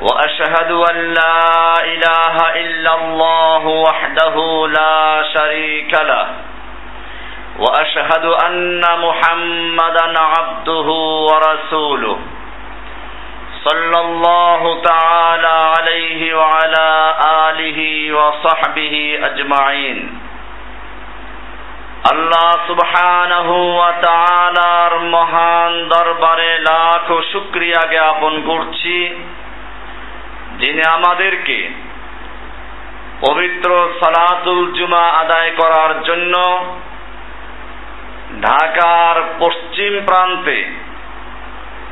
واشهد ان لا اله الا الله وحده لا شريك له واشهد ان محمدا عبده ورسوله صلى الله تعالى عليه وعلى اله وصحبه اجمعين আল্লাহ সুবহানাহু ওয়া তাআলার মহান দরবারে লাখ শুকরিয়া জ্ঞাপন করছি যিনি আমাদেরকে পবিত্র সালাতুল জুমা আদায় করার জন্য ঢাকার পশ্চিম প্রান্তে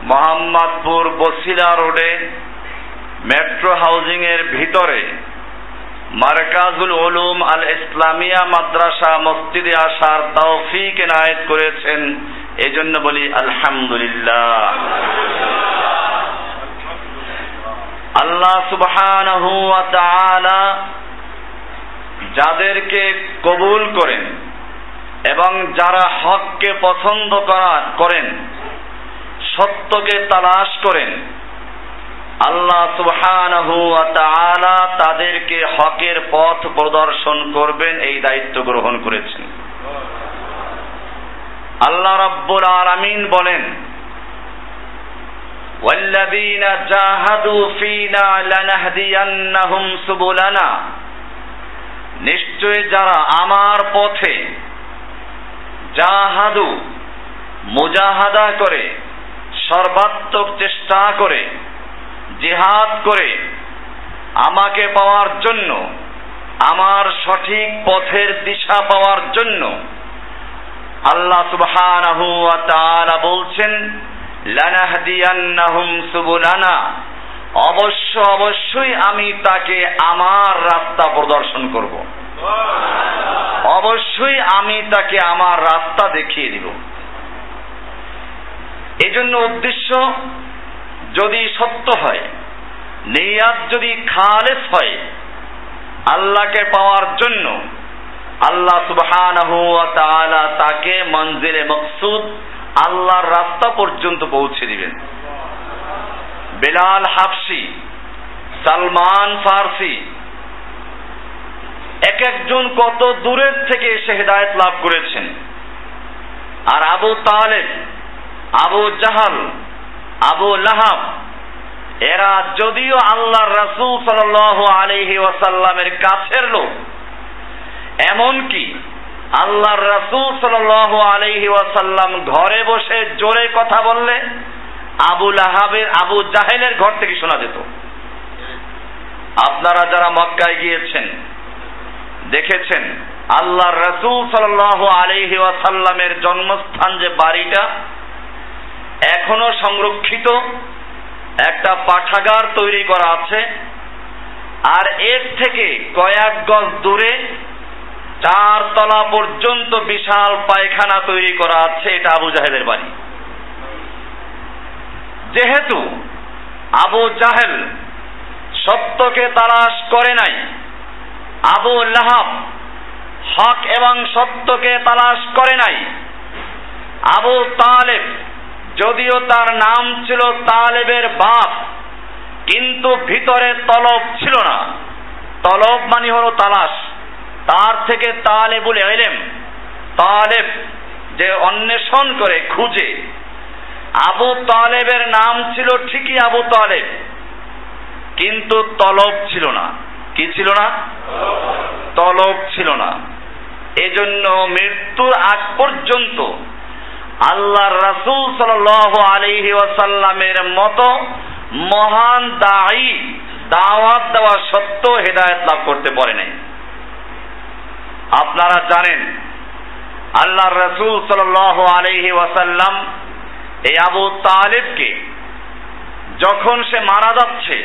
মোহাম্মদপুর বসিলা রোডে মেট্রো হাউজিং এর ভিতরে মার্কাজুল উলুম আল ইসলামিয়া মাদ্রাসা মসজিদে আসার তৌফিক এনায়েত করেছেন, এজন্য বলি আলহামদুলিল্লাহ। আল্লাহ তাআলা যাদেরকে কবুল করেন এবং যারা হককে পছন্দ করেন, সত্যকে তালাশ করেন, আল্লাহ সুবহানাহু তাদেরকে হকের পথ প্রদর্শন করবেন, এই দায়িত্ব গ্রহণ করেছেন। আল্লাহ রাব্বুল আলামিন বলেন والذين جاهدوا فينا لنهدينهم سبلنا নিশ্চয় যারা আমার পথে জাহাদু মুজাহাদা করে সর্বাত্মক চেষ্টা করে জিহাদ করে আমাকে পাওয়ার জন্য আমার সঠিক পথের দিশা পাওয়ার জন্য আল্লাহ সুবহানাহু ওয়া তাআলা বলছেন অবশ্য অবশ্যই আমি তাকে আমার রাস্তা প্রদর্শন করব। অবশ্যই আমি তাকে আমার রাস্তা দেখিয়ে দিব। এজন্য উদ্দেশ্য, যদি সত্য হয়, নিয়াত যদি খালেস হয়, আল্লাহকে পাওয়ার জন্য আল্লাহ সুবহানাহু ওয়া তাআলা তাকে মঞ্জিলে মকসুদ আল্লাহর রাস্তা পর্যন্ত পৌঁছে দিবেন। বেলাল হাফসি, সালমান ফারসি, এক একজন কত দূরের থেকে এসে হেদায়ত লাভ করেছেন। আর আবু তালেব, আবু জাহাল, আবু লাহাব, এরা যদিও আল্লাহ রাসূল সাল্লাল্লাহু আলাইহি ওয়াসাল্লামের কাছের লোক, এমনকি আল্লাহর রাসূল সাল্লাল্লাহু আলাইহি ওয়াসাল্লাম ঘরে বসে জোরে কথা বললে আবু লাহাবের, আবু জাহেলের ঘর থেকে শোনা যেত। আপনারা যারা মক্কায় গিয়েছেন, দেখেছেন, আল্লাহর রাসূল সাল্লাল্লাহু আলাইহি ওয়াসাল্লামের জন্মস্থান যে বাড়িটা, এখনও সংরক্ষিত, একটা পাঠাগার তৈরি করা আছে, আর এর থেকে কয়েক গজ দূরে চার তলা পর্যন্ত বিশাল পায়খানা তৈরি করা আছে, এটা আবু জাহেলের বাড়ি। যেহেতু আবু জাহেল সত্যকে তালাশ করে নাই, আবু লাহাব হক এবং সত্যকে তালাশ করে নাই, আবু তালেব যদিও তার নাম ছিল তালেবের বাপ, কিন্তু ভিতরে তলব ছিল না। তলব মানে হলো তালাশ। তার থেকে তালেবুল এলেম তালেব যে অন্বেষণ করে, খুঁজে। আবু তালেবের নাম ছিল ঠিকই আবু তালেব, কিন্তু তলব ছিল না। কি ছিল না? তলব ছিল না। এজন্য মৃত্যুর আগ পর্যন্ত আল্লাহর রাসূল সাল্লাল্লাহু আলাইহি ওয়াসাল্লামের মতো মহান দায়ী, দাওয়াত দেওয়া সত্ত্বেও হেদায়েত লাভ করতে পারে নাই আপনারা জানেন আল্লাহ রসুল সাল্লাল্লাহু আলাইহি ওয়াসাল্লাম এই আবু তালেবকে যখন সে মারা যাচ্ছে,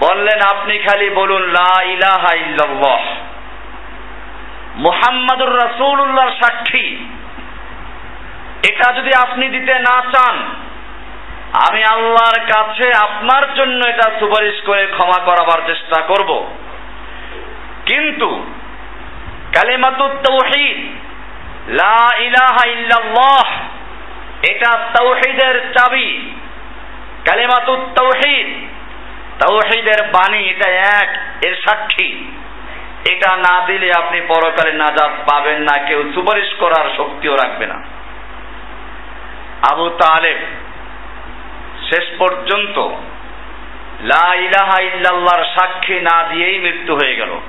বললেন, আপনি খালি বলুন, লা মুহাম্মাদুর রাসূলুল্লাহর সাক্ষী। এটা যদি আপনি দিতে না চান, আমি আল্লাহর কাছে আপনার জন্য এটা সুপারিশ করে ক্ষমা করাবার চেষ্টা করব। কিন্তু কালিমাতুত তাওহীদ। লা ইলাহা ইল্লাল্লাহ। এটা তাওহীদের চাবি। কালিমাতুত তাওহীদ। তাওহীদের বাণী এটা এক, এর সাক্ষী। এটা না দিলে আপনি পরকালে নাজাত পাবেন না, কেউ সুপারিশ করার শক্তিও রাখবে না। আবু তালেব শেষ পর্যন্ত লা ইলাহা ইল্লাল্লাহর সাক্ষী না দিয়েই মৃত্যু হয়ে গেল।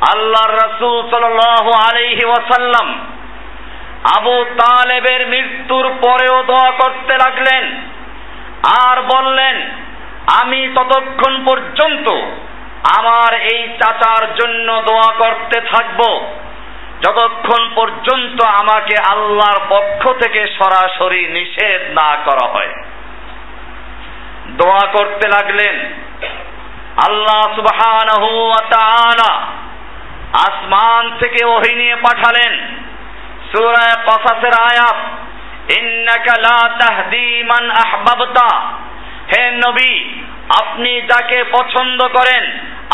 আল্লাহর রাসূল সাল্লাল্লাহু আলাইহি ওয়াসাল্লাম আবু তালেবের মৃত্যুর পরেও দোয়া করতে লাগলেন আর বললেন, আমি ততক্ষণ পর্যন্ত আমার এই চাচার জন্য দোয়া করতে থাকব। যতক্ষণ পর্যন্ত আমাকে আল্লাহর পক্ষ থেকে সরাসরি নিষেধ না করা হয়। দোয়া করতে লাগলেন। আল্লাহ তাআলা আসমান থেকে ওহি নিয়ে পাঠালেন। সুরায় কসাসের আয়াত, ইন্নাকা লা তাহদি মান আহবাবতা। হে নবী, আপনি যাকে পছন্দ করেন,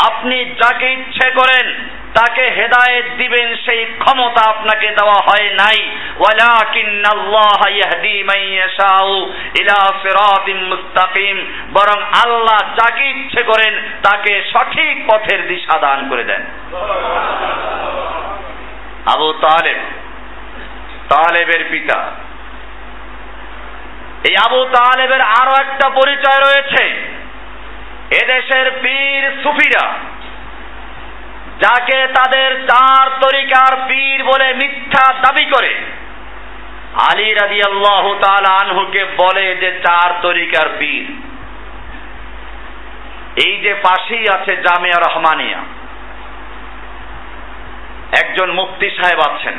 আপনি যাকে ইচ্ছে করেন তাকে হেদায়েত দিবেন, সেই ক্ষমতা আপনাকে দেওয়া হয় নাই। ইলা সিরাতিম মুস্তাকিম। বরং আল্লাহ যাকে ইচ্ছে করেন, তাকে সঠিক পথের দিশা দান করে দেন। আবু তালেব, তালেবের পিতা। এই আবু তালেবের আরও একটা পরিচয় রয়েছে। এদেশের পীর সুফিরা যাকে তাদের চার তরিকার পীর বলে মিথ্যা দাবি করে। আলী রাজি আল্লাহ আনহুকে বলে যে চার তরিকার পীর। এই যে পাশেই আছে জামিয়া রহমানিয়া। একজন মুফতি সাহেব আছেন।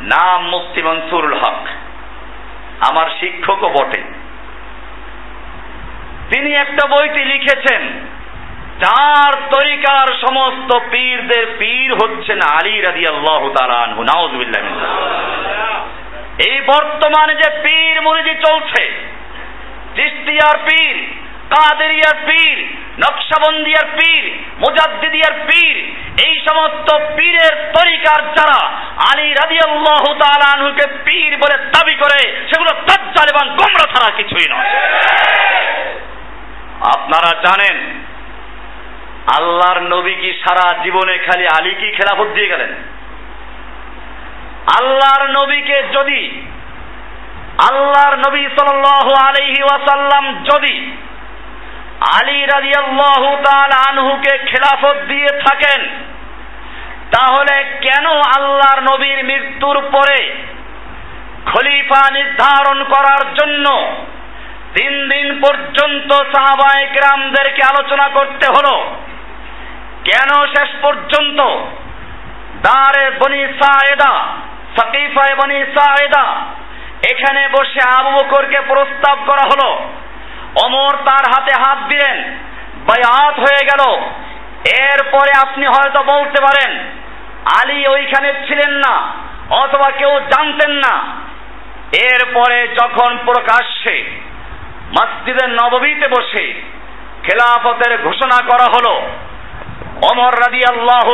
নাম মুফতি মনসুরুল হক। আমার শিক্ষকও বটে। তিনি একটা বইটি লিখেছেন। চার তরিকার সমস্ত পীরদের পীর হচ্ছেন আলী রাজি আল্লাহ তালানহু এই বর্তমানে যে পীর মুরিদি চলছে চিস্তিয়ার পীর, কাদেরিয়ার পীর, নকশাবন্দিয়ার পীর, মুজাদ্দিদিয়ার পীর, এই সমস্ত পীরের তরিকার যারা আলী রাদিয়াল্লাহ তাআলাকে পীর বলে দাবি করে, সেগুলো দাজ্জাল এবং গোমরা ছাড়া কিছুই নয়। আপনারা জানেন আল্লাহর নবী কি সারা জীবনে খালি আলী কি খেলাফত দিয়ে গেলেন? আল্লাহর নবীকে যদি, আল্লাহর নবী সাল্লাল্লাহু আলাইহি ওয়াসাল্লাম যদি আলী রাদিয়াল্লাহু তাআলা আনহুকে খেলাফত দিয়ে থাকেন, তাহলে কেন আল্লাহর নবীর মৃত্যুর পরে খলিফা নির্ধারণ করার জন্য তিন দিন পর্যন্ত সাহাবায়ে কেরামদেরকে আলোচনা করতে হলো? কেন শেষ পর্যন্ত? দারে বনি সায়েদা, সাকিফায় বনি সায়েদা, এখানে বসে আবু বকরকে প্রস্তাব করা হলো। অমর তার হাতে হাত দিলেন, বায়াত হয়ে গেল। এরপরে আপনি হয়তো বলতে পারেন, আলী ওইখানে ছিলেন না, অথবা কেউ জানতেন না। এরপরে যখন প্রকাশ্যে মসজিদে নববীতে বসে খেলাফতের ঘোষণা করা হলো অমর রাদি আল্লাহ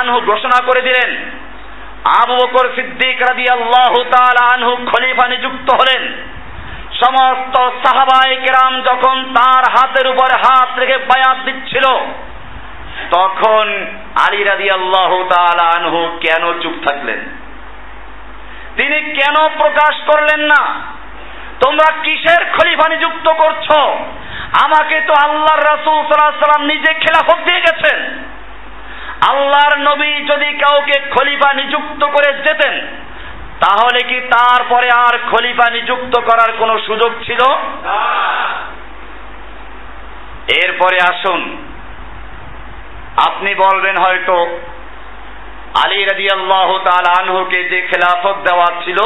আনহু ঘোষণা করে দিলেন, আবু বকর সিদ্দিক রাদি আল্লাহ আনহু খলিফা নিযুক্ত হলেন। সমস্ত সাহাবাই কেরাম যখন তার হাতের উপর হাত রেখে বায়াত দিচ্ছিল, তখন আলী রাদি আল্লাহ আনহু কেন চুপ থাকলেন? তিনি কেন প্রকাশ করলেন না? তোমরা কিসের খলিফা নিযুক্ত করছ? আমাকে তো আল্লাহর রাসূল সাল্লাল্লাহু সাল্লাম নিজে খেলাফত দিয়ে গেছেন। আল্লাহর নবী যদি কাউকে খলিফা নিযুক্ত করে যেতেন, তাহলে কি তারপরে আর খলিফা নিযুক্ত করার কোনো সুযোগ ছিল? এরপরে আসুন। আপনি বলবেন হয়তো আলী রাজি আল্লাহ আনহুকে যে খেলাফত দেওয়া ছিল,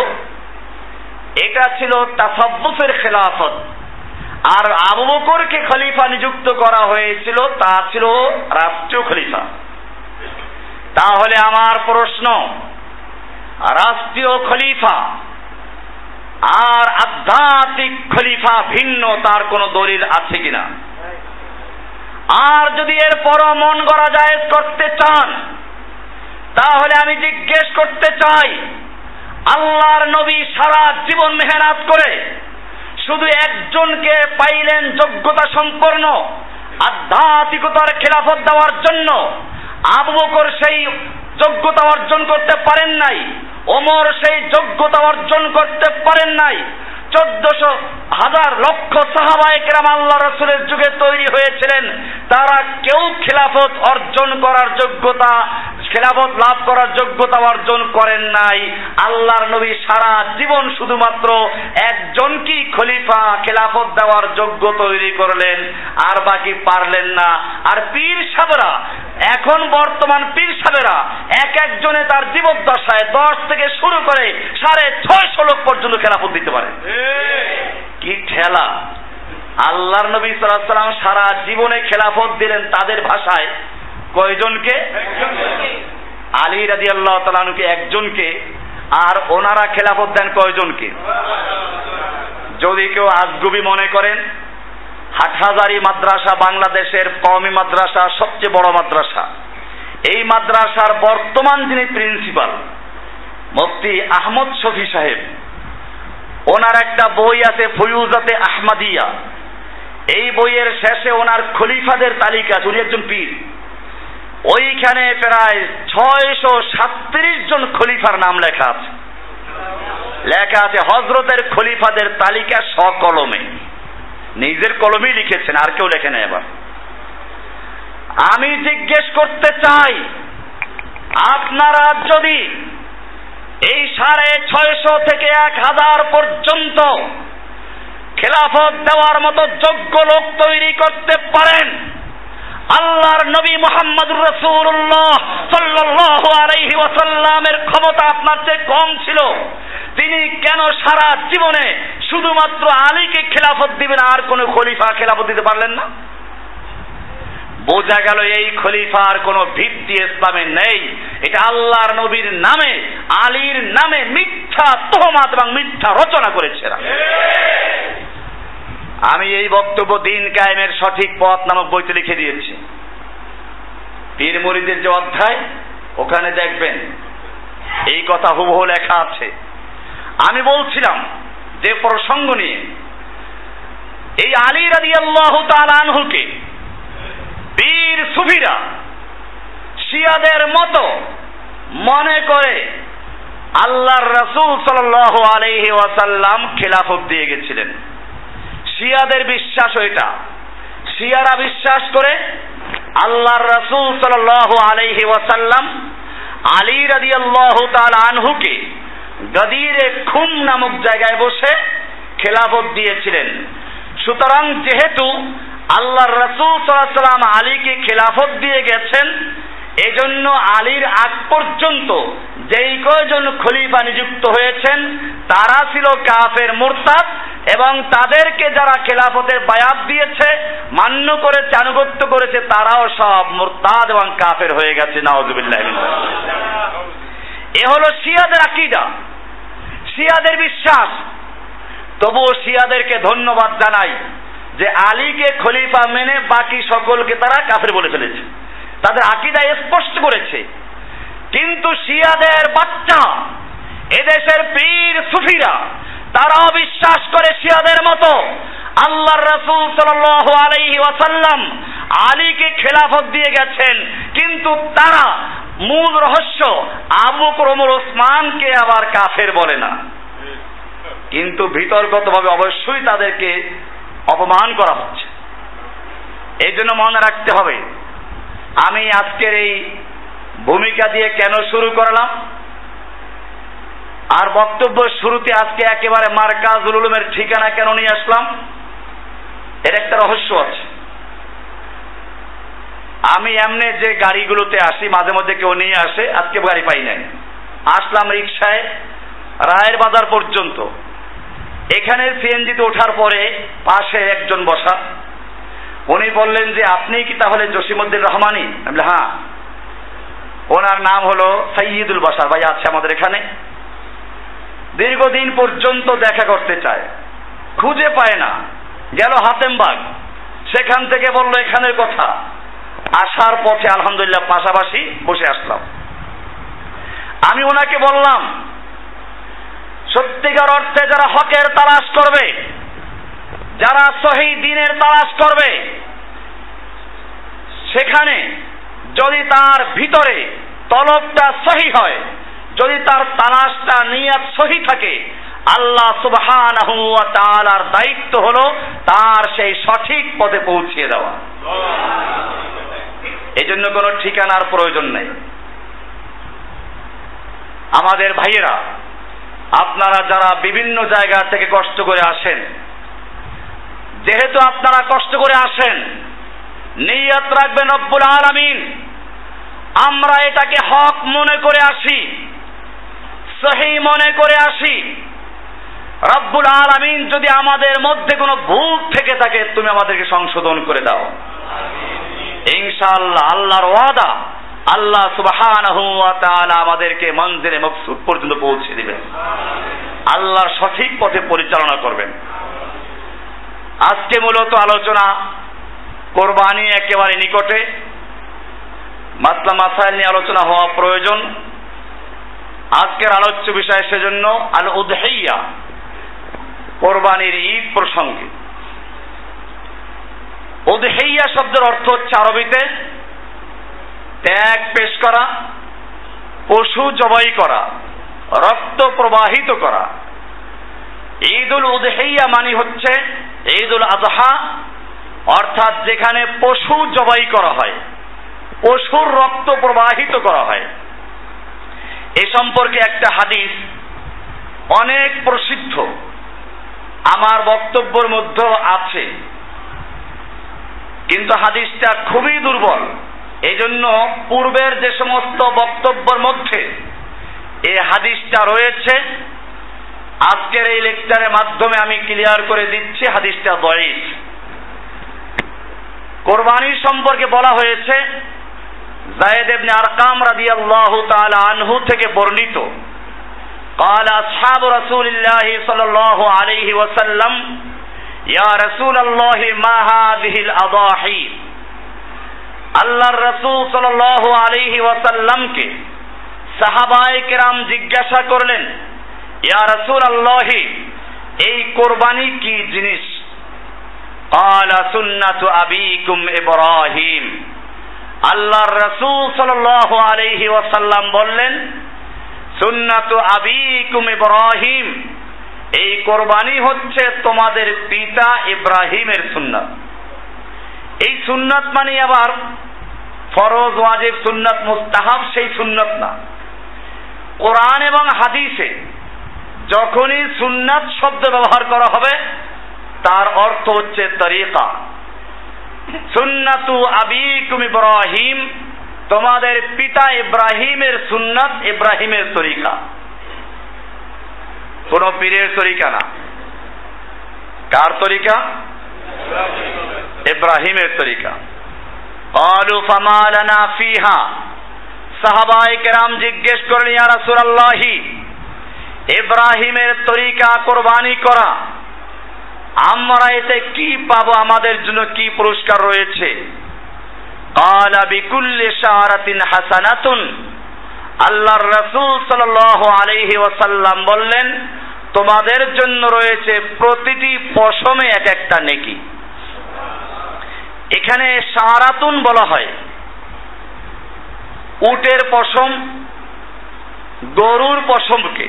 এটা ছিল তাসাব্বুফের খেলাফত। আর আবু বকরকে খলিফা নিযুক্ত করা হয়েছিল, তা ছিল রাষ্ট্রীয় খলিফা। তাহলে আমার প্রশ্ন, রাষ্ট্রীয় খলিফা আর আধ্যাত্মিক খলিফা ভিন্ন, তার কোনো দলিল আছে কিনা? আর যদি এর পর মন গড়া যায় করতে চান, তাহলে আমি জিজ্ঞেস করতে চাই, আল্লাহর নবী সারা জীবন মেহনত করে শুধু একজনকে পাইলেন যোগ্যতা সম্পন্ন, আধ্যাত্মিকতার খেলাফত দেওয়ার জন্য আবু বকর সেই যোগ্যতা অর্জন করতে পারেন নাই, ওমর সেই যোগ্যতা অর্জন করতে পারেন নাই। চোদ্দশো হাজার লক্ষ সাহাবায় কেরাম আল্লাহ রসুলের যুগে তৈরি হয়েছিলেন। তারা কেউ খেলাফত অর্জন করার যোগ্যতা, খেলাফত লাভ করার যোগ্যতা অর্জন করেন নাই। আল্লাহর নবী সারা জীবন শুধুমাত্র একজনকেই খলিফা খেলাফত দেওয়ার যোগ্য তৈরি করলেন, আর বাকি পারলেন না। আর পীর সাহেবরা এখন বর্তমান পীর সাহেবেরা এক একজনে তার জীবদ্দশায় দশ থেকে শুরু করে সাড়ে ছয়শো লোক পর্যন্ত খেলাফত দিতে পারে। কি ঠেলা। আল্লাহর নবী সাল্লাম সারা জীবনে খেলাফত দিলেন তাদের ভাষায়। কয়জনকে? আলী রাজি আল্লাহ তালানুকে একজনকে। আর ওনারা খেলাফত দেন কয়জনকে? যদি কেউ আজগুবি মনে করেন হাটহাজারি মাদ্রাসা বাংলাদেশের কওমি মাদ্রাসা সবচেয়ে বড় মাদ্রাসা। এই মাদ্রাসার বর্তমান যিনি প্রিন্সিপাল, মুফতি আহমদ শফি সাহেব, ওনার একটা বই আছে ফয়ুজাতে আহমাদিয়া। এই বইয়ের শেষে ওনার খলিফাদের তালিকা উনি একজন পীর। ওইখানে প্রায় ছয়শো সাতত্রিশ জন খলিফার নাম লেখা আছে। লেখা আছে হজরতের খলিফাদের তালিকা সকলমে। নিজের কলমেই লিখেছেন, আর কেউ লেখে না এবার আমি জিজ্ঞেস করতে চাই, আপনারা যদি এই সাড়ে ছয়শো থেকে এক হাজার পর্যন্ত খেলাফত দেওয়ার মতো যোগ্য লোক তৈরি করতে পারেন, আল্লাহর নবী মোহাম্মদ রসুল্লাহ সাল্লাহ আলাইহি ওয়াসাল্লামের ক্ষমতা আপনার চেয়ে কম ছিল। তিনি কেন সারা জীবনে শুধুমাত্র আলীকে খেলাফত দিবেন আর কোনো খলিফা খেলাফত দিতে পারলেন না? বোঝা গেল এই খলিফার কোনো ভিত্তি ইসলামে নেই। এটা আল্লাহর নবীর নামে, আলীর নামে মিথ্যা তোহমাত এবং মিথ্যা রচনা করেছে আমি এই বক্তব্য দিন কায়েমের সঠিক পথ নামক বইতে লিখে দিয়েছি। পীর মরিদের যে অধ্যায়, ওখানে দেখবেন এই কথা হুবহু লেখা আছে। আমি বলছিলাম যে প্রসঙ্গ নিয়ে, এই আলী রাদি আল্লাহ আনহুকে বীর সুফিরা শিয়াদের মতো মনে করে আল্লাহর রসুল সাল আলহি ওয়াসাল্লাম খেলাফত দিয়ে গেছিলেন। শিয়াদের বিশ্বাস এটা শিয়ারা বিশ্বাস করে আল্লাহর রসুল সাল আলহি ওয়াসাল্লাম আলী রাদি আল্লাহ আনহুকে গদিরে খুম নামক জায়গায় বসে খেলাফত দিয়েছিলেন। সুতরাং যেহেতু আল্লাহর রসুল সাল্লাম আলীকে খেলাফত দিয়ে গেছেন, এজন্য আলীর আগ পর্যন্ত যেই কয়জন খলিফা নিযুক্ত হয়েছেন, তারা ছিল কাফের মোরতাদ এবং তাদেরকে যারা খেলাফতের বায়াত দিয়েছে, মান্য করে আনুগত্য করেছে, তারাও সব মোরতাদ এবং কাফের হয়ে গেছে নওয়াজুবিল্লাহ এ হলো শিয়াদের আকিদা। শিয়াদের বিশ্বাস। তবুও শিয়াদেরকে ধন্যবাদ জানাই যে আলীকে খলিফা মেনে বাকি সকলকে তারা কাফের বলে ফেলেছে। তাদের আকিদা স্পষ্ট করেছে। কিন্তু শিয়াদের বাচ্চা, এদেশের পীর সুফিরা, তারাও বিশ্বাস করে শিয়াদের মতো আল্লাহর রসুল সাল আলাইহি ওয়াসাল্লাম আলীকে খেলাফত দিয়ে গেছেন। কিন্তু তারা মূল রহস্য, আবু ক্রমর ওসমানকে আবার কাফের বলে না। কিন্তু বিতর্কতভাবে অবশ্যই তাদেরকে অপমান করা হচ্ছে। এই জন্য মনে রাখতে হবে, আমি আজকের এই ভূমিকা দিয়ে কেন শুরু করলাম? আর বক্তব্য শুরুতে আজকে একেবারে মার্কাজুল ঠিকানা কেন নিয়ে আসলাম? এর একটা রহস্য আছে। আমি এমনি যে গাড়িগুলোতে আসি, মাঝে মধ্যে কেউ নিয়ে আসে, আজকে গাড়ি পাই নাই। আসলাম রিক্সায়, রায়ের বাজার পর্যন্ত। এখানে সিএনজিতে ওঠার পরে পাশে একজন বসা। উনি বললেন যে, আপনি কি তাহলে জসিমুদ্দিন রহমানি? আমি হ্যাঁ। ওনার নাম হলো সৈয়দুল বাসার ভাই, আছে আমাদের এখানে। দীর্ঘদিন পর্যন্ত দেখা করতে চায়। খুঁজে পায় না। গেল হাতেমবাগ সেখান থেকে বলল, এখানের কথা। আসার পথে আলহামদুলিল্লাহ পাশাপাশি বসে আসলাম। আমি ওনাকে বললাম, সত্যিকার অর্থে যারা হকের তালাশ করবে, যারা সহি দিনের তালাশ করবে, সেখানে যদি তার ভিতরে তলবটা সহি হয়, যদি তার তালাশটা নিয়াত সহি থাকে আল্লাহ তাআলার দায়িত্ব হলো তার সেই সঠিক পথে পৌঁছিয়ে দেওয়া। এই জন্য কোনো ঠিকানার প্রয়োজন নেই। আমাদের ভাইয়েরা, আপনারা যারা বিভিন্ন জায়গা থেকে কষ্ট করে আসেন, যেহেতু আপনারা কষ্ট করে আসেন, নিয়ত রাখবেন রব্বুল আলামিন। আমরা এটাকে হক মনে করে আসি, সহি মনে করে আসি। রব্বুল আলামিন যদি আমাদের মধ্যে কোনো ভুল থেকে থাকে, তুমি আমাদেরকে সংশোধন করে দাও। ইনশাআল্লাহ, আল্লাহর ওয়াদা, আল্লাহ তাআলা আমাদেরকে মঞ্জিলে মকসুদ পর্যন্ত পৌঁছে দিবেন। আল্লাহর সঠিক পথে পরিচালনা করবেন। আজকে মূলত আলোচনা কোরবানি একেবারে নিকটে। মাসলা মাসাইল নিয়ে আলোচনা হওয়া প্রয়োজন। আজকের আলোচ্য বিষয় সেজন্য আল উদহাইয়া কোরবানির ঈদ প্রসঙ্গে। উদহাইয়া শব্দের অর্থ হচ্ছে আরবিতে ত্যাগ পেশ করা, পশু জবাই করা, রক্ত প্রবাহিত করা। ঈদুল উদহেইয়া মানে হচ্ছে ঈদুল আজহা, অর্থাৎ যেখানে পশু জবাই করা হয়, পশুর রক্ত প্রবাহিত করা হয়। এ সম্পর্কে একটা হাদিস অনেক প্রসিদ্ধ। আমার বক্তব্যের মধ্যে আছে। কিন্তু হাদিসটা খুবই দুর্বল। এই জন্য পূর্বের যে সমস্ত বক্তব্যের মধ্যে এই হাদিসটা রয়েছে, আজকের এই লেকচারের মাধ্যমে আমি ক্লিয়ার করে দিচ্ছি, হাদিসটা দয়েস কোরবানি সম্পর্কে বলা হয়েছে, জায়েদ ইবনে আরকাম রাদিয়াল্লাহু তাআলা আনহু থেকে বর্ণিত। قال أصحاب رسول الله صلى الله عليه وسلم يا رسول الله ما هذه الأضاحي আল্লাহর রসুল সাল্লাল্লাহু আলাইহি ওয়াসাল্লামকে সাহাবায়ে কেরাম জিজ্ঞাসা করলেন ইয়া রাসূল আল্লাহি এই কোরবানি কি জিনিস قال سنة أبيكم إبراهيم আল্লাহর রসুল সাল্লাল্লাহু আলাইহি ওয়াসাল্লাম বললেন সুন্নাতু আবিকুম ইব্রাহিম। এই কোরবানি হচ্ছে তোমাদের পিতা ইব্রাহিমের সুন্নাত। এই সুন্নাত মানে আবার ফরজ, ওয়াজিব, সুন্নাত, মুস্তাহাব সেই সুন্নাত না। কোরআন এবং হাদিসে যখনই সুন্নাত শব্দ ব্যবহার করা হবে, তার অর্থ হচ্ছে তরিকা। সুন্নাতু আবিকুম ইব্রাহিম তোমাদের পিতা ইব্রাহিমের সুন্নাত ইব্রাহিমের তরিকা কোন পীরের তরিকা না কার তরিকা ইব্রাহিমের তরিকা قالوا فما لنا فيها সাহাবায়ে কেরাম জিজ্ঞেস করলেন ইয়া রাসূলুল্লাহি ইব্রাহিমের তরিকা কোরবানি করা আমরা এতে কি পাবো আমাদের জন্য কি পুরস্কার রয়েছে কালা বিকুল্লে শাহরাতিন হাসানাতুন আল্লাহর রাসূল সাল্লাল্লাহু আলাইহি ওয়াসাল্লাম বললেন, তোমাদের জন্য রয়েছে প্রতিটি পশমে এক একটা নেকি। এখানে সারাতুন বলা হয়। উটের পশম, গরুর পশমকে।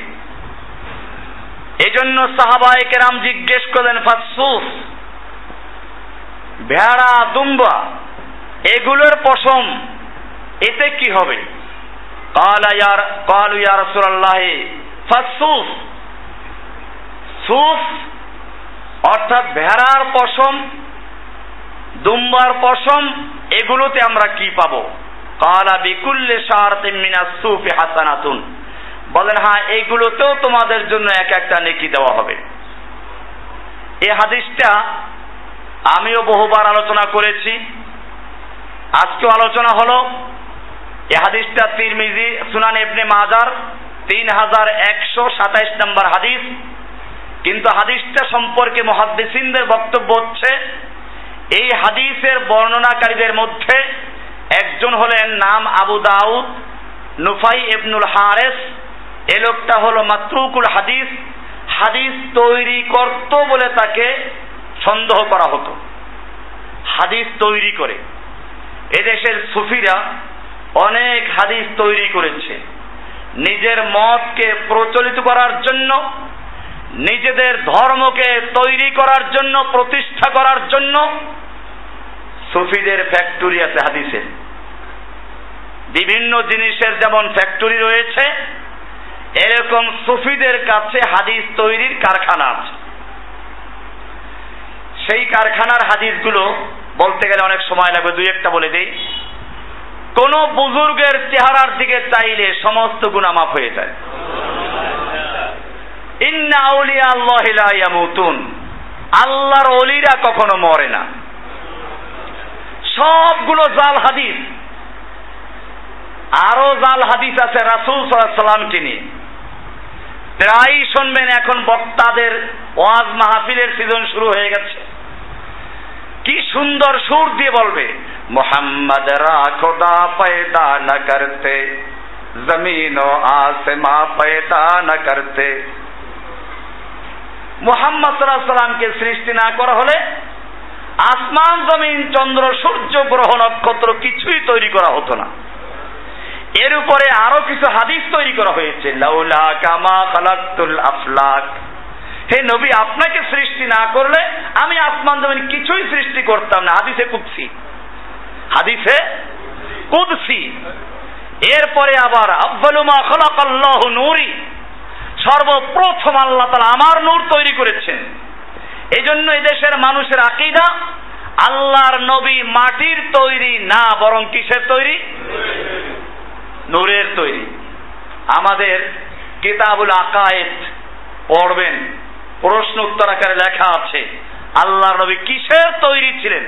এজন্য সাহাবায়ে কেরাম জিজ্ঞেস করলেন ফাসুফ ভেড়া, দুম্বা এগুলোর পশম, এতে কি হবে? ইয়ার ইয়া অর্থাৎ ভেড়ার পশম, দুম্বার পশম, এগুলোতে আমরা কি পাবো? কালা বিকুল্লে শারতিন মিনাস সুফি হাসানাতুন। বলেন হ্যাঁ এইগুলোতেও তোমাদের জন্য এক একটা নেকি দেওয়া হবে। এ হাদিসটা আমিও বহুবার আলোচনা করেছি। আজকেও আলোচনা হলো এ হাদিসটা তিরমিজি, সুনান ইবনে মাজার তিন হাজার একশো সাতাইশ নম্বর হাদিস। কিন্তু হাদিসটা সম্পর্কে মহাদ্দিসিনদের বক্তব্য হচ্ছে, এই হাদিসের বর্ণনাকারীদের মধ্যে একজন হলেন নাম আবু দাউদ, নুফাই ইবনুল হারেস। এ লোকটা হলো মাতরুকুল হাদিস। হাদিস তৈরি করত বলে তাকে সন্দেহ করা হতো। হাদিস তৈরি করে। এদেশের সুফিরা অনেক হাদিস তৈরি করেছে। নিজের মতকে প্রচলিত করার জন্য, নিজেদের ধর্মকে তৈরি করার জন্য, প্রতিষ্ঠা করার জন্য সুফিদের ফ্যাক্টরি আছে হাদিসের বিভিন্ন জিনিসের যেমন ফ্যাক্টরি রয়েছে, এরকম সুফিদের কাছে হাদিস তৈরির কারখানা আছে। সেই কারখানার হাদিসগুলো বলতে গেলে অনেক সময় লাগবে, দুই একটা বলে দেই। কোন বুজুর্গের চেহারার দিকে চাইলে সমস্ত গুণা মাফ হয়ে যায়। ইন্না আউলিয়া আল্লাহ ইয়ামুতুন। আল্লাহর অলিরা কখনো মরে না। সবগুলো জাল হাদিস। আরও জাল হাদিস আছে রাসূল সাল্লামকে নিয়ে। প্রায় শুনবেন এখন বক্তাদের ওয়াজ মাহফিলের সিজন শুরু হয়ে গেছে। কি সুন্দর সুর দিয়ে বলবে, মোহাম্মদ রা খোদা পয়দা ন করতে, জমিন ও আসমা পয়দা না করতে। মোহাম্মদ সাল্লামকে সৃষ্টি না করা হলে আসমান, জমিন, চন্দ্র, সূর্য, গ্রহ, নক্ষত্র কিছুই তৈরি করা হতো না। এর উপরে আরও কিছু হাদিস তৈরি করা হয়েছে, লাউলা কামা খালাক্তুল আফলাক। হে নবী, আপনাকে সৃষ্টি না করলে আমি আসমান জমিন কিছুই সৃষ্টি করতাম না। হাদিসে কুদসি। হাদিসে কুদসি। এরপরে আবার আব্বালুমা খলাকাল্লাহ নূরি। সর্বপ্রথম আল্লাহ তালা আমার নূর তৈরি করেছেন। এই জন্য দেশের মানুষের আকিদা, আল্লাহর নবী মাটির তৈরি না, বরং কিসের তৈরি? নূরের তৈরি। আমাদের কিতাবুল আকায়েত পড়বেন। প্রশ্ন উত্তর আকারে লেখা আছে। আল্লাহর নবী কিসের তৈরি ছিলেন?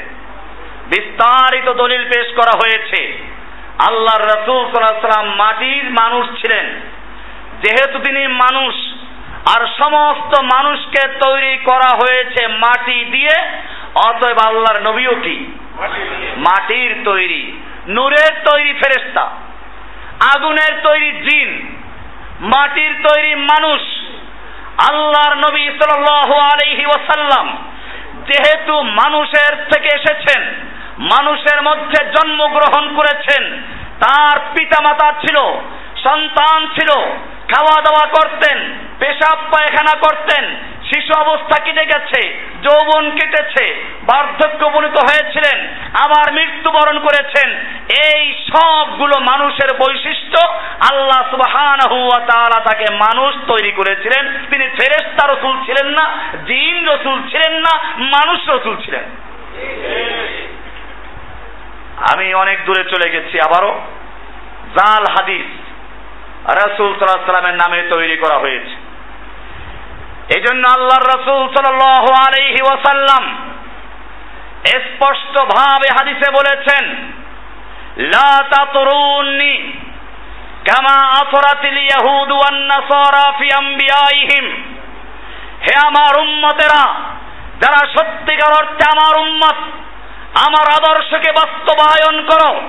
বিস্তারিত দলিল পেশ করা হয়েছে। আল্লাহর রসুল সাল্লাম মাটির মানুষ ছিলেন। যেহেতু তিনি মানুষ, আর সমস্ত মানুষকে তৈরি করা হয়েছে মাটি দিয়ে, অতএব আল্লাহর নবীও কি? মাটির তৈরি। নূরের তৈরি ফেরেস্তা আগুনের তৈরি জিন। মাটির তৈরি মানুষ। আল্লাহর নবী সাল্লাল্লাহু আলাইহি ওয়াসাল্লাম যেহেতু মানুষের থেকে এসেছেন, মানুষের মধ্যে জন্মগ্রহণ করেছেন, তার পিতামাতা ছিল, সন্তান ছিল খাওয়া দাওয়া করতেন পেশাব পায়খানা করতেন শিশু অবস্থা কেটে গেছে, যৌবন কেটেছে, বার্ধক্য উপনীত হয়েছিলেন, আবার মৃত্যুবরণ করেছেন। এই সবগুলো মানুষের বৈশিষ্ট্য আল্লাহ সুবহানাহু ওয়া তাআলা তাকে মানুষ তৈরি করেছিলেন। তিনি ফেরেশতা রসুল ছিলেন না, জিন রসুল ছিলেন না, মানুষ রসুল ছিলেন। আমি অনেক দূরে চলে গেছি আবারও। জাল হাদিস রাসূল সাল্লামের নামে তৈরি করা হয়েছে। এই জন্য আল্লাহর রসুল সাল্লাল্লাহু আলাইহি ওয়াসাল্লাম স্পষ্ট ভাবে হাদিসে বলেছেন, লা তাতরুননি কামা আফরাতিল ইয়াহুদ ওয়ান নাসারা ফি আম্বিয়াইহিম। হে আমার উম্মতেরা, যারা সত্যিকার অর্থে আমার উম্মত, আমার আদর্শকে বাস্তবায়ন করো,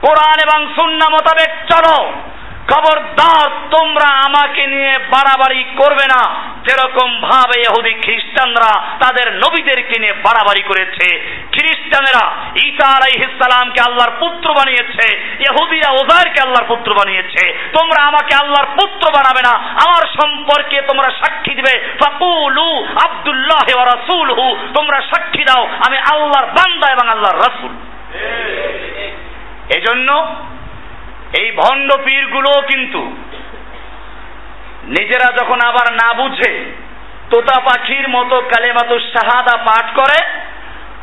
কোরআন এবং সুন্নাহ মোতাবেক চলো। খবরদার তোমরা আমাকে নিয়ে বাড়াবাড়ি করবে না। যেরকম ভাবে ইহুদি খ্রিস্টানরা তাদের নবীদেরকে নিয়ে বাড়াবাড়ি করেছে। খ্রিস্টানেরা ঈসা আলাইহিসসালামকে আল্লাহর পুত্র বানিয়েছে। ইহুদিরা ওজারকে আল্লাহর পুত্র বানিয়েছে। তোমরা আমাকে আল্লাহর পুত্র বানাবে না। আমার সম্পর্কে তোমরা সাক্ষী দিবে। ফাকুলু আব্দুল্লাহ ওয়া রাসূলহু। তোমরা সাক্ষী দাও আমি আল্লাহর বান্দা এবং আল্লাহর রাসূল। এজন্য এই ভণ্ড পীরগুলো কিন্তু নিজেরা যখন আবার না বুঝে তোতা পাখির মতো কালেমাতু শাহাদা পাঠ করে,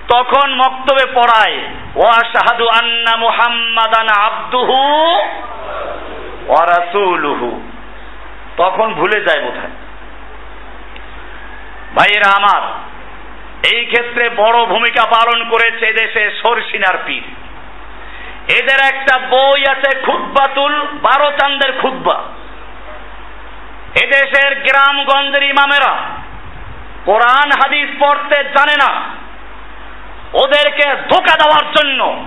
তখন মক্তবে পড়ায় ওয়া শাহাদু আন্না মুহাম্মাদান আব্দুহু ওয়া রাসূলুহু। তখন ভুলে যায় বোধহয়। ভাইয়েরা আমার, এই ক্ষেত্রে বড় ভূমিকা পালন করেছে দেশে সরসিনার পীর। এদের একটা বই আছে খুদ্বাতুল বারো চান্দের খুদ্া এদেশের গ্রামগঞ্জের ইমামেরা কোরআন, হাদিস পড়তে জানে না। ওদেরকে ধোকা দেওয়ার জন্য,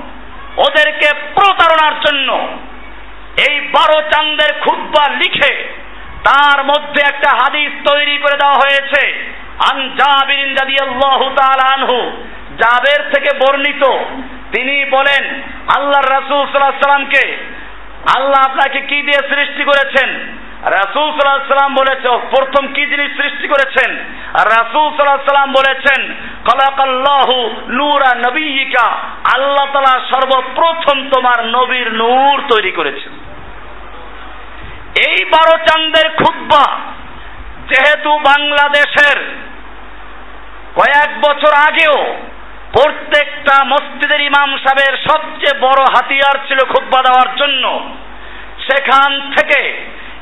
ওদেরকে প্রতারণার জন্য এই বারো চান্দের খুদ্া লিখে তার মধ্যে একটা হাদিস তৈরি করে দেওয়া হয়েছে। আন জাবিরিন রাদিয়াল্লাহু তাআলা আনহু, জাবের থেকে বর্ণিত তিনি বলেন, আল্লাহর রাসূল সাল্লাল্লাহু সাল্লামকে আল্লাহ আপনাকে কি দিয়ে সৃষ্টি করেছেন? রাসূল সাল্লাল্লাহু সাল্লাম বলেছে, প্রথম কি জিনিস সৃষ্টি করেছেন? রাসূল সাল্লাল্লাহু সাল্লাম বলেছেন, খলাকাল্লাহু নূরা নবিয়িকা, আল্লাহ তাআলা সর্বপ্রথম তোমার নবীর নূর তৈরি করেছেন। এই বারো চান্দের খুদ্া যেহেতু বাংলাদেশের কয়েক বছর আগেও প্রত্যেকটা মসজিদের ইমাম সাহেবের সবচেয়ে বড় হাতিয়ার ছিল খুদ্া দেওয়ার জন্য। সেখান থেকে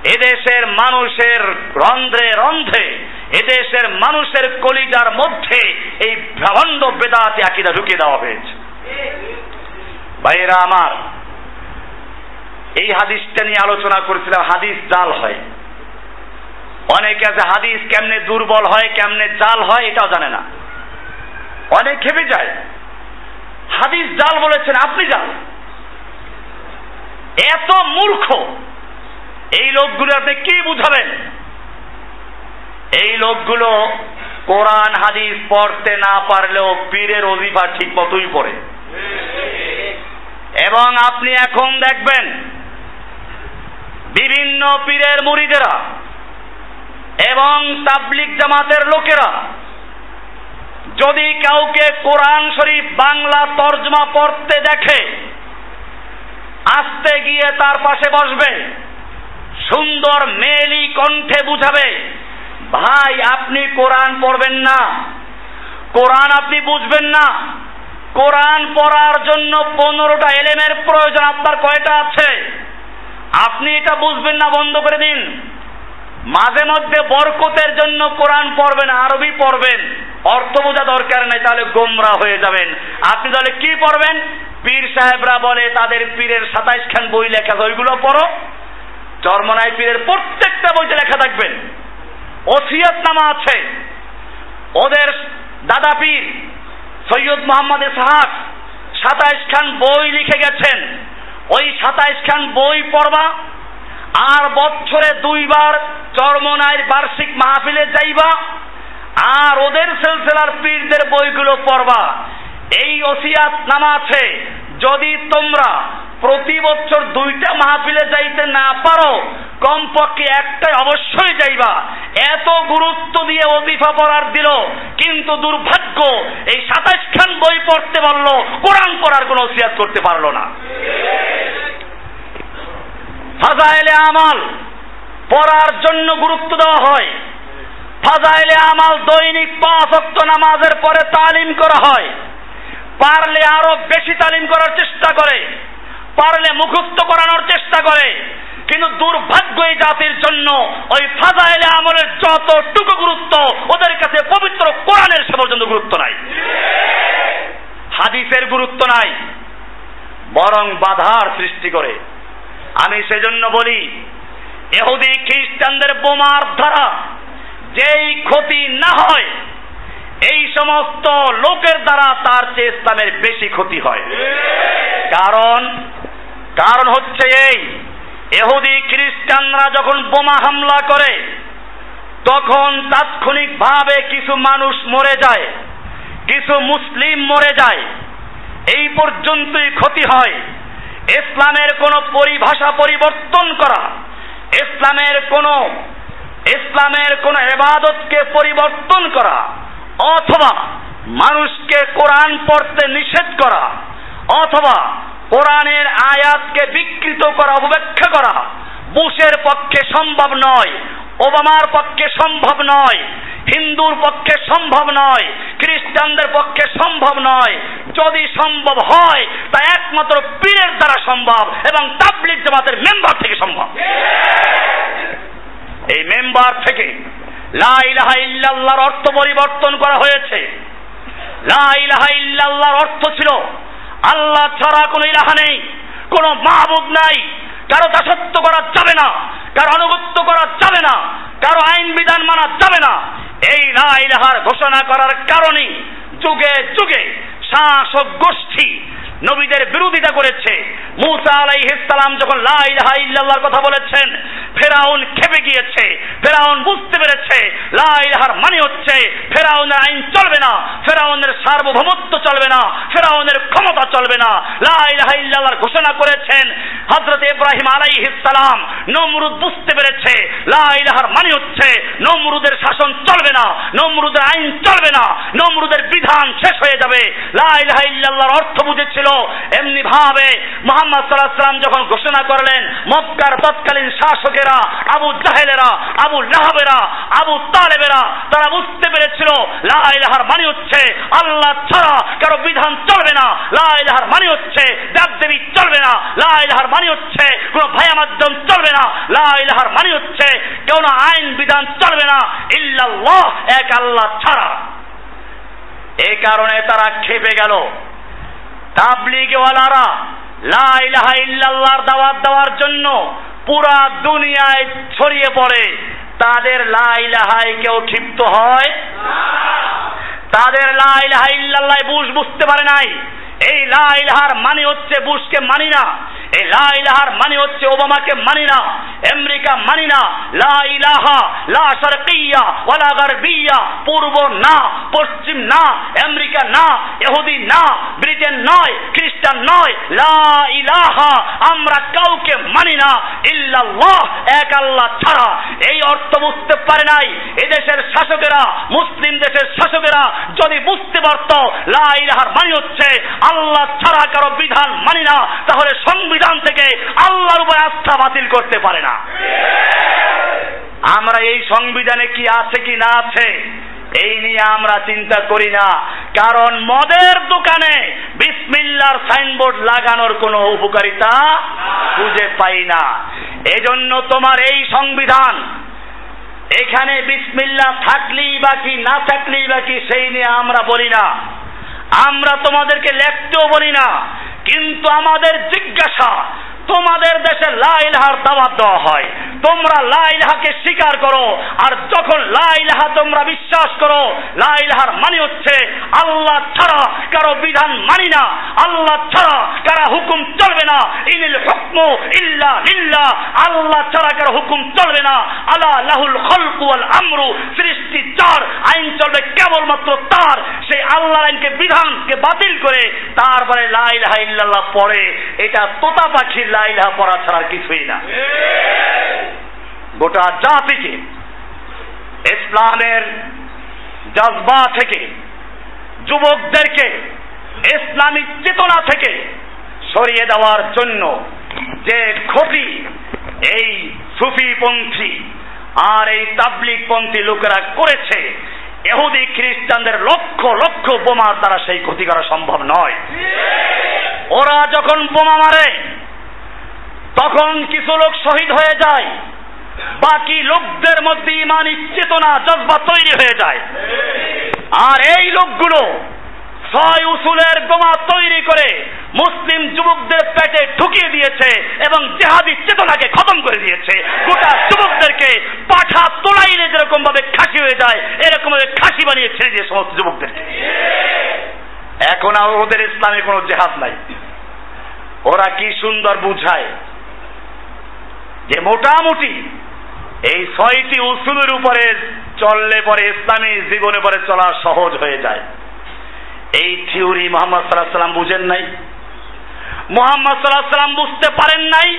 এদেশের মানুষের রন্ধ্রে রন্ধ্রে, এদেশের মানুষের কলিজার মধ্যে এই ভ্রাবণ্ড বেদাতে আকিদা ঢুকিয়ে দেওয়া হয়েছে। ভাইয়েরা আমার, এই হাদিসটা নিয়ে আলোচনা করেছিলাম, হাদিস জাল হয়। অনেকে আছে হাদিস কেমনে দুর্বল হয়, কেমনে জাল হয়, এটাও জানে না। অনেক খেপে যায়। হাদিস জাল বলেছেন, আপনি জাল এত মূর্খ, এই লোকগুলো আপনি কি বুঝাবেন? এই লোকগুলো কোরআন, হাদিস পড়তে না পারলেও পীরের অজিফা ঠিক মতোই পড়ে। এবং আপনি এখন দেখবেন, বিভিন্ন পীরের মুড়িদেরা এবং তাবলিক জামাতের লোকেরা যদি কাউকে কোরআন শরীফ বাংলা তর্জমা পড়তে দেখে, আসতে গিয়ে তার পাশে বসবে, সুন্দর মেলি কণ্ঠে বুঝাবে, ভাই, আপনি কোরআন পড়বেন না। কোরআন আপনি বুঝবেন না। কোরআন পড়ার জন্য পনেরোটা এলেমের প্রয়োজন আপনার কয়টা আছে? আপনি এটা বুঝবেন না, বন্ধ করে দিন। মাঝে মধ্যে বরকতের জন্য কোরআন পড়বেন, আরবি পড়বেন। অর্থ বোঝা দরকার নেই, তাহলে গোমরা হয়ে যাবেন। আপনি তাহলে কি পড়বেন? পীর সাহেবরা বলে, তাদের পীরের সাতাইশ খান বই লেখা ওইগুলো পড়ো। চরমনাই পীরের প্রত্যেকটা বইতে লেখা থাকবেন। ওসিয়ত নামা আছে। ওদের দাদা পীর, সৈয়দ মোহাম্মদ সাহাক সাতাইশ খান বই লিখে গেছেন। ওই সাতাইশ খান বই পড়বা, আর বছরে দুইবার চরমনাইর বার্ষিক মাহফিলে যাইবা। আর ওদের সিলসিলার পীরদের বইগুলো পড়বা। এই ওসিয়াত নামা আছে, যদি তোমরা প্রতি বছর দুইটা মাহফিলে যাইতে না পারো, কমপক্ষে একটাই অবশ্যই যাইবা। এত গুরুত্ব দিয়ে অজিফা পড়ার দিল, কিন্তু দুর্ভাগ্য এই সাতাইশ খান বই পড়তে পারল, কোরআন পড়ার কোনো ওসিয়াত করতে পারল না। ফাজাইলে আমাল পড়ার জন্য গুরুত্ব দেওয়া হয়। ফাজাইলে আমাল দৈনিক পাঁচ অক্ত নামাজের পরে তালিম করা হয়। পারলে আরও বেশি তালিম করার চেষ্টা করে। পারলে মুখস্থ করানোর চেষ্টা করে। কিন্তু দুর্ভাগ্য এই জাতির জন্য ওই ফাজাইলে আমলের যতটুকু গুরুত্ব, ওদের কাছে পবিত্র কোরআনের সে পর্যন্ত গুরুত্ব নাই। হাদিসের গুরুত্ব নাই। বরং বাধার সৃষ্টি করে। আমি সেজন্য বলি, এহুদি খ্রিস্টানদের বোমার দ্বারা যেই ক্ষতি না হয়, এই সমস্ত লোকের দ্বারা তার চেয়ে ইসলামের বেশি ক্ষতি হয়। কারণ কারণ হচ্ছে এই, এহুদি খ্রিস্টানরা যখন বোমা হামলা করে, তখন তাৎক্ষণিকভাবে কিছু মানুষ মরে যায়, কিছু মুসলিম মরে যায়। এই পর্যন্তই ক্ষতি হয়। ইসলামের কোনো পরিভাষা পরিবর্তন করা, ইসলামের কোন ইসলামের কোন এবাদতকে পরিবর্তন করা অথবা মানুষকে কোরআন পড়তে নিষেধ করা অথবা কোরআনের আয়াতকে বিকৃত করা অপব্যাখ্যা করা বুশের পক্ষে সম্ভব নয়, ওবামার পক্ষে সম্ভব নয়, হিন্দুর পক্ষে সম্ভব নয়, খ্রিস্টানদের পক্ষে সম্ভব নয়। যদি সম্ভব হয়, তা একমাত্র পীরের দ্বারা সম্ভব এবং তাবলিক জামাতের মেম্বার থেকে সম্ভব। এই মেম্বার থেকে লা ইলাহা ইল্লাল্লাহর অর্থ পরিবর্তন করা হয়েছে। লা ইলাহা ইল্লাল্লাহর অর্থ ছিল, আল্লাহ ছাড়া কোনো ইলাহা নেই, কোনো মাহবুব নাই, কারও দাসত্ব করা যাবে না, কারও আনুগত্য করা যাবে না, কারও আইন বিধান মানা যাবে না। এই লা ইলাহার ঘোষণা করার কারণে যুগে যুগে শাসক গোষ্ঠী নবীদের বিরোধিতা করেছে। মুসা আলাইহিসসালাম যখন লাই ইলাহা ইল্লাল্লাহর কথা বলেছেন, ফেরাউন খেপে গিয়েছে, ফেরাউন বুঝতে পেরেছে লাই ইলাহার মানে হচ্ছে ফেরাউনের আইন চলবে না, ফেরাউনের সার্বভৌমত্ব চলবে না, ফেরাউনের ক্ষমতা চলবে না। লাই ইলাহা ইল্লাল্লাহর ঘোষণা করেছেন হযরত ইব্রাহিম আলাইহিসসালাম নমরুদ বুঝতে পেরেছে, লা ইলাহার মানে হচ্ছে নমরুদের শাসন চলবে না, নমরুদের আইন চলবে না, নমরুদের বিধান শেষ হয়ে যাবে। লা ইলাহা ইল্লাল্লাহর অর্থ বুঝেছিল, এমনি ভাবে মোহাম্মদ সাল্লাহ যখন ঘোষণা করলেন, মক্কার তৎকালীন শাসকেরা, আবু জাহেলেরা, আবু লাহাবেরা, আবু তালেবেরা, তারা বুঝতে পেরেছিল লাইলাহার মানে হচ্ছে আল্লাহ ছাড়া কারও বিধান চলবে না লাইলাহার মানে হচ্ছে দেব দেবী চলবে না লাইলাহার মানে হচ্ছে, কোনো ভায়া মাধ্যম চলবে না। লাইলাহার মানে হচ্ছে কোনো আইন, বিধান চলবে না। ইল্লাল্লাহ, এক আল্লাহ ছাড়া। এই কারণে তারা খেপে গেল। তাবলিগওয়ালারা লা ইলাহা ইল্লাল্লাহর দাওয়াত দেওয়ার জন্য পুরা দুনিয়ায় ছড়িয়ে পড়ে। তাদের লা ইলাহায় কেউ ক্ষিপ্ত হয়? তাদের লা ইলাহা ইল্লাল্লাহ বুঝ বুঝতে পারে নাই। এই লা ইলাহার মানে হচ্ছে বুশকে মানি না। এই লা ইলাহার মানে হচ্ছে ওবামাকে মানি না। আমেরিকা মানি না। লা ইলাহা, লা শারকিয়া, ওয়ালা গারবিয়া। পূর্ব না, পশ্চিম না, আমেরিকা না, ইহুদি না, ব্রিটেন নয়, খ্রিস্টান নয়। লা আমরা কাউকে মানি না। ইল্লাল্লাহ, এক আল্লাহ ছাড়া। এই অর্থ বুঝতে পারে নাই। এদেশের শাসকেরা, মুসলিম দেশের শাসকেরা যদি বুঝতে পারত, লা ইলাহার মানে হচ্ছে আল্লাহ ছাড়া কারও বিধান মানি না, তাহলে সংবিধান থেকে আল্লাহর উপর আস্থা বাতিল করতে পারে না। আমরা এই সংবিধানে কি আছে কি না আছে, এই নিয়ে আমরা চিন্তা করি না। কারণ মদের দোকানে বিসমিল্লার সাইনবোর্ড লাগানোর কোনো উপকারিতা খুঁজে পাই না। এজন্য তোমার এই সংবিধান, এখানে বিসমিল্লা থাকলেই বাকি না থাকলেই বাকি সেই নিয়ে আমরা বলি না। আমরা তোমাদেরকে লেখতেও বলি না কিন্তু আমাদের জিজ্ঞাসা তোমাদের দেশে লাইলাহার দাওয়াত দেওয়া হয়। তোমরা লাইলাহাকে স্বীকার করো, আর যখন লাইলাহা তোমরা বিশ্বাস করো, লাইলাহার মানে হচ্ছে আল্লাহ ছাড়া কারও বিধান মানি না, আল্লাহ ছাড়া কারা হুকুম চলবে না। ইনিল হুকমু ইল্লা লিল্লাহ, আল্লাহ ছাড়া কারও হুকুম চলবে না। আলা লাহুল খলকু ওয়াল আমরু, সৃষ্টি চার, আইন চলবে কেবলমাত্র তার। সেই আল্লাহর আইনকে, বিধানকে বাতিল করে তারপরে লাইলাহা ইল্লাল্লাহ পড়ে। এটা তোতা পাখির লাইলাহা পড়া ছাড়া কিছুই না। গোটা জাতিকে ইসলামের জজবা থেকে যুবকদেরকে ইসলামিক চেতনা থেকে সরিয়ে দেওয়ার জন্য যে ক্ষতি এই সুফিপন্থী আর এই তাবলিক পন্থী লোকেরা করেছে এহুদি খ্রিস্টানদের লক্ষ লক্ষ বোমার দ্বারা সেই ক্ষতি করা সম্ভব নয়। ওরা যখন বোমা মারে তখন কিছু লোক শহীদ হয়ে যায়। বাকি লোকদের মধ্যে ইমানি চেতনা, জজবা তৈরি হয়ে যায়। আর এই লোকগুলো ছয় উসুলের বোমা তৈরি করে মুসলিম যুবকদের পেটে ঢুকিয়ে দিয়েছে এবং জেহাদি চেতনাকে খতম করে দিয়েছে। গোটা যুবকদেরকে পাঠা তোলাইলে যেরকম ভাবে খাসি হয়ে যায় এরকম ভাবে খাসি বানিয়ে ছেড়ে দিয়ে সমস্ত যুবকদেরকে। এখন আর ওদের ইসলামে কোনো জেহাদ নাই। ওরা কি সুন্দর বুঝায়। যে মোটামুটি এই ছয়টি উসুলের উপরে চললে পরে ইসলামী জীবনে পরে চলা সহজ হয়ে যায়। এই থিওরি মোহাম্মদ সাল্লাহ সাল্লাম বুঝেন নাই। মোহাম্মদ সাল্লাহ সাল্লাম বুঝতে পারেন নাই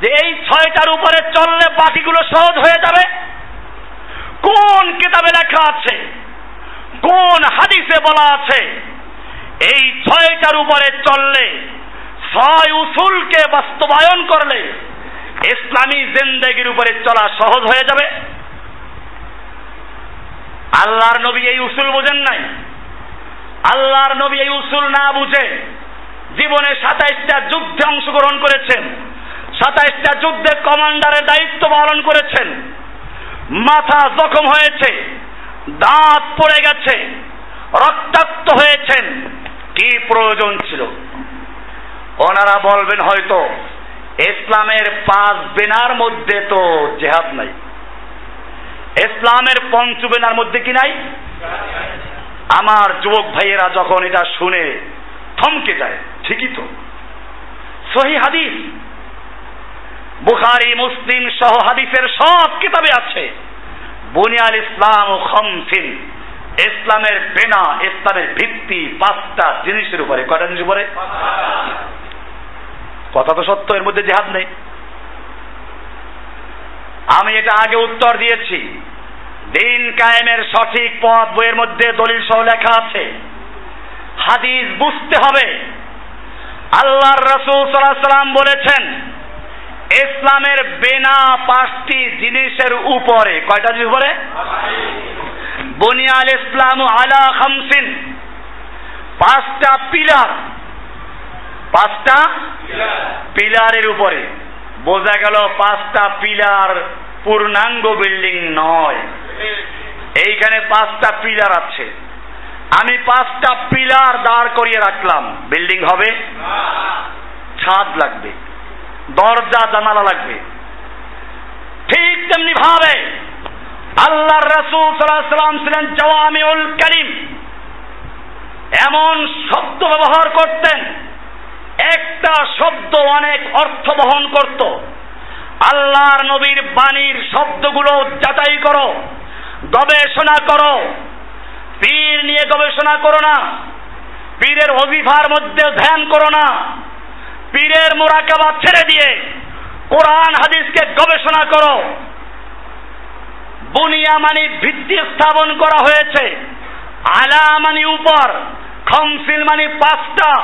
যে এই ছয়টার উপরে চললে বাকিগুলো সহজ হয়ে যাবে। কোন কিতাবে লেখা আছে? কোন হাদিসে বলা আছে? এই ছয়টার উপরে চললে ছয় উসুলকে বাস্তবায়ন করলে ইসলামী জিন্দেগির উপরে চলা সহজ হয়ে যাবে। আল্লাহর নবী এই উসুল বোঝেন নাই। আল্লাহর নবী এই উসুল না বুঝে জীবনে সাতাইশটা যুদ্ধে অংশগ্রহণ করেছেন, সাতাইশটা যুদ্ধে কমান্ডারের দায়িত্ব পালন করেছেন। মাথা জখম হয়েছে, দাঁত পড়ে গেছে, রক্তাক্ত হয়েছেন। কি প্রয়োজন ছিল? ওনারা বলবেন হয়তো ইসলামের পাঁচ বেনার মধ্যে তো জেহাদ নাই। ইসলামের পঞ্চ বেনার মধ্যে কি নাই? আমার যুবক ভাইয়েরা যখন এটা শুনে থমকে যায়, ঠিকই তো। সহি হাদিস। বুখারি, মুসলিম সহ হাদিসের সব কিতাবে আছে। বুনিয়াল ইসলাম খমসিন। ইসলামের বেনা, ইসলামের ভিত্তি পাঁচটা জিনিসের উপরে, কয়টা জিনিস উপরে? কথা তো সত্য, এর মধ্যে জেহাদ নেই। আমি এটা আগে উত্তর দিয়েছি। দিন কায়েমের সঠিক পথ বইয়ের মধ্যে দলিল সহ লেখা আছে। হাদিস বুঝতে হবে। আল্লাহর রসুল সাল্লাম বলেছেন, ইসলামের বেনা পাঁচটি জিনিসের উপরে, কয়টা জিনিস উপরে? বুনিয়াল ইসলাম আলা খামসিন, পাঁচটা পিলার। পাঁচটা পিলারের উপরে। বোঝা গেল পাঁচটা পিলার পূর্ণাঙ্গ বিল্ডিং নয়। এইখানে পাঁচটা পিলার আছে। আমি পাঁচটা পিলার দাঁড় করিয়ে রাখলাম। বিল্ডিং হবে? ছাদ লাগবে। দরজা, জানালা লাগবে। ঠিক তেমনি ভাবে আল্লাহর রসুল সাল্লাম ছিলেন জওয়ামিউল করিম। এমন শব্দ ব্যবহার করতেন একটা শব্দ অনেক অর্থ বহন করত। আল্লাহর নবীর বাণীর শব্দগুলো যাচাই করো, গবেষণা করো। পীর নিয়ে গবেষণা করো না, পীরের অজিফার মধ্যে ধ্যান করো না। পীরের মোরাকাবা ছেড়ে দিয়ে কোরআন, হাদিসকে গবেষণা করো। বুনিয়া মানি ভিত্তি স্থাপন করা হয়েছে। আলা উপর খমসিল মানি পাঁচটা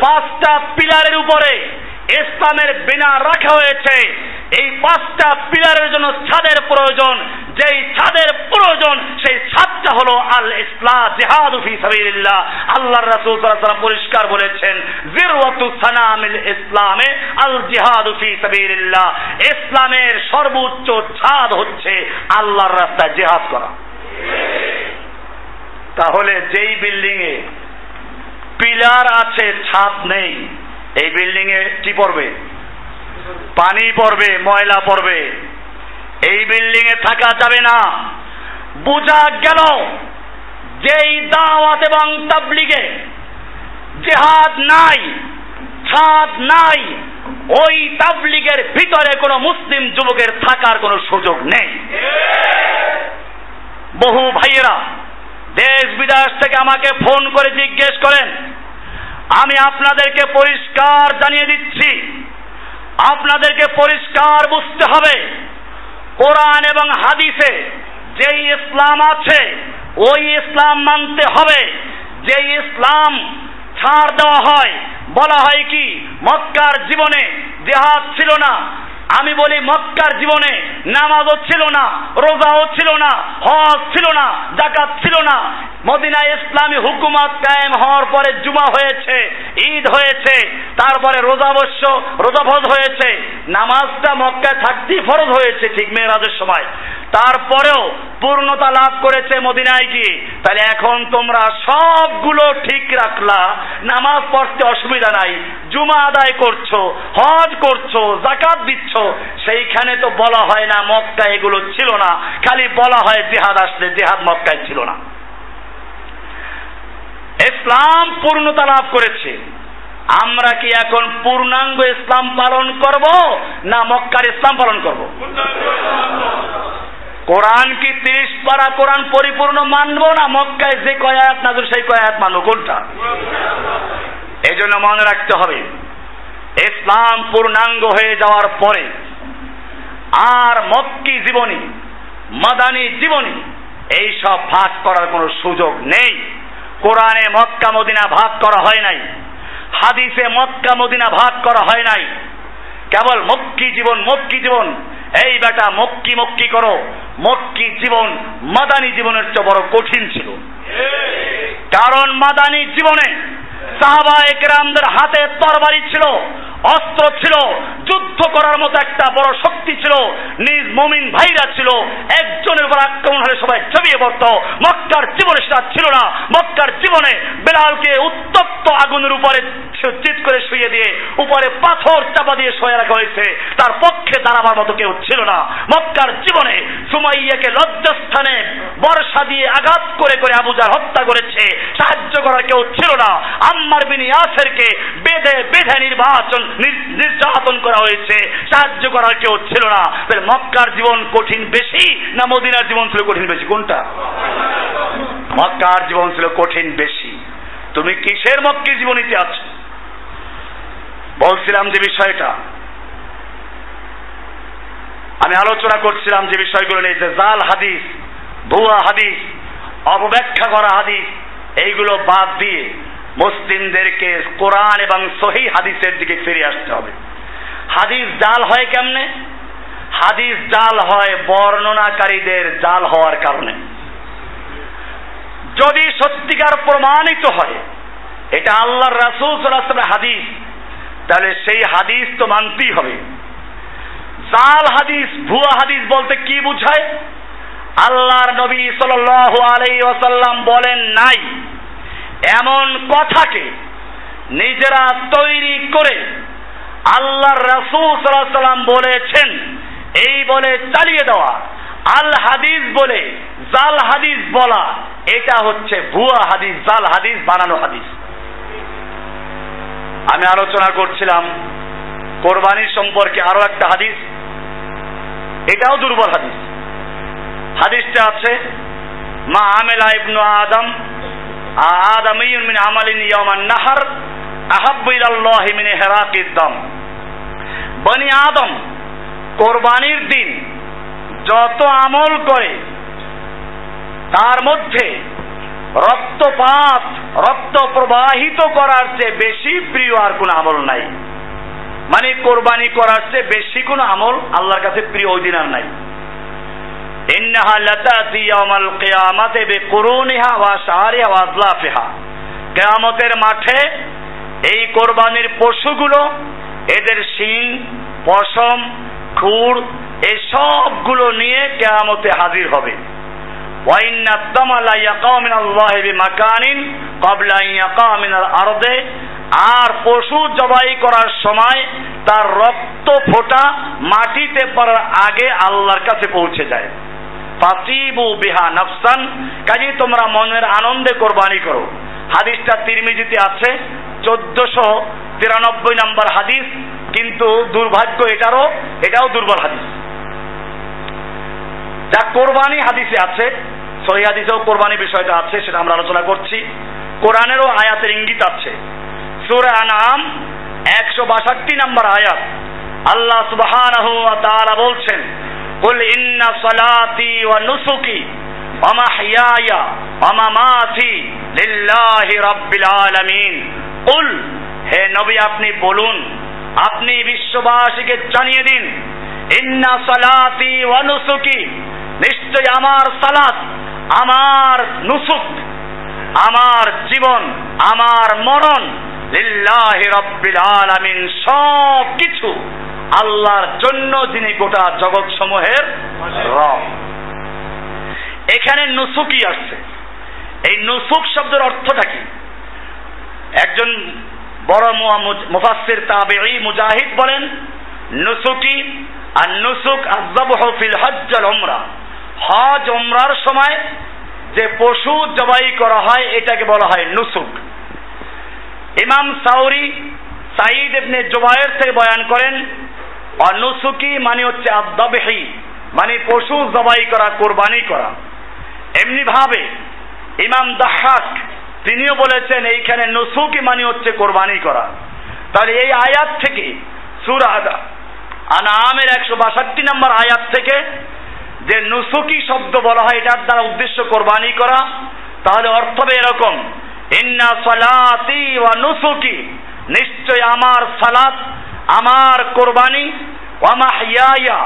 পাঁচটা পিলারের উপরে ইসলামের বিনা রাখা হয়েছে। এই পাঁচটা পিলারের জন্য ছাদের প্রয়োজন। যেই ছাদের প্রয়োজন, সেই ছাদটা হলো আল ইসলাম জেহাদ ফি সাবিলিল্লাহ। আল্লাহর রাসূল সাল্লাল্লাহু পরিষ্কার বলেছেন, জিরওয়াতু সানামিল ইসলামে আল জিহাদ ফি সাবিলিল্লাহ। ইসলামের সর্বোচ্চ ছাদ হচ্ছে আল্লাহর রাস্তায় জিহাদ করা। তাহলে যেই বিল্ডিং এ পিলার আছে, ছাদ নেই। এই বিল্ডিং এ কি পড়বে? পানি পড়বে, ময়লা পড়বে। এই বিল্ডিং এ থাকা যাবে না। বোঝা গেল, যেই দাওয়াত এবং তাবলিগে জেহাদ নাই, ছাদ নাই, ওই তাবলিগের ভিতরে কোনো মুসলিম যুবকের থাকার কোনো সুযোগ নেই। বহু ভাইয়েরা দেশ বিদেশ থেকে আমাকে ফোন করে জিজ্ঞেস করেন, আমি আপনাদেরকে পরিষ্কার জানিয়ে দিচ্ছি, আপনাদেরকে পরিষ্কার বুঝতে হবে, কোরআন এবং হাদিসে যেই ইসলাম আছে, ওই ইসলাম মানতে হবে, যেই ইসলাম ছাড় দেওয়া হয়, বলা হয় কি, মক্কার জীবনে জেহাদ ছিল না আমি বলি, মক্কার জীবনে নামাজও ছিল না, রোজাও ছিল না, হজ ছিল না জাকাত ছিল না। মদিনায় ইসলামী হুকুমত কায়েম হওয়ার পরে জুমা হয়েছে, ঈদ হয়েছে, তারপরে রোজা অবশ্য রোজা হয়েছে, নামাজটা মক্কায় থাকতেই ফরজ হয়েছে ঠিক মেয়েরাজের সময়। তারপরেও পূর্ণতা লাভ করেছে মদিনায় গিয়ে। তাহলে এখন তোমরা সবগুলো ঠিক রাখলা, নামাজ পড়তে অসুবিধা নাই জুমা আদায় করছ, হজ করছ জাকাত দিচ্ছ, সেইখানে তো বলা হয় না মক্কা এগুলো ছিল না। খালি বলা হয় জেহাদ আসলে, জেহাদ মক্কায় ছিল না। ইসলাম পূর্ণতা লাভ করেছে। আমরা কি এখন পূর্ণাঙ্গ ইসলাম পালন করব, না মক্কার ইসলাম পালন করব? কোরআন কি তিরিশ পারা কোরআন পরিপূর্ণ মানবো না মক্কায় যে কয়াত না সেই কয়াত মানব, কোনটা? এই জন্য মনে রাখতে হবে ইসলাম পূর্ণাঙ্গ হয়ে যাওয়ার পরে আর মক্কি জীবনী মাদানী জীবনী এই সব ভাগ করার কোনো সুযোগ নেই। কোরআনে মক্কা মদিনা ভাগ করা হয় নাই হাদিসে মক্কা মদিনা ভাগ করা হয় নাই। কেবল মক্কি জীবন মক্কি জীবন এই বেটা মক্কি মক্কি করো মক্কি জীবন মাদানী জীবনের চেয়ে বড় কঠিন ছিল। কারণ মাদানী জীবনে সাহাবা একরামদের হাতে তরবারি ছিল। অস্ত্র ছিল, যুদ্ধ করার মতো একটা বড় শক্তি ছিল, নিজ মমিন ভাইরা ছিল, একজনের উপর আক্রমণ হলে সবাই জমিয়ে পড়ত। মক্কার জীবনে সেটা ছিল না। মক্কার জীবনে বেলালকে উত্তপ্ত আগুনের উপরে চিত করে শুয়ে দিয়ে উপরে পাথর চাপা দিয়ে শুয়ে রাখা হয়েছে। তার পক্ষে দাঁড়াবার মতো কেউ ছিল না। মক্কার জীবনে সুমাইয়াকে লজ্জাস্থানে বর্ষা দিয়ে আঘাত করে করে আবুজার হত্যা করেছে। সাহায্য করার কেউ ছিল না। আম্মার বিন ইয়াসেরকে বেঁধে বেঁধে নির্বাচন নির্যাতন করা হয়েছে, সাহায্য করার কেউ ছিল না। মক্কার জীবন কঠিন বেশি না মদিনার জীবন ছিল কঠিন বেশি? কোনটা? মক্কার জীবন ছিল কঠিন বেশি। তুমি কিসের মক্কি জীবনীতে আছো? বলছিলাম যে বিষয়টা। আমি আলোচনা করছিলাম যে বিষয়গুলো নিয়ে, যে জাল হাদিস, ভুয়া হাদিস অপব্যাখ্যা করা হাদিস, এইগুলো বাদ দিয়ে মুসলিমদেরকে কোরআন এবং সহি হাদিসের দিকে ফিরে আসতে হবে। হাদিস জাল হয় কেমনে? হাদিস জাল হয় বর্ণনাকারীদের জাল হওয়ার কারণে। যদি সত্যিকার প্রমাণিত হয়, এটা আল্লাহর রাসুল সাল্লাহ হাদিস, তাহলে সেই হাদিস তো মানতেই হবে। জাল হাদিস, ভুয়া হাদিস বলতে কি বুঝায়? আল্লাহর নবী সাল্লাল্লাহু আলাইহি ওয়াসাল্লাম বলেন, নাই। এমন কথাকে নিজেরা তৈরি করে আল্লাহর রাসূল সাল্লাম বলেছেন, এই বলে চালিয়ে দেওয়া, আল হাদিস বলে জাল হাদিস বলা, এটা হচ্ছে ভুয়া হাদিস, জাল হাদিস বানানো হাদিস। আমি আলোচনা করছিলাম কোরবানির সম্পর্কে আরও একটা হাদিস, এটাও দুর্বল হাদিস। হাদিসটা আছে, মা আমেলা ইবনু আদম আদামিয়ুন মিন আমালিন ইয়ামান নাহার, আহাব্বু ইলাল্লাহি মিন হেরাকিদ দাম। বনি আদম, কোরবানির দিন যত আমল করে, তার মধ্যে রক্তপাত, রক্ত প্রবাহিত করার চেয়ে বেশি প্রিয় আর কোন আমল নাই। মানে কোরবানি করার চেয়ে বেশি কোন আমল আল্লাহর কাছে প্রিয় ওই দিন আর নাই। ইয়াউমাল কিয়ামাতি বিকুরুনিহা ওয়া শারিহা ওয়া আজলাফিহা কিয়ামতের মাঠে এই কোরবানির পশুগুলো, এদের শিং, পশম, খুর, এই সবগুলো নিয়ে কেয়ামতে হাজির হবে। লা ইয়াকাউ মিনাল্লাহি বিমাকানিন ক্বাবলা আন ইয়াকা মিনাল আরদে। আর পশু জবাই করার সময় তার রক্ত ফোটা মাটিতে পড়ার আগে আল্লাহর কাছে পৌঁছে যায়। ফাসিবু বিহা নাফসান। কাজে তোমরা মনের আনন্দে কোরবানি করো। হাদিসটা তিরমিজিতে আছে, চোদ্দশো তিরানব্বই নাম্বার হাদিস, কিন্তু দুর্ভাগ্য এটারও, এটাও দুর্বল হাদিস। যা কোরবানি হাদিসে আছে, সহি হাদিসেও কোরবানি বিষয়টা আছে, সেটা আমরা আলোচনা করছি। কোরআনেরও আয়াতের ইঙ্গিত আছে। সুরা আনাম একশো বাষট্টি নাম্বার আয়াত। আল্লাহ ওয়া বলছেন ওয়া নুসুকি, ওয়া মাহইয়ায়া, ওয়া মামাতি লিল্লাহি রাব্বিল আলামিন। কুল, হে নবী, আপনি বলুন, আপনি বিশ্ববাসীকে জানিয়ে দিন, ইন্না সালাতি ওয়া নুসুকি নিশ্চয় আমার সালাত, আমার নুসুক, আমার জীবন, আমার মরণ লিল্লাহি রব্বিল আলামিন সব কিছু আল্লাহর জন্য যিনি গোটা জগৎ সমূহের রব। এখানে নুসুকি আসছে। এই নুসুক শব্দের অর্থটা কি? একজন বড় মুফাসসির তাবিঈ মুজাহিদ বলেন, নুসুকি আর নুসুক আযবাহু ফিল হজ্জ আল উমরা। হজ উমরার সময় যে পশু জবাই করা হয়, এটাকে বলা হয় নুসুক। ইমাম সাউরি সাইদ ইবনে জুবায়ের থেকে বয়ান করেন, অনুসুকি মানে হচ্ছে আদাবেহি মানে পশু জবাই করা, কোরবানি করা। এমনি ভাবে ইমাম দাহাক, তিনিও বলেছেন, এইখানে নুসুকি মানে হচ্ছে কোরবানি করা। তাহলে এই আয়াত থেকে, সুরা আনামের একশো বাষট্টি নম্বর আয়াত থেকে, যে নুসুকি শব্দ বলা হয়, এটার দ্বারা উদ্দেশ্য কোরবানি করা। তাহলে অর্থ হবে এরকম, ইন্না সালাতি ওয়া নুসুকি নিশ্চয় আমার সালাত, আমার কোরবানি ওয়ামাহিয়া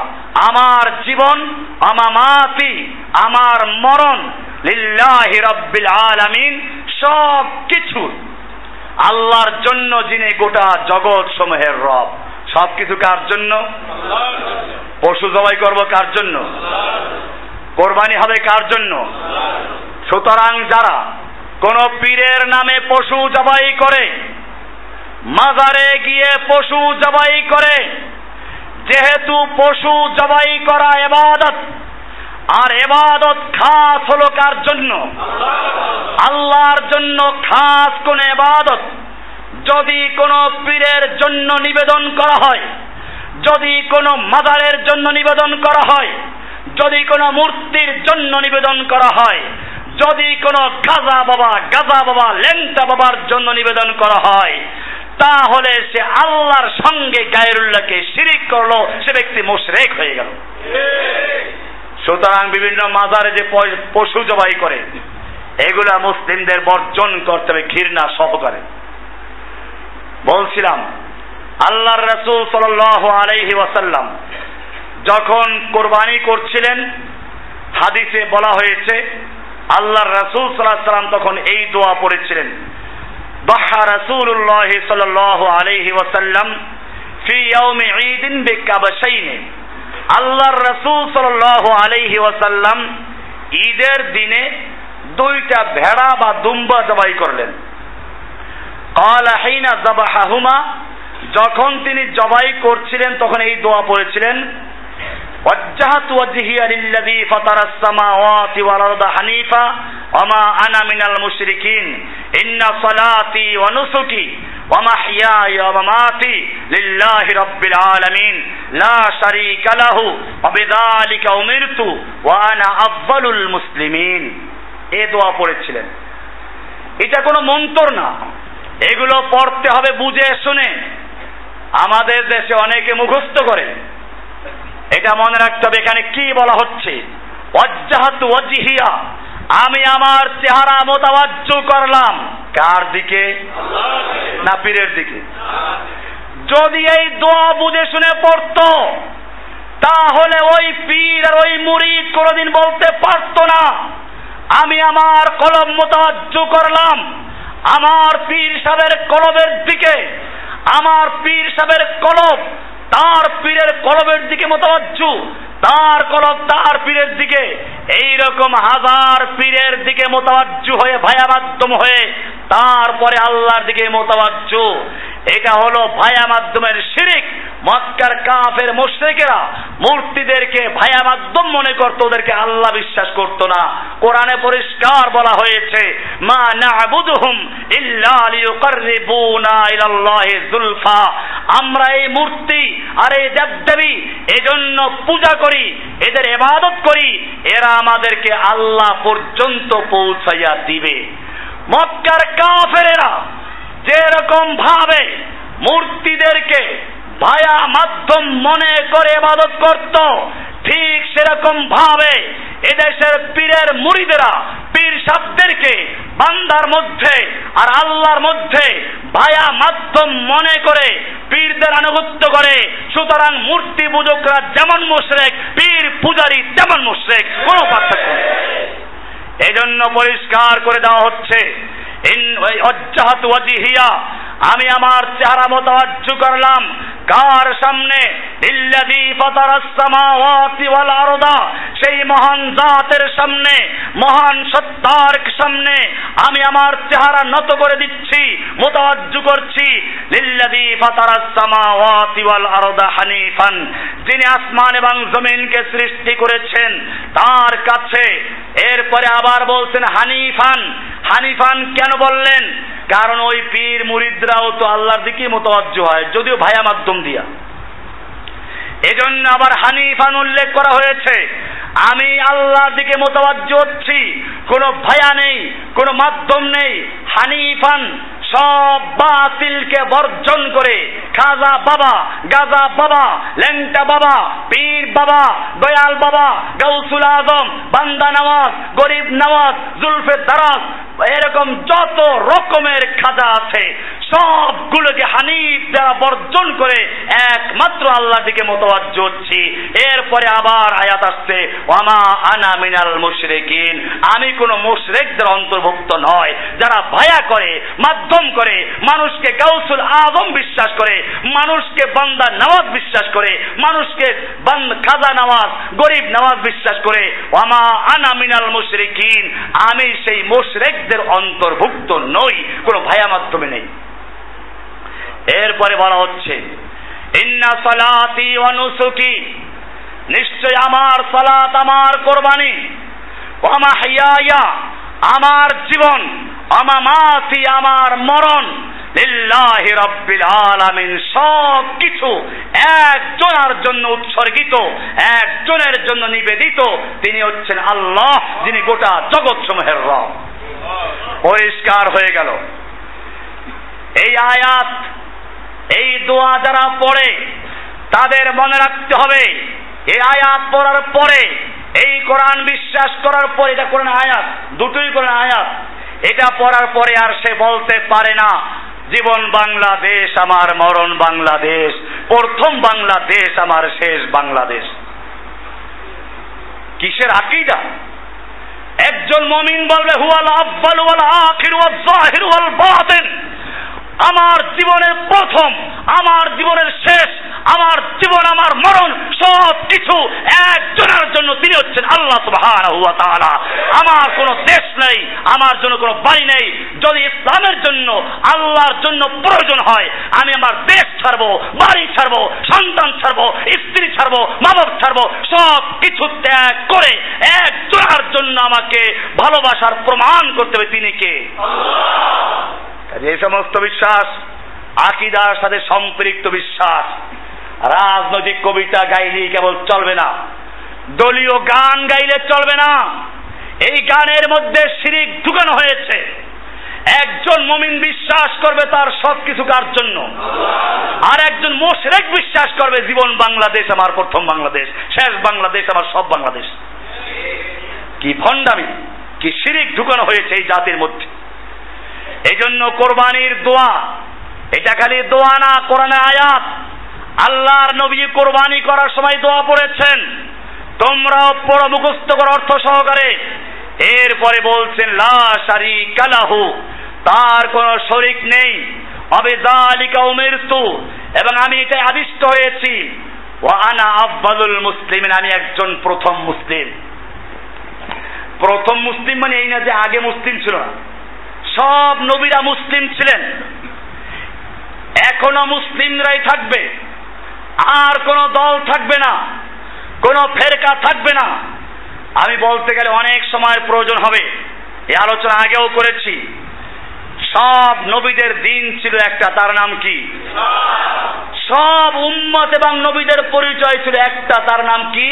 আমার জীবন আমামাতি আমার মরণ লিল্লাহি রাব্বিল আলামিন, সব কিছু আল্লাহর জন্য যিনি গোটা জগৎ সমূহের রব। সব কিছু কার জন্য? পশু জবাই করব কার জন্য? কোরবানি হবে কার জন্য? সুতরাং যারা কোন পীরের নামে পশু জবাই করে মাজারে গিয়ে পশু জবাই করে। যেহেতু পশু জবাই করা এবাদত, আর এবাদত খাস হলো কার জন্য? আল্লাহর জন্য খাস কোন এবাদত যদি কোনো পীরের জন্য নিবেদন করা হয়, যদি কোনো মাদারের জন্য নিবেদন করা হয়, যদি কোনো মূর্তির জন্য নিবেদন করা হয়, যদি কোনো গাজা বাবা গাজা বাবা লেংটা বাবার জন্য নিবেদন করা হয় তাহলে সে আল্লাহর সঙ্গে গায়রুল্লাহকে শিরিক করল, সে ব্যক্তি মোশরেক হয়ে গেল। সুতরাং বিভিন্ন মাজারে যে পশু জবাই করে, এগুলা মুসলিমদের বর্জন করতে হবে, ঘৃণা সহকারে। বলছিলাম, আল্লাহর রসুল সাল আলাইহি ওয়াসাল্লাম যখন কোরবানি করছিলেন, হাদিসে বলা হয়েছে, আল্লাহর রসুল সাল্লাহ সাল্লাম তখন এই দোয়া পড়েছিলেন ضحى رسول الله صلى الله عليه وسلم في يوم عيد بكبشين আল্লাহর রসুল সাল্লাহ আলাইহি ওয়াসাল্লাম ঈদের দিনে দুইটা ভেড়া বা দুম্বা জবাই করলেন কালা হিনা জবাহাহুমা যখন তিনি জবাই করছিলেন তখন এই দোয়া পড়েছিলেন وجهت وجهي للذي فطر السماوات والأرض حنيفا وما أنا من المشركين إن صلاتي ونسكي ومحياي ومماتي لله رب العالمين لا شريك له وبذلك أمرت وأنا أفضل المسلمين এ দোয়া পড়েছিলেন এটা কোনো মন্তর না এগুলো পড়তে হবে বুঝে শুনে আমাদের দেশে অনেকে মুখস্থ করে এটা মনে রাখতে হবে এখানে কি বলা হচ্ছে? আমি আমার চেহারা মোতাবাজ্য করলাম। কার দিকে? না, পীরের দিকে। যদি এই দোয়া বুঝে শুনে পড়তো, তাহলে ওই পীর আর ওই মুরিদ কোনোদিন বলতে পারতো না। আমি আমার কলম মোতাবাজ্য করলাম। আমার পীর সাহেবের কলবের দিকে, আমার পীর সাহেবের কলব তার পীরের কলবের দিকে মোতাবাজ্য তার কলব তার পীরের দিকে। এই রকম হাজার পীরের দিকে মোতাবাজ্য হয়ে ভায়া মাধ্যম হয়ে তারপরে আল্লাহর দিকে মোতাবাজ্য এটা হলো ভায়া মাধ্যমের শিরিক। মক্কার কাফের মুশরিকেরা মূর্তিদেরকে ভায়া মাধ্যম মনে করত, ওদেরকে আল্লাহ বিশ্বাস করত না। কোরআনে পরিষ্কার বলা হয়েছে, মা না'বুদুহুম ইল্লা লিয়ুকাররিবুনা ইলাল্লাহি যুলফা। আমরা এই মূর্তি আর এই দেবদেবী এজন্য পূজা করি, এদের ইবাদত করি, এরা আমাদেরকে আল্লাহ পর্যন্ত পৌঁছাইয়া দিবে। মক্কার কাফেরেরা যেরকম ভাবে মূর্তিদেরকে ভায়া মাধ্যম মনে করে ইবাদত করত। ঠিক সেরকম ভাবে এদেশের পীরের মুড়িদেরা, পীর সাবদেরকে বান্দার মধ্যে আর আল্লাহর মধ্যে ভায়া মাধ্যম মনে করে পীরদের আনুগত্য করে। সুতরাং মূর্তি পূজকরা যেমন মুশরেক, পীর পূজারি তেমন মুশরেক। কোনো পার্থক্য এজন্য পরিষ্কার করে দেওয়া হচ্ছে। অজ্জাহাত ওয়াজিহিয়া আমি আমার চেহারা মতো মোতাবাজ্য করলাম। কার সামনে? সেই মহান জাতের সামনে, মহান সত্তার সামনে আমি আমার চেহারা নত করে দিচ্ছি মোতাবাজ্য করছি। লিল্লাযী ফাতারাস সামাওয়াতি আরদা হানিফান। যিনি আসমান এবং জমিনকে সৃষ্টি করেছেন, তার কাছে। এরপরে আবার বলছেন হানিফান। হানিফান কেন বললেন? কারণ ওই পীর মুরিদরাও তো আল্লাহর দিকেই মোতাবাজ্য হয়, যদিও ভায়া মাধ্যম দিয়া। এজন্য আবার হানিফান উল্লেখ করা হয়েছে, আমি আল্লাহর দিকে মোতাবাজ্য হচ্ছি, কোনো ভায়া নেই, কোনো মাধ্যম নেই, হানিফান সব বাতিলকে বর্জন করে খাজা বাবা, গাজা বাবা, ল্যাংটা বাবা, পীর বাবা, দয়াল বাবা গৌসুল আজম, বান্দা নওয়াজ, গরিব নওয়াজ, জুলফে দারাজ, এরকম যত রকমের খাজা আছে, সবগুলোকে হানিফ যারা বর্জন করে একমাত্র আল্লাহ দিকে মতবাজ্য হচ্ছি। এরপরে আবার আয়াত আসছে, ওয়ামা আনা মিনাল মুশরিকিন। আমি কোনো মুশরিকদের অন্তর্ভুক্ত নয়, যারা ভায়া করে, মাধ্যম করে, মানুষকে গাউসুল আজম বিশ্বাস করে, মানুষকে বান্দা নওয়াজ বিশ্বাস করে, মানুষকে খাজা নওয়াজ, গরিব নওয়াজ বিশ্বাস করে। ওয়ামা আনা মিনাল মুশরিকিন, আমি সেই মুশরিকদের অন্তর্ভুক্ত নই, কোনো ভায়া মাধ্যমে নেই। এরপরে বলা হচ্ছে, ইন্না সালাতি অনুসুকি নিশ্চয় আমার সালাত, আমার কোরবানি আমার জীবন অমামাতি আমার মরণ। লিল্লাহি রব্বিল আলামিন সব কিছু একজনের জন্য উৎসর্গিত, একজনের জন্য নিবেদিত। তিনি হচ্ছেন আল্লাহ, যিনি গোটা জগৎ সমূহের রব। পরিষ্কার হয়ে গেল। এই আয়াত, এই দোয়া যারা পড়ে, তাদের মনে রাখতে হবে, এই আয়াত পড়ার পরে, এই কোরআন বিশ্বাস করার পরে এটা কোরআন আয়াত, দুটোই কোরআন আয়াত। এটা পড়ার পরে আর সে বলতে পারে না, জীবন বাংলাদেশ, আমার মরণ বাংলাদেশ, প্রথম বাংলাদেশ, আমার শেষ বাংলাদেশ। কিসের আকিদা? একজন মমিন বলবে, হুয়াল আব্বাল ওয়াল আখির ওয়াল জাহির ওয়াল বাতিন। আমার জীবনের প্রথম, আমার জীবনের শেষ আমার জীবন, আমার মরণ সব কিছু একজনের জন্য তিনি হচ্ছেন আল্লাহ তাআলা। আমার কোনো দেশ নেই, আমার জন্য কোনো বাড়ি নেই। যদি ইসলামের জন্য, আল্লাহর জন্য প্রয়োজন হয়, আমি আমার দেশ ছাড়বো, বাড়ি ছাড়বো, সন্তান ছাড়বো, স্ত্রী ছাড়বো মা বাপ ছাড়বো, সব কিছু ত্যাগ করে একজনের জন্য আমাকে ভালোবাসার প্রমাণ করতে হবে তিনি কে। যে সমস্ত বিশ্বাস, আকিদার সাথে সম্পৃক্ত বিশ্বাস। রাজনৈতিক কবিতা গাইলেই কেবল চলবে না। দলীয় গান গাইলে চলবে না। এই গানের মধ্যে শিরিক ঢুকানো হয়েছে। একজন মমিন বিশ্বাস করবে তার সব কিছু কার জন্য? আর একজন মোশরেক বিশ্বাস করবে, জীবন বাংলাদেশ আমার প্রথম বাংলাদেশ, শেষ বাংলাদেশ আমার সব বাংলাদেশ। কি ভণ্ডামি, কি শিরিক ঢুকানো হয়েছে এই জাতির মধ্যে। এই জন্য কোরবানির দোয়া, এটা খালি দোয়া না, কোরআনে আয়াত। আল্লাহর নবী কোরবানি করার সময় দোয়া পড়েছেন। তোমরাও পড়ো মুখস্থ করো অর্থ সহকারে। এরপরে বলছেন, লা সারি কালাহু তার কোন শরিক নেই। অবেজালিকা উমেরতু। এবং আমি এটাই আবিষ্ট হয়েছি। ও আনা আব্বালুল মুসলিম আমি একজন প্রথম মুসলিম। প্রথম মুসলিম মানে এই না যে আগে মুসলিম ছিল না। সব নবীরা মুসলিম ছিলেন। এখনও মুসলিমরাই থাকবে। আর কোন দল থাকবে না, কোন ফেরকা থাকবে না। আমি বলতে গেলে অনেক সময়ের প্রয়োজন হবে। এই আলোচনা আগেও করেছি। সব নবীদের দিন ছিল একটা, তার নাম কি? সব উম্মত এবং নবীদের পরিচয় ছিল একটা, তার নাম কি?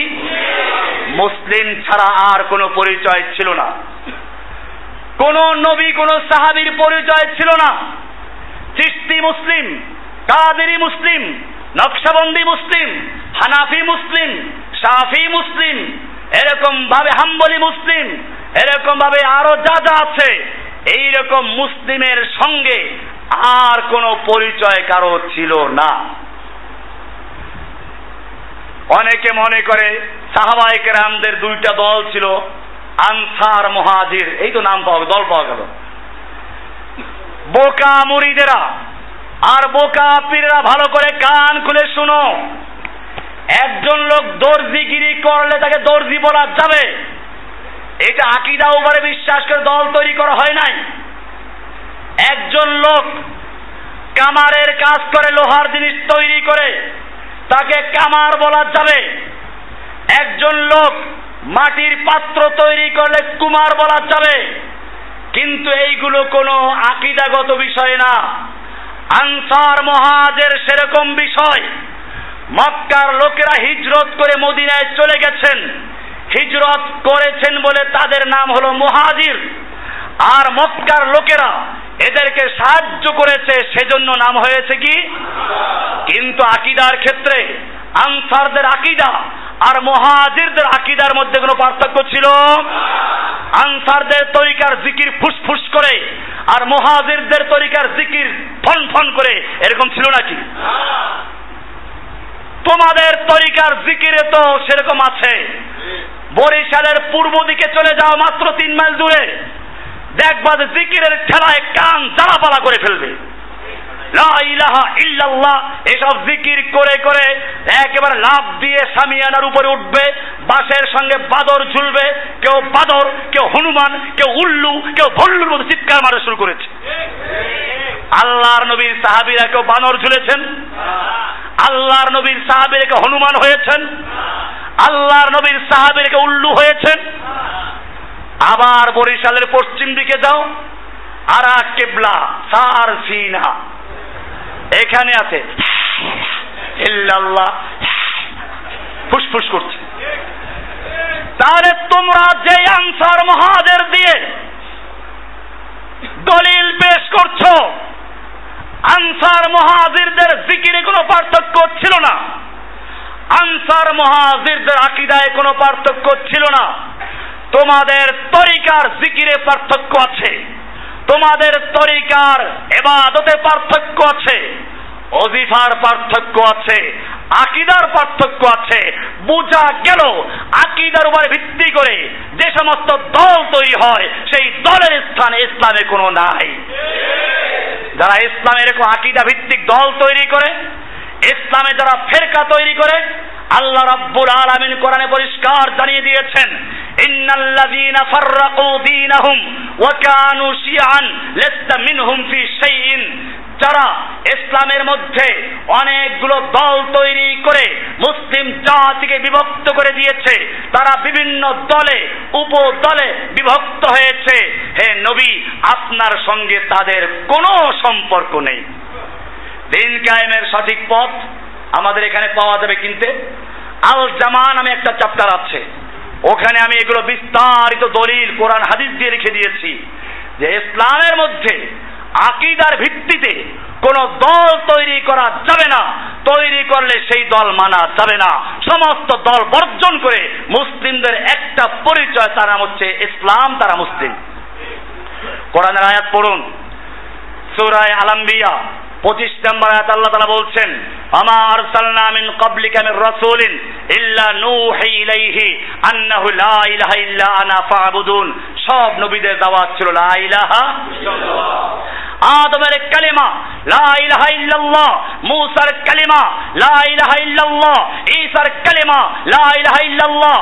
মুসলিম ছাড়া আর কোনো পরিচয় ছিল না। কোন নবী, কোন সাহাবির পরিচয় ছিল না। চিস্তি মুসলিম, কাদেরি মুসলিম নকশাবন্দি মুসলিম, হানাফি মুসলিম সাফি মুসলিম, এরকম ভাবে হাম্বলি মুসলিম, এরকম ভাবে আরও যা যা আছে, এইরকম মুসলিমের সঙ্গে আর কোনো পরিচয় কারও ছিল না। অনেকে মনে করে সাহাবাহিকের আমদের দুইটা দল ছিল, আনসার, মহাজির, এই তো নাম পাওয়া দল পাওয়া গেল। বোকা মুরিদেরা আর বোকা পীররা ভালো করে কান খুলে শুনো। একজন লোক দর্জিগিরি করলে তাকে দর্জি বলা যাবে। এটা আকিদা উপরে বিশ্বাস করে দল তৈরি করা হয় নাই। একজন লোক কামারের কাজ করে, লোহার জিনিস তৈরি করে, তাকে কামার বলা যাবে। একজন লোক মাটির পাত্র তৈরি করলে কুমার বলা যাবে। কিন্তু এইগুলো কোনো আকিদাগত বিষয় না। আনসার মহাজের সেরকম বিষয়। মক্কার লোকেরা হিজরত করে মদিনায় চলে গেছেন। হিজরত করেছেন বলে তাদের নাম হলো মহাজির। আর মক্কার লোকেরা এদেরকে সাহায্য করেছে, সেজন্য নাম হয়েছে কি? কিন্তু আকিদার ক্ষেত্রে আনসারদের আকিদা আর মহাজিরদের আকিদার মধ্যে কোনো পার্থক্য ছিল? আনসারদের তরিকার জিকির ফুসফুস করে আর মহাজিরদের তরিকার জিকির ফন ফন করে, এরকম ছিল নাকি? তোমাদের তরিকার জিকিরে তো সেরকম আছে। বরিশালের পূর্ব দিকে চলে যাও মাত্র তিন মাইল দূরে। দেখবা যে জিকিরের ঠেলায় কান জ্বালাপালা করে ফেলবে। এসব জিকির করে করে একেবারে লাভ দিয়ে সামিয়ানার উপরে উঠবে বাসের সঙ্গে বাদর ঝুলবে, কেউ বাদর, কেউ হনুমান, কেউ উল্লু, কেউ ভল্লুর মতো চিৎকার মারা শুরু করেছে। আল্লাহর নবীর সাহাবিরা কেউ বানর ঝুলেছেন? আল্লাহর নবীর সাহাবিরা কেউ হনুমান হয়েছেন? আল্লাহর নবীর সাহাবিরা কেউ উল্লু হয়েছেন? আবার বরিশালের পশ্চিম দিকে যাও আরা কেবলা সার সিনা এখানে আছে। ইল্লাল্লাহ। ফুসফুস করছে। তাহলে তোমরা যে আনসার মহাদের দিয়ে দলিল পেশ করছ, আনসার মহাজিরদের জিকিরে কোনো পার্থক্য ছিল না। আনসার মহাজিরদের আকিদায় কোনো পার্থক্য ছিল না। তোমাদের তরিকার জিকিরে পার্থক্য আছে। তোমাদের তরিকার এবাদতে পার্থক্য আছে অজিফার পার্থক্য আছে, আকিদার পার্থক্য আছে। বোঝা গেল, আকিদার উপরে ভিত্তি করে যে সমস্ত দল তৈরি হয়, সেই দলের স্থানে ইসলামে কোনো নাই। যারা ইসলামের এরকম আকিদা ভিত্তিক দল তৈরি করে, ইসলামে যারা ফেরকা তৈরি করে, আল্লাহ রাব্বুল আলামিন কোরআনে পরিষ্কার জানিয়ে দিয়েছেন ইন্নাল্লাযীনা ফাররাকু দীনাহুম ওয়া কানু শিয়ান লাস্তা মিনহুম ফি শাইইন। যারা ইসলামের মধ্যে অনেকগুলো দল তৈরি করে মুসলিম জাতিকে বিভক্ত করে দিয়েছে, তারা বিভিন্ন দলে, উপদলে বিভক্ত হয়েছে। হে নবী, আপনার সঙ্গে তাদের কোনো সম্পর্ক নেই। দিন কায়েমের সঠিক পথ আমাদের এখানে পাওয়া যাবে কিনতে আল জামা নামে একটা চ্যাপ্টার আছে। ওখানে আমি এগুলো বিস্তারিত দলিল, কোরআন, হাদিস দিয়ে রেখে দিয়েছি যে ইসলামের মধ্যে আকিদার ভিত্তিতে কোন দল তৈরি করা যাবে না। তৈরি করলে সেই দল মানা যাবে না। সমস্ত দল বর্জন করে মুসলিমদের একটা পরিচয়, তার হচ্ছে ইসলাম, তারা মুসলিম। কোরআনের আয়াত পড়ুন। সুরায় আলাম্বিয়া পঁচিশ নম্বর আয়াত আল্লাহ তালা বলছেন, আমা আরসালনা মিন ক্বাবলিকা মির রাসূলিন ইল্লা নূহি ইলাইহি আন্নাহু লা ইলাহা ইল্লা আনা ফাবুদুন। সব নবীদের দাওয়াত ছিল লা ইলাহা আদমের কালিমা, লা ইলাহা ইল্লাল্লাহ। কালিমা, লা ইলাহা ইল্লাল্লাহ। ঈসার কালিমা, লা ইলাহা ইল্লাল্লাহ।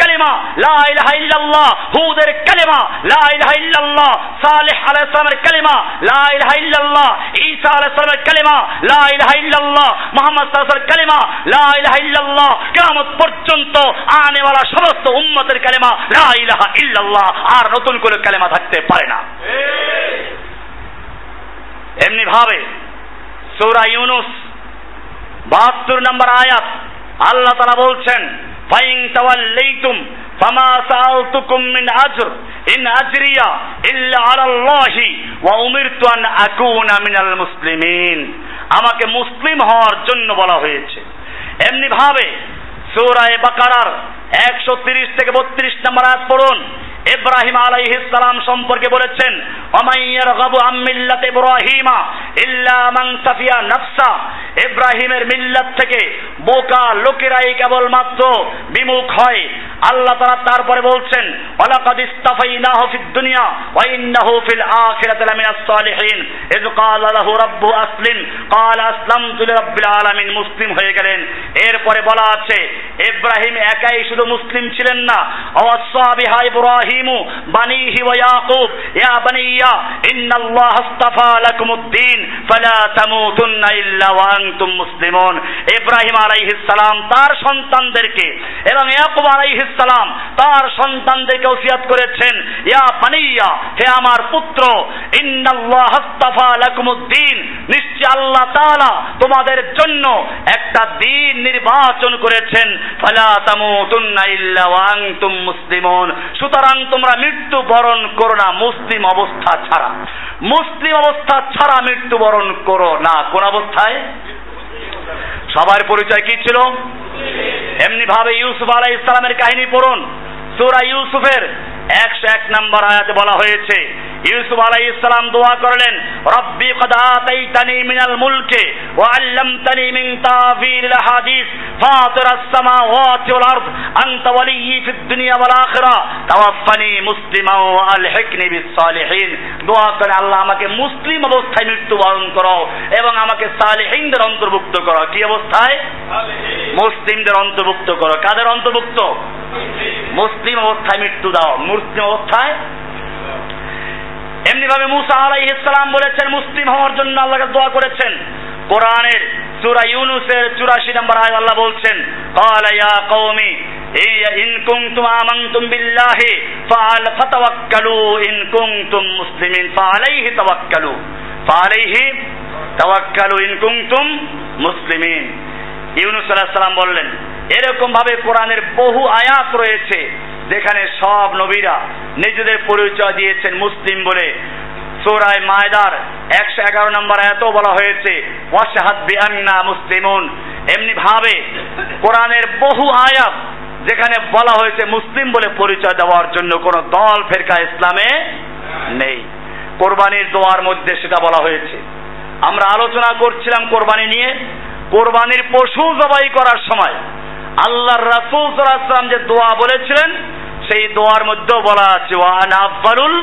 কালিমা, লা ইলাহা ইল্লাল্লাহ। হুদের কালিমা, লা ইলাহা ইল্লাল্লাহ। সালেহ আলাইহিস সালামের কালিমা, লা ইলাহা ইল্লাল্লাহ। ঈসা আলাইহিস কালিমা, লা ইলাহা ইল্লাল্লাহ, মুহাম্মদ সাল্লাল্লাহু কালিমা, লা ইলাহা ইল্লাল্লাহ, কিয়ামত পর্যন্ত আনেওয়ালা সমস্ত উম্মতের কালিমা, লা ইলাহা ইল্লাল্লাহ, আর নতুন করে কালিমা থাকতে পারে না। এমনি ভাবে সূরা ইউনুস, বাহাত্তর নম্বর আয়াত, আল্লাহ তারা বলছেন, ফাইন তাওয়াল্লাইতুম ইন ইল্লা মুসলিমিন। আমাকে মুসলিম হওয়ার জন্য বলা হয়েছে। এমনি ভাবে সূরায়ে বাকারার একশো তিরিশ থেকে বত্রিশ নম্বর পড়ুন। ইব্রাহিম আলাইহিস সালাম সম্পর্কে বলেছেন ইব্রাহিমের মিল্লাত থেকে বোকা লোকেরাই কেবলমাত্র বিমুখ হয়। আল্লাহ তাআলা তারপরে বলছেন দুনিয়া আসলিম। আলামিন। মুসলিম হয়ে গেলেন। এরপরে বলা আছে, ইব্রাহিম একাই শুধু মুসলিম ছিলেন না। ওয়াসাবিহা ইব্রাহিম বানিহি ওয়া ইয়াকুব। ইয়া ইন্নাল্লাহ আস্তাফা ফালা তামুতুন্না ইল্লা ওয়া আনতুম মুসলিমুন। ইব্রাহিম আলাইহিস সালাম তার সন্তানদেরকে এবং ইয়াকুব আলাইহিস সালাম তার সন্তানদেরকে ওসিয়াত করেছেন। ইয়া বানিয়া, হে আমার পুত্র, ইন্নাল্লাহ আস্তাফা নিশ্চয় আল্লাহ তাআলা তোমাদের জন্য একটা দিন নির্বাচন করেছেন। ফালা তামুতুন্না ইল্লা ওয়া আনতুম মুসলিমুন। সুতরাং তোমরা মৃত্যু বরণ করো না, মুসলিম অবস্থা। ছাড়া। মুসলিম অবস্থা ছাড়া মৃত্যু বরণ করো না। কোন অবস্থায়? সবার পরিচয় কি ছিল? এমনি ভাবে ইউসুফ আলাই ইসলামের কাহিনী পড়ুন। সুরা ইউসুফের একশো এক নম্বর আয়াতে বলা হয়েছে ইউসুফ আলাই ইসলাম দোয়া করলেন রব্বি কদ আতাইতানি মিনাল মুলকে ওয়া আল্লামতানি মিন তাবিল হাদিস ফাতির السماوات والارض انت ولي في الدنيا والاخره توفني مسلما والحقني بالصالحين দোয়া করে আল্লাহ আমাকে মুসলিম অবস্থায় মৃত্যুবরণ করো এবং আমাকে সালেহিনদের অন্তর্ভুক্ত করো কি অবস্থায় মুসলিমদের অন্তর্ভুক্ত করো কাদের অন্তর্ভুক্ত মুসলিম অবস্থায় মৃত্যু দাও মুসলিম অবস্থায় এমনি ভাবে মুসা আলাই ইসলাম বলেছেন মুসলিম হওয়ার জন্য আল্লাহকে দোয়া করেছেন কোরআনের সূরা ইউনুসের 84 নম্বর আয়াত আল্লাহ বলছেন قال يا قوم إن كنتم آمنتم بالله فعل فتوكلوا إن كنتم مسلمين فعليه توكلوا فعليه توكلوا إن كنتم مسلمين ইউনুস আলাইহিস সালাম বললেন এরকম ভাবে কোরআনের বহু আয়াত রয়েছে যেখানে সব নবীরা নিজেদের পরিচয় দিয়েছেন মুসলিম বলে। সৌরায় মায়দার একশো এগারো নম্বর এত বলা হয়েছে মুসলিমুন। এমনি ভাবে কোরআনের বহু আয়াত যেখানে বলা হয়েছে মুসলিম বলে পরিচয় দেওয়ার জন্য কোন দল ফেরকা ইসলামে নেই। কোরবানির দোয়ার মধ্যে সেটা বলা হয়েছে। আমরা আলোচনা করছিলাম কোরবানি নিয়ে। কোরবানির পশু জবাই করার সময় আল্লাহর রাসূল সাল্লাল্লাহু যে দোয়া বলেছিলেন, সেই দোয়ার মধ্যেও বলা আছে ওয়ান আফজালুল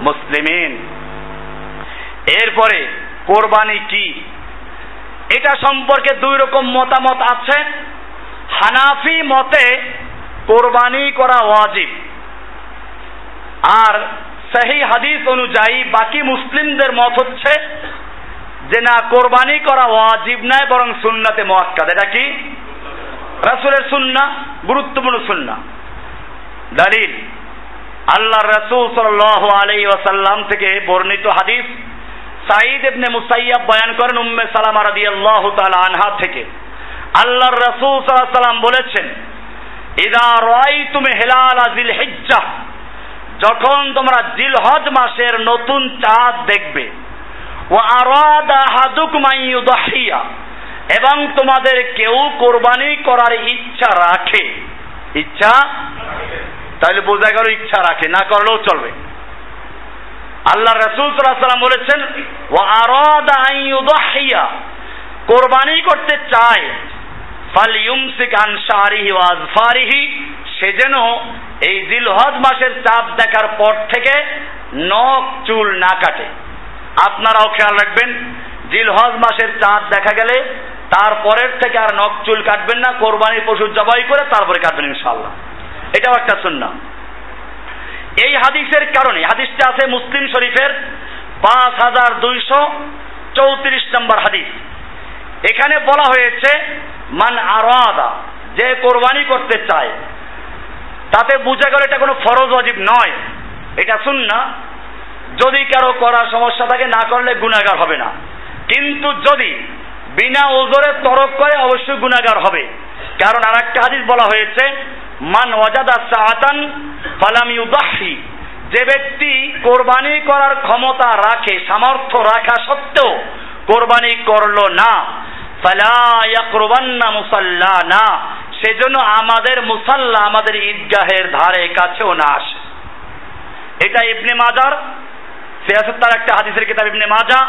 মুসলিমিন। এরপরে, কোরবানি কি? এটা সম্পর্কে দুই রকম মতামত আছে। হানাফি মতে কোরবানি করা ওয়াজিব। আর সেই হাদিস অনুযায়ী বাকি মুসলিমদের মত হচ্ছে যে না, কোরবানি করা ওয়াজিব নয়, বরং সুন্নাতে মোয়াক্কাদ। এটা কি? রাসুলের সুন্না গুরুত্বপূর্ণ সুন্না দলিল আল্লাহ রসুল সাল্লাহ আলাই ওয়াসাল্লাম থেকে বর্ণিত হাদিস সাঈদ ইবনে মুসাইয়াব বয়ান করেন উম্মে সালামা রাদিয়াল্লাহু তাআলা আনহা থেকে। আল্লাহর রাসূল সাল্লাল্লাহু সাল্লাম বলেছেন, ইদা রাআইতুম হিলাল জিল হিজ্জাহ যখন তোমরা জিলহজ মাসের নতুন চাঁদ দেখবে, ওয়া আরাদা হাদুকুম আইয়ুদহিয়া এবং তোমাদের কেউ কোরবানি করার ইচ্ছা রাখে। ইচ্ছা? তাহলে বোঝা গেল ইচ্ছা রাখে, না করলেও চলবে। আল্লাহ রসুল সাল্লাম বলেছেন কোরবানি করতে চায় ফাল ইউমসিক আন শারিহি ওয়া আজফারিহি। সে যেন এই জিলহজ মাসের চাঁদ দেখার পর থেকে নখ, চুল না কাটে। আপনারাও খেয়াল রাখবেন, জিলহজ মাসের চাঁদ দেখা গেলে তারপরের থেকে আর নখ চুল কাটবেন না, কোরবানির পশু জবাই করে তারপরে কাটবেন ইনশাল্লাহ এটাও একটা সুন্না এই হাদিসের কারণে, হাদিসটা আছে মুসলিম শরীফের পাঁচ হাজার দুইশো চৌত্রিশ নম্বর হাদিস। এখানে বলা হয়েছে, মান আরাদা যে কোরবানি করতে চায়, তাতে বুঝা গেল এটা কোনো ফরজ অজীব নয়। এটা শুননা যদি কারও করার সমস্যা থাকে, না করলে গুণাগার হবে না। কিন্তু যদি বিনা ওজরে তরক করে অবশ্যই গুণাগার হবে। কারণ আর একটা হাদিস বলা হয়েছে, মান ওয়াজাদা সাআতান ফালাম ইউদাহি যে ব্যক্তি কোরবানি করার ক্ষমতা রাখে, সামর্থ্য রাখা সত্ত্বেও কোরবানি করল না, ফালা ইয়াকরুবান্না মুসাল্লানা। সেজন্য আমাদের মুসাল্লা আমাদের ঈদগাহের ধারে কাছেও না আসে। এটা ইবনে মাজার সিয়াসত তার একটা হাদিসের কিতাব ইবনে মাজা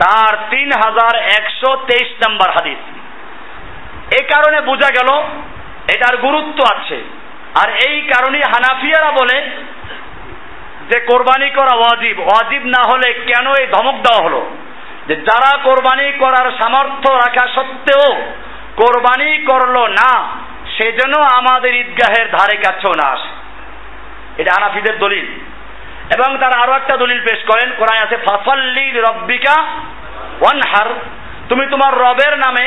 তার তিন হাজার একশো তেইশ নম্বর হাদিস। এ কারণে বোঝা গেল এটার গুরুত্ব আছে। আর এই কারণে হানাফিয়ারা বলে যে কোরবানি করা ওয়াজিব। ওয়াজিব না হলে কেন এই ধমক দেওয়া হলো? যে যারা কোরবানি করার সামর্থ্য রাখা সত্ত্বেও কোরবানি করল না, সেজন্য আমাদের ঈদগাহের ধারে কাছেও না আসে। এটা হানাফিদের দলিল। এবং তারা আরও একটা দলিল পেশ করেন, কোরআন আছে, ফাসাল্লি রব্বিকা ওয়ানহার তুমি তোমার রবের নামে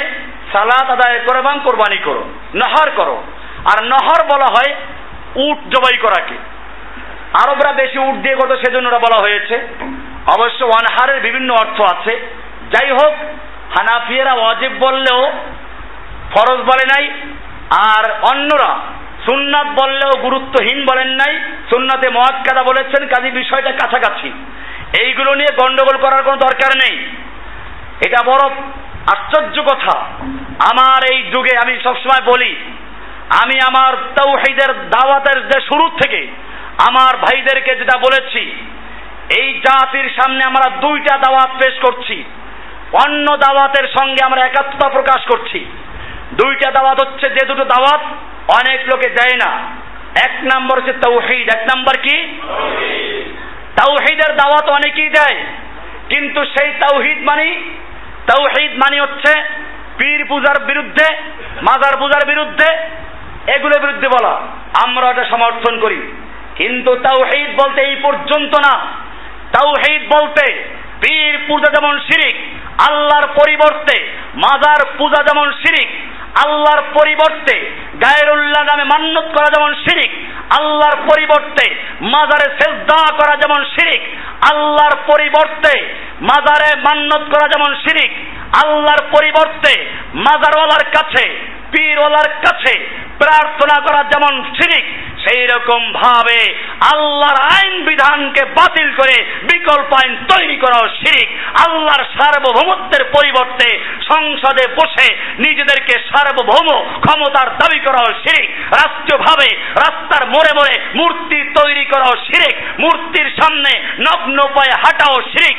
সালাত আদায় করো এবং কোরবানি করো, নহর করো আর নহর বলা হয় উট জবাই করাকে। আরবরা বেশি উট দিয়ে করতো, সেজন্য বলা হয়েছে। অবশ্য ওয়ানহারের বিভিন্ন অর্থ আছে। যাই হোক, হানাফিয়েরা ওয়াজিব বললেও ফরজ বলে নাই, আর অন্যরা সুন্নাত বললেও গুরুত্বহীন বলেন নাই। সুন্নাতে মহাক্কাদা বলেছেন, কাজী বিষয়টা কাছাকাছি। এইগুলো নিয়ে গন্ডগোল করার কোনো দরকার নেই। এটা বড় আশ্চর্য কথা। আমার এই যুগে আমি সবসময় বলি, আমি আমার তৌহিদের দাওয়াতের যে শুরু থেকে আমার ভাইদেরকে যেটা বলেছি, এই জাতির সামনে আমরা দুইটা দাওয়াত পেশ করছি। অন্য দাওয়াতের সঙ্গে আমরা একাত্মতা প্রকাশ করছি। দুইটা দাওয়াত হচ্ছে যে দুটো দাওয়াত অনেক লোকে দেয় না। এক নম্বর হচ্ছে তৌহিদ। এক নাম্বার কি? তাওহিদের দাওয়াত অনেকেই দেয়। কিন্তু সেই তাওহিদ মানি তাওহিদ মানি হচ্ছে পীর পূজার বিরুদ্ধে, মাজার পূজার বিরুদ্ধে, এগুলোর বিরুদ্ধে বলা। আমরা এটা সমর্থন করি। কিন্তু তাওহিদ বলতে এই পর্যন্ত না। তাওহিদ বলতে পীর পূজা যেমন শিরিক, আল্লাহর পরিবর্তে মাজার পূজা যেমন শিরিক আল্লাহর পরিবর্তে গায়রুল্লাহ নামে মান্যত করা যেমন শিরিক, আল্লাহর পরিবর্তে মাজারে সেজদা করা যেমন শিরিক, আল্লাহর পরিবর্তে মাজারে মান্যত করা যেমন শিরিক, আল্লাহর পরিবর্তে মাজারওয়ালার কাছে, পীরওয়ালার কাছে প্রার্থনা করা যেমন শিরিক সেই রকম ভাবে আল্লাহর আইন বিধানকে বাতিল করে বিকল্প আইন তৈরি করাও শিরিক। আল্লাহর সার্বভৌমত্বের পরিবর্তে সংসদে বসে নিজেদেরকে সার্বভৌম ক্ষমতার দাবি করাও শিরিক। রাষ্ট্রীয়ভাবে রাস্তার মোড়ে মোড়ে মূর্তি তৈরি করাও শিরিক। মূর্তির সামনে নগ্ন পায়ে হাঁটাও শিরিক।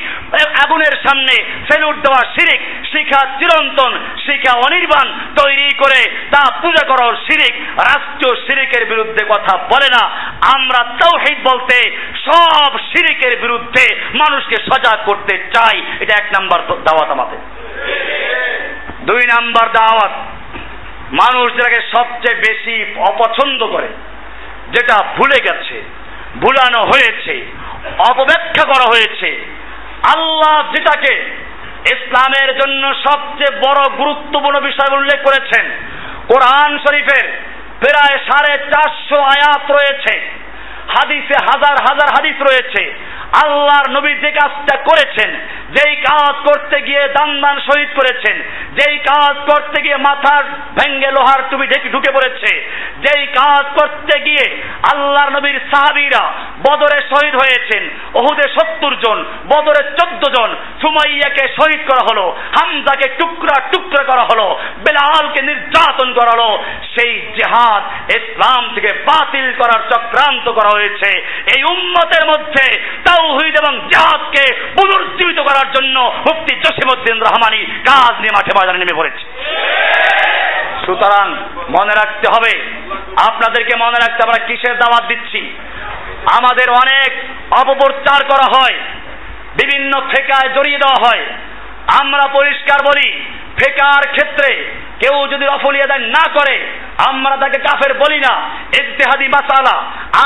আগুনের সামনে সেলুট দেওয়া শিরিক। শিখা চিরন্তন, শিখা অনির্বাণ তৈরি করে তা পূজা করাও শিরিক। রাষ্ট্রীয় শিরিকের বিরুদ্ধে কথা বলে না। আমরা তৌহিদ বলতে সব শিরিকের বিরুদ্ধে মানুষকে সজাগ করতে চাই। এটা এক নাম্বার দাওয়াত আমাদের। দুই নাম্বার দাওয়াত, মানুষ যেটাকে সবচেয়ে বেশি অপছন্দ করে, যেটা ভুলে গেছে, ভুলানো হয়েছে, অপব্যাখ্যা করা হয়েছে, আল্লাহ যেটাকে ইসলামের জন্য সবচেয়ে বড় গুরুত্বপূর্ণ বিষয় উল্লেখ করেছেন, কোরআন শরীফের প্রায় সাড়ে চারশো আয়াত রয়েছে। হাদিসে হাজার হাজার হাদিস রয়েছে। আল্লাহর নবী যে কাজটা করেছেন, যেই কাজ করতে গিয়ে দান দান শহীদ করেছেন, যেই কাজ করতে গিয়ে মাথার ভেঙ্গে লোহার টুপি ঢেকে ঢুকে পড়েছে, যেই কাজ করতে গিয়ে আল্লাহর নবীর সাহাবিরা বদরে শহীদ হয়েছেন, ওহুদে সত্তর জন, বদরে চোদ্দ জন সুমাইয়াকে শহীদ করা হলো, হামজাকে টুকরা টুকরা করা হলো বেলালকে নির্যাতন করা হলো সেই জেহাদ ইসলাম থেকে বাতিল করার চক্রান্ত করা হয়েছে। এই উম্মতের মধ্যে তাওহিদ এবং জাহাজকে পুনর্জীবিত করার জন্য মুফতি জসিমউদ্দিন রহমানি কাজ নিয়ে মাঠে ময়দানে নেমে পড়েছে। সুতরাং মনে রাখতে হবে, আপনাদেরকে মনে রাখতে আমরা কিসের দাওয়াত দিচ্ছি? আমাদের অনেক অপপ্রচার করা হয়, বিভিন্ন ফেকায় জড়িয়ে দেওয়া হয়। আমরা পরিষ্কার বলি, ফেকার ক্ষেত্রে কেউ যদি রফলি আদায় না করে, আমরা তাকে কাফের বলি না। ইজতেহাদি মাসালা।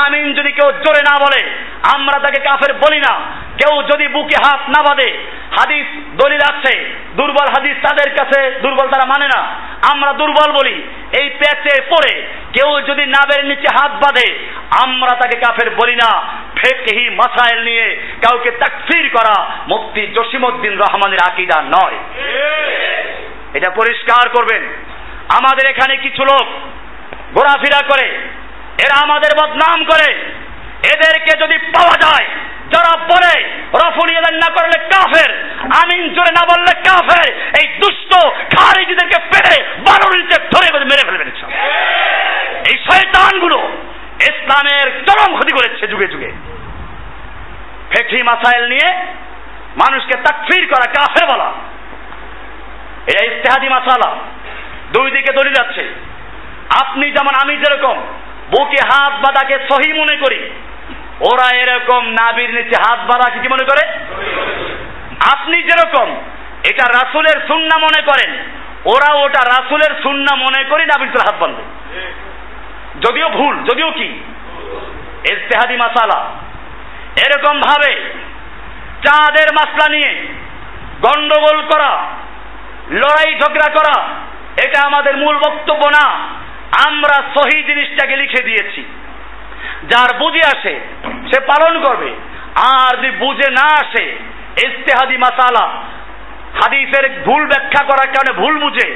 আমিন যদি কেউ জোরে না বলে, আমরা তাকে কাফের বলি না। কেউ যদি বুকে হাত না বাঁধে, হাদিস দলিল আছে, দুর্বল হাদিস তাদের কাছে, দুর্বল তারা মানে না। আমরা দুর্বল বলি, এই প্যাচে পড়ে কেউ যদি নাবের নিচে হাত বাঁধে, আমরা তাকে কাফের বলি না। ফেকহি মাসাইল নিয়ে কাউকে তাকফির করা মুফতি জসিমউদ্দিন রহমানের আকিদা নয়। এটা পরিষ্কার করবেন। আমাদের এখানে কিছু লোক ঘোরাফেরা করে, এরা আমাদের বদনাম করে। এদেরকে যদি পাওয়া যায়, যারা বলে, রফুল ইয়াদান না করলে কাফের, আমিন জোরে না বললে কাফের, এই দুষ্ট খারিজিদেরকে পেরে বারো নিচে ধরে মেরে ফেলবেন এই শয়তানগুলো ইসলামের চরম ক্ষতি করেছে যুগে যুগে। ফেকি মাসাইল নিয়ে মানুষকে তাকফির করা কাফের বলা। এটা ইস্তেহাদি মাসালা। দুই দিকে দলিল আছে আপনি যেমন আমি যেরকম, বুকে হাত বাঁধাকে সহি মনে করি, ওরা এরকম নাবির নিচে হাত বাঁধা কি মনে করে? আপনি যেরকম, এটা রাসুলের সুন্না মনে করেন ওরা ওটা রাসুলের সুন্না মনে করি নাবির হাত বাঁধবে। যদিও ভুল, যদিও কি? ইস্তেহাদি মাসালা। এরকম ভাবে চাঁদের মাসলা নিয়ে গন্ডগোল করা লড়াই ঝগড়া করা, এটা আমাদের মূল বক্তব্য না। আমরা সহি জিনিসটাকে লিখে দিয়েছি। যার বুঝে আসে, সে পালন করবে। আর যদি বুঝে না আসে, ইস্তেহাদি মাসালা, হাদিসের ভুল ব্যাখ্যা করার কারণে ভুল বুঝে,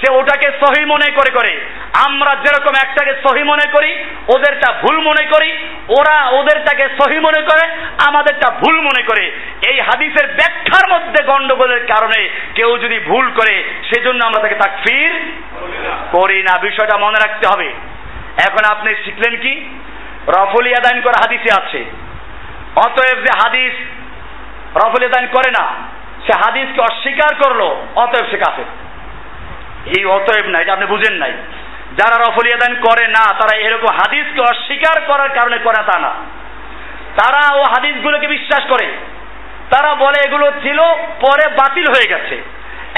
সে ওটাকে সহি মনে করে করে আমরা যেরকম একটাকে সহি মনে করি, ওদেরটা ভুল মনে করি, ওরা ওদেরটাকে সহি মনে করে, আমাদেরটা ভুল মনে করে। এই হাদিসের ব্যাখ্যার মধ্যে গন্ডগোলের কারণে কেউ যদি ভুল করে, সেজন্য আমরা তাকে তাকফির করি না। বিষয়টা মনে রাখতে হবে। এখন আপনি শিখলেন কি? রফলি আদান করা হাদিসে আছে। অতএব যে হাদিস রফলি আদান করে না, সে হাদিসকে অস্বীকার করল, অতএব সে কাফের। এই অতএব না, এটা আপনি বুঝেন নাই। যারা রফলিয়াদান করে না তারা এরকম হাদিসকে অস্বীকার করার কারণে করে তা না। তারা ও হাদিসগুলোকে বিশ্বাস করে। তারা বলে এগুলো ছিল পরে বাতিল হয়ে গেছে।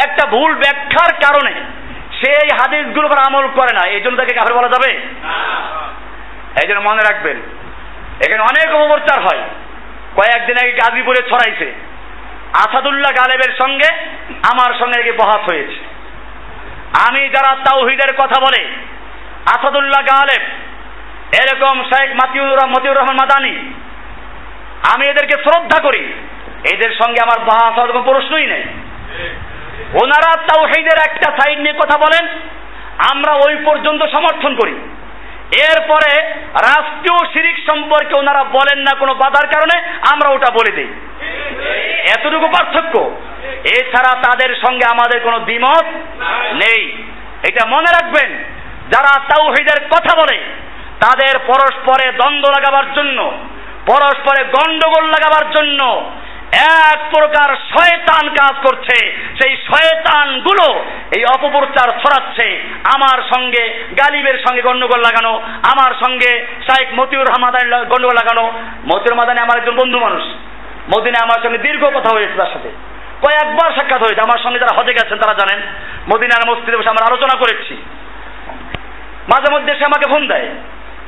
একটা ভুল ব্যাখ্যার কারণে সেই হাদিসগুলো পর আমল করে না। এই জন্য তাকে কাফের বলা যাবে? এই জন্য মনে রাখবেন এখানে অনেক অপপ্রচার হয়। কয়েকদিন আগে গাজীপুরে ছড়াইছে। আসাদুল্লাহ গালেবের সঙ্গে আমার সঙ্গে বহাত হয়েছে। আমি যারা তাওহিদের কথা বলে আসাদুল্লাহ গালেব, এরকম শেখ মাতিউর মতিউর রহমান মাদানি। আমি এদেরকে শ্রদ্ধা করি। এদের সঙ্গে আমার বাহাস কোনো প্রশ্নই নেই। ওনারা তাওহিদের একটা সাইড নিয়ে কথা বলেন, আমরা ওই পর্যন্ত সমর্থন করি। এরপরে রাষ্ট্রীয় শিরিক সম্পর্কে ওনারা বলেন না কোনো বাধার কারণে, আমরা ওটা বলে দিই। এতটুকু পার্থক্য। এছাড়া তাদের সঙ্গে আমাদের কোনো দ্বিমত নেই। এটা মনে রাখবেন যারা তাওহিদের কথা বলে, তাদের পরস্পরে দ্বন্দ্ব লাগাবার জন্য, পরস্পরে গন্ডগোল লাগাবার জন্য এক প্রকার শয়তান কাজ করছে। সেই শয়তানগুলো এই অপপ্রচার ছড়াচ্ছে। আমার সঙ্গে গালিবের সঙ্গে গন্ডগোল লাগানো, আমার সঙ্গে শাইখ মতিউর রহমাদান গন্ডগোল লাগানো। মতিউর মাদানি আমার একজন বন্ধু মানুষ। মদিনে আমার সঙ্গে দীর্ঘ কথা হয়েছে তার সাথে। কয়েকবার সাক্ষাৎ হয়েছে। আমার সঙ্গে যারা হজে গেছেন তারা জানেন, মদিনার মসজিদে বসে আমরা আলোচনা করেছি। মাঝে মধ্যে সে আমাকে ফোন দেয়।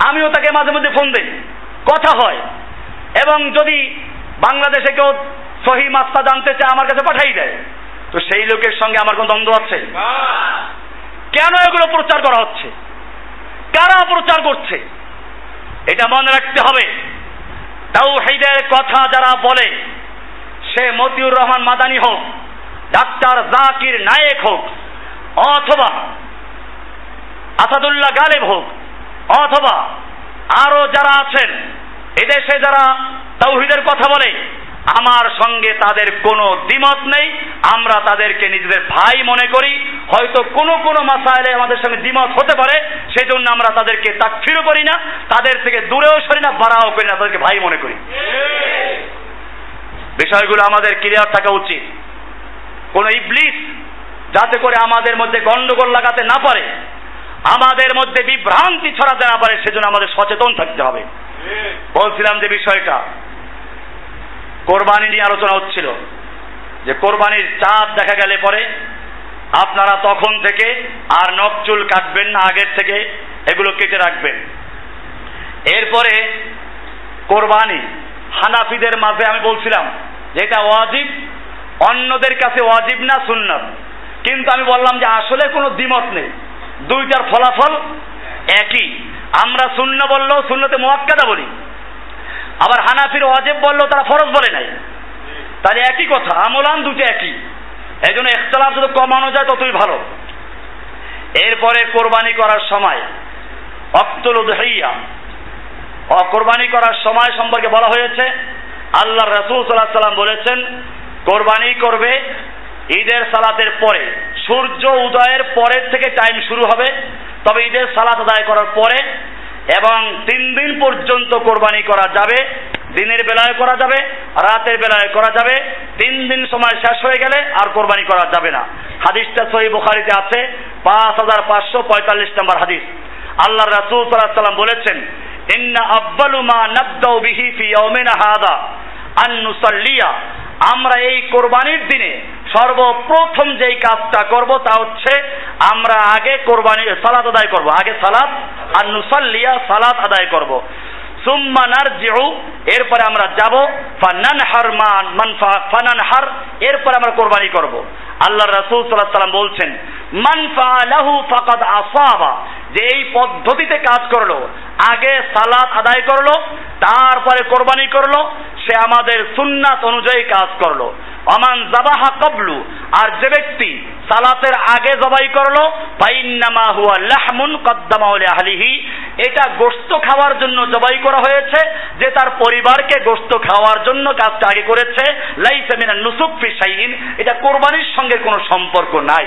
আমিও তাকে মাঝে মধ্যে ফোন দেই। কথা হয়। এবং যদি বাংলাদেশে কেউ সহি মাস্তা জানতে চায়, আমার কাছে পাঠাই দেয়। তো সেই লোকের সঙ্গে আমার কোন দ্বন্দ্ব আছে? কেন এগুলো প্রচার করা হচ্ছে? কারা প্রচার করছে? এটা মনে রাখতে হবে। তাও হেদের কথা যারা বলে, সে মতিউর রহমান মাদানি হোক, ডাক্তার জাকির নায়েক হোক, অথবা আসাদুল্লাহ গালেব হোক, অথবা আরও যারা আছেন, এদেশে যারা তাওহিদের কথা বলে, আমার সঙ্গে তাদের কোনো দ্বিমত নেই, আমরা তাদেরকে নিজেদের ভাই মনে করি, হয়তো কোনো কোনো মাসাইলে আমাদের সঙ্গে দ্বিমত হতে পারে সেই জন্য আমরা তাদেরকে তাকফিরও করি না, তাদের থেকে দূরেও সরি না, বাড়াও করি না, তাদেরকে ভাই মনে করি। বিষয়গুলো আমাদের ক্লিয়ার থাকা উচিত। কোন ইবলিস যাতে করে আমাদের মধ্যে গন্ডগোল লাগাতে না পারে আমাদের মধ্যে বিভ্রান্তি ছড়াতে না পারে, সেজন্য আমাদের সচেতন থাকতে হবে। বলছিলাম যে বিষয়টা, কোরবানি নিয়ে আলোচনা হচ্ছিল। যে কোরবানির চাঁদ দেখা গেলে পরে আপনারা তখন থেকে আর নখ চুল কাটবেন না, আগের থেকে এগুলো কেটে রাখবেন। এরপরে কোরবানি হানাফিদের মাঝে আমি বলছিলাম যে এটা ওয়াজিব, অন্যদের কাছে ওয়াজিব না সুন্নত। কিন্তু আমি বললাম যে আসলে কোনো দ্বিমত নেই। দুইটার ফলাফল একই। আমরা শূন্য বললেও শূন্যতে মোয়াক্কাদা বলি। আবার হানাফির ওয়াজেব বললেও তারা ফরজ বলে নাই। তাহলে একই কথা, আমলান দুটো একই। এই জন্য একতলাফ যত কমানো যায় ততই ভালো। এরপরে কোরবানি করার সময়, অক্তল উদহাইয়া কোরবানি করার সময় সম্পর্কে বলা হয়েছে আল্লাহ রসুল সাল্লাহ সাল্লাম বলেছেন, কোরবানি করবে ঈদের সালাতের পরে। সূর্য উদয়ের পরের থেকে টাইম শুরু হবে। তবে ঈদের সালাত আদায় করার পরে এবং তিন দিন পর্যন্ত কোরবানি করা যাবে, দিনের বেলায় করা যাবে, রাতের বেলায় করা যাবে, তিন দিন সময় শেষ হয়ে গেলে আর কোরবানি করা যাবে না। হাদিসটা সহি বুখারিতে আছে, পাঁচ হাজার পাঁচশো পঁয়তাল্লিশ নম্বর হাদিস। আল্লাহ রাসূল সাল্লাল্লাহু সাল্লাম বলেছেন, ইন্না আব্বালু মা বিহি ফি ইয়াউমিনা হাদা আন নুসাল্লিয়া। আমরা এই কোরবানির দিনে সর্বপ্রথম যেই কাজটা করব তা হচ্ছে আমরা আগে কোরবানি, সালাত আদায় করব। আগে সালাত, আর নুসাল্লিয়া সালাত আদায় করব। সুম্মা নারজিউ, এরপরে আমরা যাব ফানান হার মান মান ফানান হার এরপরে আমরা কোরবানি করব। আল্লাহ রাসূল সাল্লাল্লাহু সাল্লাম বলছেন, মান ফালাহু ফাকাদ আসাবা। যে এই পদ্ধতিতে কাজ করল, আগে সালাত আদায় করল, তারপরে কোরবানি করল, সে আমাদের সুন্নাত অনুযায়ী কাজ করল। অমান জাবাহা কবলু, আর যে ব্যক্তি সালাতের আগে জবাই করল, ফাইন্নামা হুয়া লাহমুন কদ্দামা আহলিহি, এটা গোস্ত খাওয়ার জন্য জবাই করা হয়েছে, যে তার পরিবারকে গোস্ত খাওয়ার জন্য কাজটা আগে করেছে, লাইসা মিনা নুসুক ফি শাইইন, এটা কোরবানির সঙ্গে কোনো সম্পর্ক নাই।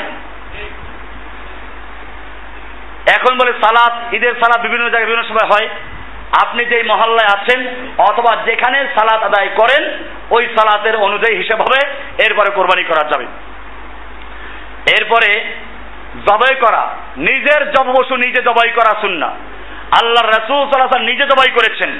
এখন বলে সালাদ ঈদের সালাদ বিভিন্ন জায়গায়, বিভিন্ন সময় হয়। আপনি যেই মহল্লায় আছেন, অথবা যেখানে সালাত আদায় করেন, ওই সালাতের অনুযায়ী হিসেব হবে, এরপরে কোরবানি করা যাবে। এরপরে জবাই করা, নিজের জব বসু নিজে জবাই করা শুননা আল্লাহ রসুল সাল্লাহ নিজে জবাই করেছেন।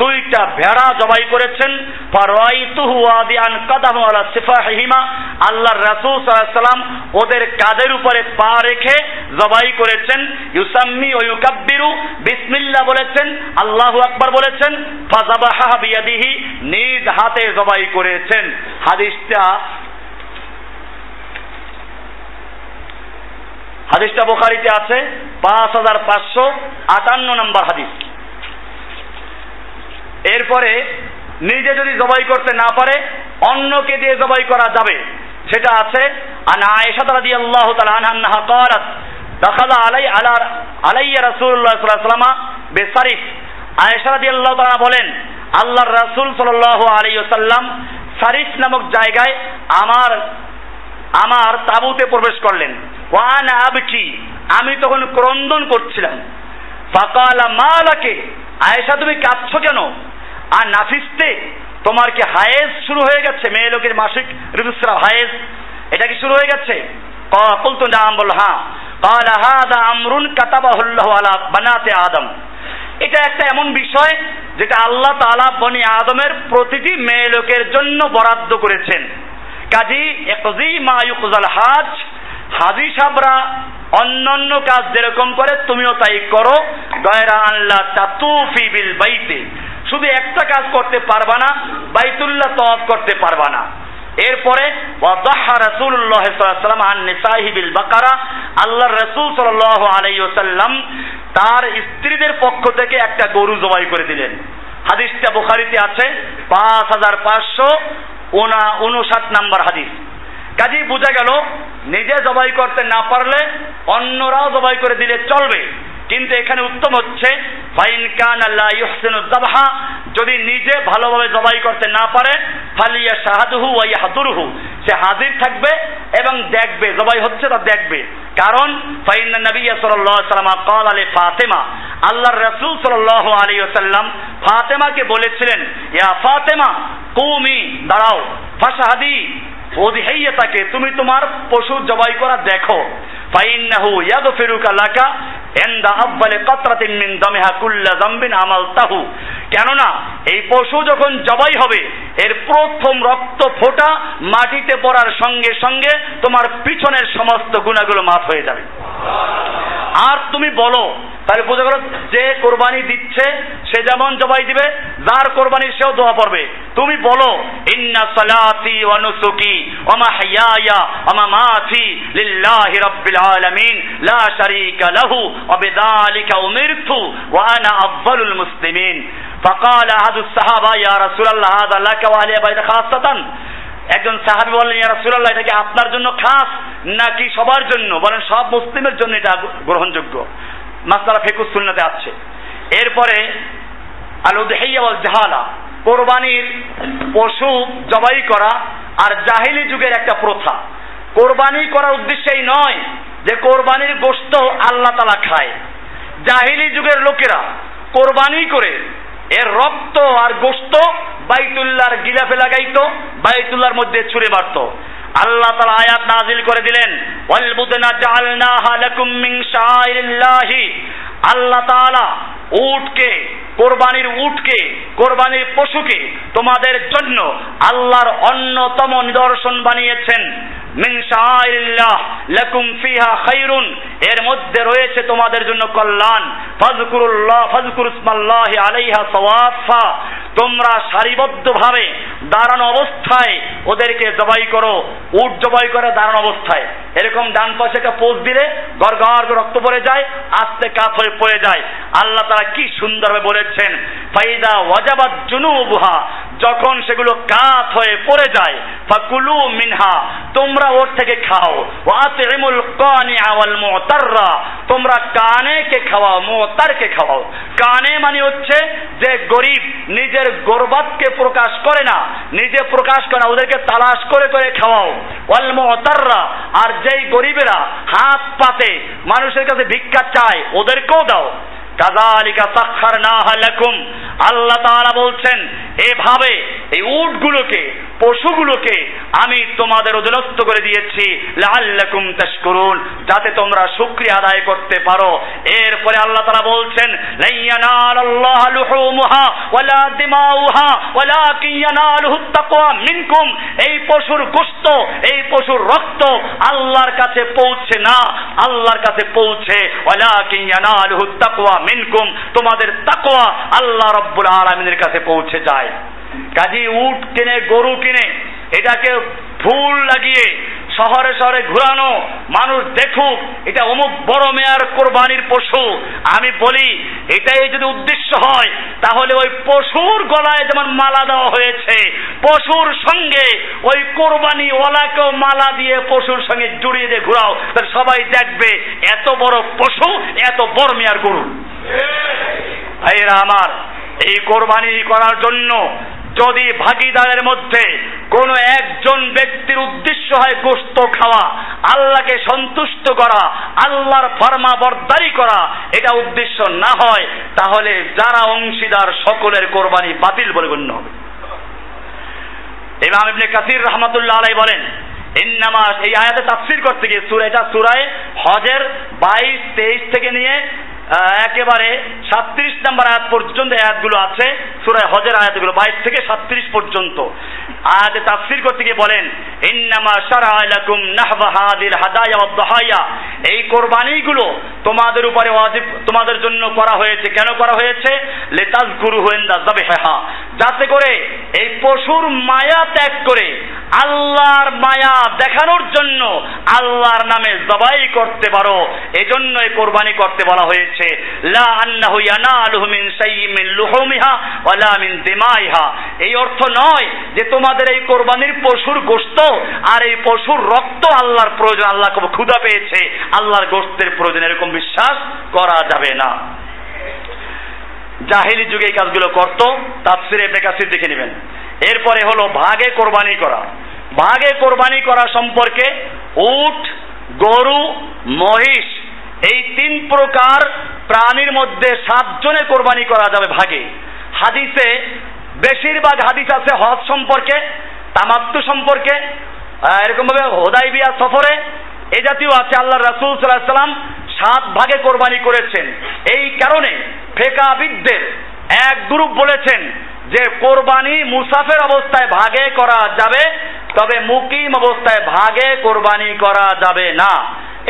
দুইটা ভেড়া জবাই করেছেন। ফারাইতুহু ওয়াদিআন কাদাহু আলা সিফাহিহিমা। আল্লাহর রাসূল সাল্লাম ওদের কাদের উপরে পা রেখে জবাই করেছেন। ইউসাম্মি ও ইউকাব্বিরু বিসমিল্লাহ বলেছেন, আল্লাহু আকবার বলেছেন ফাজাবাহা বিয়াদিহি, নিজ হাতে জবাই করেছেন। হাদিসটা হাদিসটা বোখারিতে আছে, পাঁচ হাজার পাঁচশো আটান্ন নম্বর হাদিস। এরপরে নিজে যদি জবাই করতে না পারে অন্যকে দিয়ে জবাই করা যাবে সেটা আছে আন আয়েশা রাদিয়াল্লাহু তাআলা আনহা قالت دخل علي على علي رسول الله صلى الله عليه وسلم بصرف আয়েশা রাদিয়াল্লাহু তাআলা বলেন আল্লাহর রাসূল সাল্লাল্লাহু আলাইহি ওয়াসাল্লাম সারিফ নামক জায়গায় আমার আমার তাবুতে প্রবেশ করলেন ওয়ান আবকি আমি তখন ক্রন্দন করছিলাম ফাকালা মালাকে আয়েশা তুমি কাঁদছো কেন আর নাফিসতে তোমার কি হায়েজ শুরু হয়ে গেছে মেয়ে লোকের মাসিক ঋতুস্রাব হায়েজ এটা কি শুরু হয়ে গেছে কুলতু নাম বল হ্যাঁ قال هذا امر كتبه الله على بنات আদম এটা একটা এমন বিষয় যেটা আল্লাহ তাআলা বনি আদমের প্রতিটি মেয়ে লোকের জন্য বরাদ্দ করেছেন কাজী একজি মা ইউকজাল হাজ হাজি সাবরা অন্যান্য কাজ যেরকম করে তুমিও তাই করো গয়রা আল্লাহ তাতুফি বিল বাইতে শুধু একটা কাজ করতে পারবা না, বাইতুল্লাহ তওয়াফ করতে পারবা না। এরপরে ওয়াদাহা রাসূলুল্লাহ সাল্লাল্লাহু আন নিসাইহি বিল বাকারা, আল্লাহর রাসূল সাল্লাল্লাহু আলাইহি ওয়াসাল্লাম তার স্ত্রীদের পক্ষ থেকে একটা গরু জবাই করে দিলেন। হাদিসটা বুখারীতে আছে, পাঁচ হাজার পাঁচশো উনা নাম্বার হাদিস। কাজেই বোঝা গেল, নিজে জবাই করতে না পারলে অন্যরাও জবাই করে দিলে চলবে। কিন্তু এখানে উত্তম হচ্ছে, ফাইন কান আল্লাহ ইহসেনুজ্জাবহা যদি নিজে ভালোভাবে জবাই করতে না পারে, ফালিয়া শাহাদুহু ওয়া হাদুরহু সে হাজির থাকবে এবং দেখবে, জবাই হচ্ছে তা দেখবে। কারণ ফাইন নবী সাল্লাহ সাল্লামা কল আলী ফাতেমা। আল্লাহ রসুল সাল্লাহ আলী সাল্লাম ফাতেমাকে বলেছিলেন, ইয়া ফাতেমা, কুমি, দাঁড়াও। ফাসাহাদি ওদিহাইয়াতাকে তুমি তোমার পশু জবাই করা দেখো। ফাইন্নাহু ইয়াগফিরুকা লাকা এন্দা আব্বালে কাতরাতিন মিন দামিহা কুল্লা যামবিন আমালতাহু কেননা এই পশু যখন জবাই হবে, এর প্রথম রক্ত ফোঁটা মাটিতে পড়ার সঙ্গে সঙ্গে তোমার পিছনের সমস্ত গুণাগুলো মাফ হয়ে যাবে। আর তুমি বলো, তাহলে গেল যে কোরবানি দিচ্ছে, সে যেমন জবাই দিবে যার কোরবানি সেও দোয়া পড়বে। তুমি বলো, ইন্না সালাতি আলামিন লা শারীকা লাহু ওয়া বিযালিকা উমিরতু ওয়া আনা আফযালুল মুসলিমিন فقال أحد الصحابة يا رسول الله هذا لك وأهل بيت خاصة একজন সাহাবি বললেন ইয়া রাসূলুল্লাহ এটা কি আপনার জন্য খাস নাকি সবার জন্য বলেন সব মুসলিমের জন্য এটা গ্রহণযোগ্য মাসালা ফেকুস সুন্নাতে আছে এরপরে আল উদহিয়া ওয়াল জাহালা কোরবানির পশু জবাই করা আর জাহিলি যুগের একটা প্রথা কোরবানি করার উদ্দেশ্যেই নয় যে কোরবানির গোশত আল্লাহ তালা খায়। জাহিলি যুগের লোকেরা কোরবানি করে এর রক্ত আর গোশত বাইতুল্লাহর গিলাফে লাগাইতো, বাইতুল্লাহর মধ্যে ছুঁড়ে মারত। আল্লাহ তালা আয়াত নাজিল করে দিলেন আল্লাহ তাআলা উটকে, কোরবানির উটকে, কোরবানির পশুকে তোমাদের জন্য আল্লাহর অন্যতম নিদর্শন বানিয়েছেন। লাকুম ফিহা খায়রুন এর মধ্যে রয়েছে তোমাদের জন্য কল্যাণ। ফাজকুরুল্লাহ ফাজকুরুসমাল্লাহি আলাইহা সাওয়াফা। তোমরা সারিবদ্ধভাবে দাঁড়ানো অবস্থায় ওদেরকে জবাই করো। উট জবাই করে দাঁড়ানো অবস্থায়। এরকম ডান পাশে একটা পোজ দিলে গড় গড় রক্ত পড়ে যায়, আস্তে কাত হয়ে পড়ে যায়। আল্লাহ তারা কি সুন্দরভাবে বলেছেন, ফাইদা ওয়াজাবাত জুনুবুহা। যখন সেগুলো কাত হয়ে পড়ে যায়, ফাকুলু মিনহা, তোমরা ওর থেকে খাও। ওয়াতিমুল কানিআ ওয়াল মুতাররা, তোমরা কানে কানেকে খাওয়াও, মুতারকে খাওয়াও। কানে মানে হচ্ছে যে গরিব নিজের গর্বাতকে প্রকাশ করে না, নিজে প্রকাশ করে না, ওদেরকে তালাশ করে করে খাওয়াও। ওয়াল মুতাররা, আর যেই গরিবেরা হাত পাতে, মানুষের কাছে ভিক্ষা চায়, ওদেরকেও দাও। কাজালিকা সাক্ষার না লাকুম। আল্লাহ তাআলা বলছেন এভাবে এই উটগুলোকে, পশুগুলোকে আমি তোমাদের অধীনস্থ করে দিয়েছি। লাল্লাকুম তাশকুরুন, যাতে তোমরা শুকরিয়া আদায় করতে পারো। এরপরে আল্লাহ তাআলা বলছেন লাইয়ানাল আল্লাহ লুহুমুহা ওয়ালা দিমাউহা ওয়ালাকিন ইয়ানালুহু তাকওয়া মিনকুম। এই পশুর গোশত এই পশুর রক্ত আল্লাহর কাছে পৌঁছে না, আল্লাহর কাছে পৌঁছে। ওয়ালাকিন ইয়ানালুহু তাকওয়া মিনকুম, তোমাদের তাকওয়া আল্লাহ রব্বুল আলামিনের কাছে পৌঁছে যায়। কাজী উট কিনে, গরু কিনে, এটাকে ফুল লাগিয়ে শহরে শহরে ঘুরানো, মানুষ দেখুক, এটা অমুক বড় মেয়ার কোরবানির পশু। আমি বলি, এটাই যদি উদ্দেশ্য হয়, তাহলে ওই পশুর গলায় যেমন মালা দেওয়া হয়েছে, পশুর সঙ্গে ওই কোরবানি ওয়ালাকেও মালা দিয়ে পশুর সঙ্গে জড়িয়ে দিয়ে ঘুরাও, তাহলে সবাই দেখবে, এত বড় পশু, এত বড় মেয়ার গরু। আমার এই কোরবানি করার জন্য যদি ভাগিদারের মধ্যে কোনো একজন ব্যক্তির উদ্দেশ্য হয় গোস্ত খাওয়া, আল্লাহকে সন্তুষ্ট করা, আল্লাহর ফরমা বরদারি করা, এটা উদ্দেশ্য না হয়, তাহলে যারা অংশীদার সকলের কোরবানি বাতিল বলে গণ্য হবে। ইমাম ইবনে কাসির রহমাতুল্লাহ আলাই বলেন, ইন্নামা, এই আয়াতে তাফসির করতে গিয়ে সুরা এটা, সুরায় হজের বাইশ, তেইশ থেকে নিয়ে একেবারে সাতত্রিশ নম্বর আয়াত পর্যন্ত আয়াতগুলো আছে। সুরায় হজের আয়াতগুলো, বাইশ থেকে সাতত্রিশ পর্যন্ত। আয়াতে তাফসির করতে গিয়ে বলেন, ইন্নামা শারা লাকুম নাহবা হাদিল হাদায়া দাহায়া এই কোরবানিগুলো তোমাদের উপরে ওয়াজিব, তোমাদের জন্য করা হয়েছে। কেন করা হয়েছে? লেতাজকুরু হুয়েন্দা যাবিহা যাতে করে এই পশুর মায়া ত্যাগ করে আল্লাহর মায়া দেখানোর জন্য আল্লাহর নামে জবাই করতে পারো। এজন্য এই কোরবানি করতে বলা হয়েছে। লা আন্নাহু ইয়ানালুহু মিন শাইইন মিন লুহুমিহা ওয়ালা মিন দিমাইহা। এই অর্থ নয় যে তোমাদের এই কোরবানির পশুর গোশত আর এই পশুর রক্ত আল্লাহর প্রয়োজন, আল্লাহ ক্ষুধা পেয়েছে, আল্লাহর গোশতের প্রয়োজন, এরকম বিশ্বাস করা যাবে না। জাহিলি যুগে এই কাজগুলো করতো, তাফসিরে ইবনে কাসির দেখে নেবেন। এরপরে হলো ভাগে কোরবানি করা। ভাগে কোরবানি করা সম্পর্কে উট, গরু, মহিষ এই তিন প্রকার প্রাণীর মধ্যে সাতজনে কোরবানি করা যাবে ভাগে। হাদিসে বেশিরভাগ হাদিস আছে হজ সম্পর্কে, তামাত্তু সম্পর্কে এরকম ভাবে হোদাইবিয়া সফরে, এ জাতীয় আছে আল্লাহ রাসুল সাল্লাহ সাল্লাম সাত ভাগে কোরবানি করেছেন। এই কারণে ফেকাবিদদের এক গ্রুপ বলেছেন যে কোরবানি মুসাফের অবস্থায় ভাগে করা যাবে, তবে মুকিম অবস্থায় ভাগে কোরবানি করা যাবে না।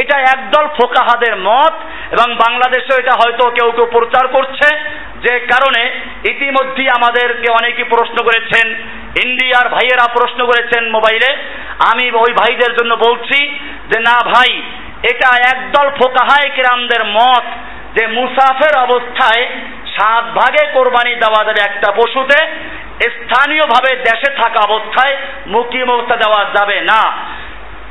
এটা একদল ফোকাহাদের মত এবং বাংলাদেশেও এটা হয়তো কেউ কেউ প্রচার করছে। যে কারণে ইতিমধ্যেই আমাদেরকে অনেকে প্রশ্ন করেছেন, ইন্ডিয়ার ভাইয়েরা প্রশ্ন করেছেন মোবাইলে। আমি ওই ভাইদের জন্য বলছি যে, না ভাই, এটা একদল ফোকাহায় কিরামদের মত যে মুসাফের অবস্থায় সাত ভাগে কোরবানি দেওয়া যাবে একটা পশুতে। স্থানীয়ভাবে দেশে থাকা অবস্থায় মুকিম অবস্থা দেওয়া যাবে না।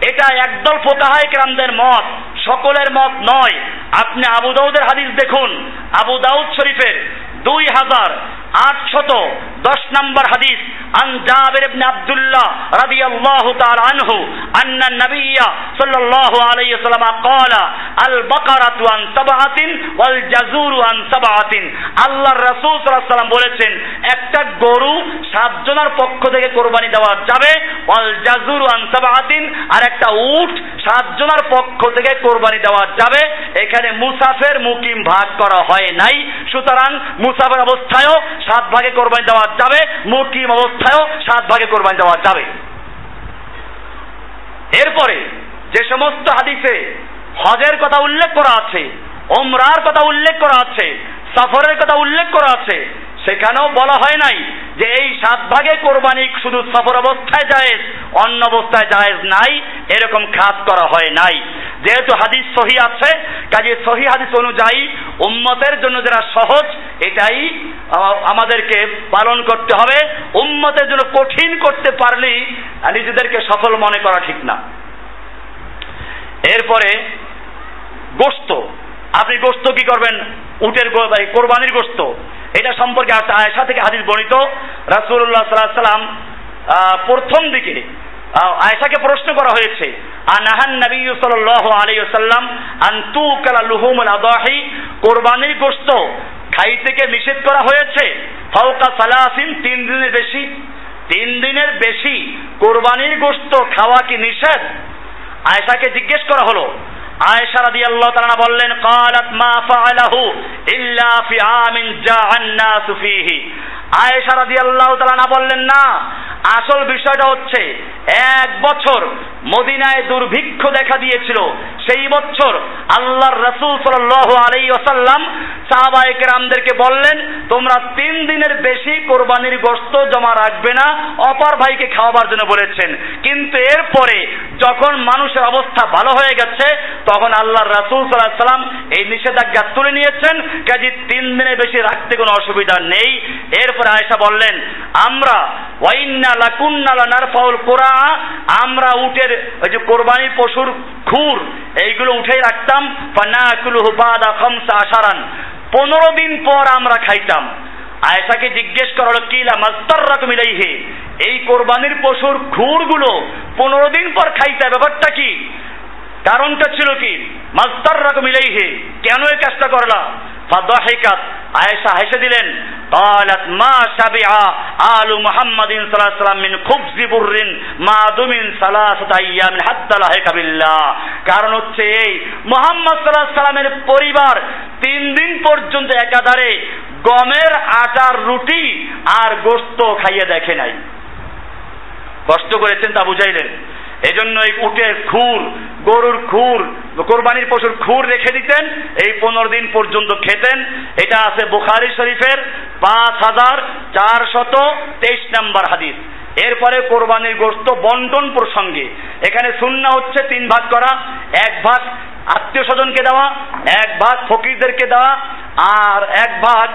এটা একদল ফোকাহায় ক্রামদের মত, সকলের মত নয়। আপনি আবু দাউদের হাদিস দেখুন, আবু দাউদ শরীফের দুই হাজার আটশত দশ নম্বর হাদিস, আন জাবির ইবনে আব্দুল্লাহ রাদিয়াল্লাহু তাআলা আনহু, আন্না নাবিয়্যা সাল্লাল্লাহু আল বাকারাতু আন সাবআতিন ওয়াল জাজুরু আন সাবআতিন। আল্লাহর বলেছেন, একটা গরু সাতজনের পক্ষ থেকে কোরবানি দেওয়া যাবে, ওয়াল জাজুরু আন আর একটা উট সাতজনের পক্ষ থেকে কোরবানি দেওয়া যাবে। এখানে মুসাফের মুকিম ভাগ করা হয় নাই। সুতরাং মুসাফের অবস্থায়ও সাত ভাগে কোরবানি দেওয়া যাবে মুকিম অবস্থায়ও সাত ভাগে কোরবানি দেওয়া যাবে। এরপরে যে সমস্ত হাদিসে হজের কথা উল্লেখ করা আছে ওমরার কথা উল্লেখ করা আছে, সফরের কথা উল্লেখ করা আছে, সেখানেও বলা হয় নাই যে এই সাত ভাগে কোরবানি শুধু সফর অবস্থায় জায়েজ, অন্য অবস্থায় জায়েজ নাই, এরকম খাস করা হয় নাই। যেহেতু হাদিস সহি আছে, কাজে সহি হাদিস অনুযায়ী উম্মতের জন্য যারা সহজ, এটাই আমাদেরকে পালন করতে হবে। উম্মতের জন্য কঠিন করতে পারলেই নিজেদেরকে সফল মনে করা ঠিক না। এরপরে গোস্ত আপনি গোস্ত কি করবেন? উটের কোরবানির গোস্ত এটা সম্পর্কে আয়সা থেকে হাদিস বর্ণিত। রাসুল্লাহ সাল্লাহ সাল্লাম প্রথম দিকে আয়সাকে প্রশ্ন করা হয়েছে, আনাহান নবী সাল্লাল্লাহু আলাইহি ওয়াসাল্লাম আনতু কালা লুহুমুল আদাহি, কোরবানির গোশত খাইতে নিষেধ করা হয়েছে, ফাওকা সালাসিন, তিন দিনের বেশি, তিন দিনের বেশি কোরবানির গোশত খাওয়া কি নিষেধ? আয়েশাকে জিজ্ঞেস করা হলো আয়েশা রাদিয়াল্লাহু তাআলা বললেন ক্বালাত মা ফাআলাহু ইল্লা ফি আমিন জাআন নাস ফীহি। আয়েশা রাদিয়াল্লাহু তাআলা বললেন, না, আসল বিষয়টা হচ্ছে এক বছর মদিনায় দুর্ভিক্ষ দেখা দিয়েছিল। সেই বছর আল্লাহর রাসূল সাল্লাল্লাহু আলাইহি ওয়াসাল্লাম সাহাবায়ে কেরামদেরকে বললেন তোমরা তিন দিনের বেশি কোরবানির গোশত জমা রাখবে না, অপর ভাইকে খাওয়াবার জন্য বলেছেন। কিন্তু এরপরে যখন মানুষের অবস্থা ভালো হয়ে গেছে, তখন আল্লাহর রাসূল সাল্লাল্লাহু সাল্লাম এই নিষেধাজ্ঞা তুলে নিয়েছেন, কাজে তিন দিনের বেশি রাখতে কোনো অসুবিধা নেই। এরপরে আয়েশা বললেন, আমরা ওয়াইন্না লাকুন্না লানারফাউল কোরআ আমরা উটের ওই যে কোরবানির পশুর খুর, এইগুলো উঠেই রাখতাম। ফানাকুলুহু বাদা খামসা পনেরো দিন পর আমরা খাইতাম। আয়েশাকে জিজ্ঞেস করা হলো, কিলা মাস্তাররা তুমি লাইহে এই কোরবানির পশুর খুরগুলো পনেরো দিন পর খাইতে, ব্যাপারটা কি? কারণটা ছিল কি? মাস্তাররা তুমি লাইহে কেন এই কাজটা করলা? ফাদাহিকাত আয়েশা হেসে দিলেন قالت ما شبع آل محمد صلى الله عليه وسلم من خبز بر ما دم ثلاثة أيام حتى لحق بالله কারণ হচ্ছে এই মোহাম্মদ সাল্লাহ সাল্লামের পরিবার তিন দিন পর্যন্ত একাধারে গমের আটার রুটি আর গোস্ত খাইয়ে দেখে নাই কষ্ট করেছেন তা বুঝাইলেন এজন্য এই উটের খুর, গরুর খুর, কোরবানির পশুর খুর রেখে দিতেন, এই পনেরো দিন পর্যন্ত খেতেন। এটা আছে বুখারি শরীফের পাঁচ হাজার চারশত তেইশ নাম্বার হাদিস। এরপরে কোরবানির গোস্ত বন্টন প্রসঙ্গে। এখানে সুন্না হচ্ছে তিন ভাগ করা। এক ভাগ আত্মীয় স্বজনকে দেওয়া, এক ভাগ ফকিরদেরকে দেওয়া, আর এক ভাগ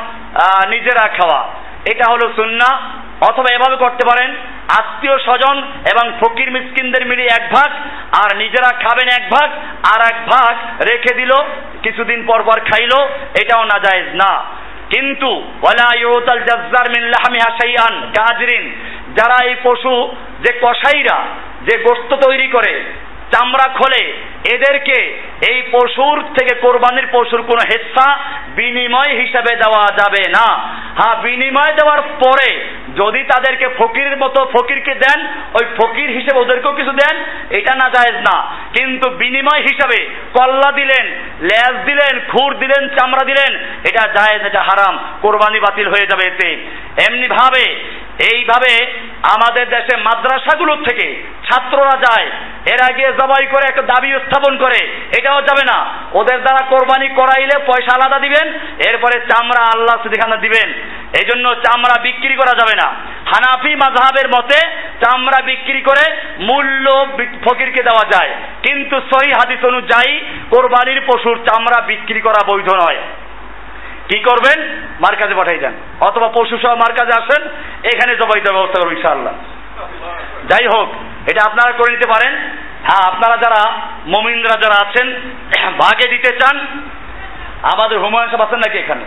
নিজেরা খাওয়া। এটা হলো সুন্না অথবা এভাবে করতে পারেন, আত্মীয় স্বজন এবং ফকির মিসকিনদের মিলিয়ে এক ভাগ, আর নিজেরা খাবেন এক ভাগ, আর এক ভাগ রেখে দিল, কিছুদিন পর পর খাইলো, এটাও না। যায় না কিন্তু যারা এই পশু, যে কসাইরা, যে গোস্ত তৈরি করে চামড়া খোলে, এদেরকে এই পশুর থেকে কোরবানির পশুর কোনো হেসা বিনিময় হিসাবে দেওয়া যাবে না। হ্যাঁ বিনিময় দেওয়ার পরে যদি তাদেরকে ফকিরের মতো ফকিরকে দেন, ওই ফকির হিসেবে ওদেরকেও কিছু দেন, এটা না জায়েজ না। কিন্তু বিনিময় হিসাবে কল্লা দিলেন, লেজ দিলেন, খুর দিলেন, চামড়া দিলেন, এটা জায়েজ, এটা হারাম, কোরবানি বাতিল হয়ে যাবে এতে। এমনি ভাবে এইভাবে আমাদের দেশে মাদ্রাসাগুলোর থেকে ছাত্ররা যায়। এরা গিয়ে জবাই করে একটা দাবি স্থাপন করে, এটাও যাবে না। ওদের দ্বারা কোরবানি করাইলে পয়সা আলাদা দিবেন, এরপরে চামড়া আল্লাহ সুদিখানা দিবেন। এই জন্য চামড়া বিক্রি করা যাবে না। হানাফি মাঝহাবের মতে চামড়া বিক্রি করে মূল্য ফকিরকে দেওয়া যায়। কিন্তু সহি হাদিস অনুযায়ী কোরবানির পশুর চামড়া বিক্রি করা বৈধ নয়। কি করবেন? মার মার্কাজে পাঠাই দেন। অথবা পশু সহ মার্কাজে আসেন, এখানে জবাই দেওয়ার ব্যবস্থা করব ইনশাআল্লাহ। যাই হোক, এটা আপনারা করে নিতে পারেন। হ্যাঁ আপনারা যারা মমিন্দ্রা যারা আছেন, ভাগে দিতে চান, আমাদের হুমায়ুন সাহেব আছেন নাকি এখানে?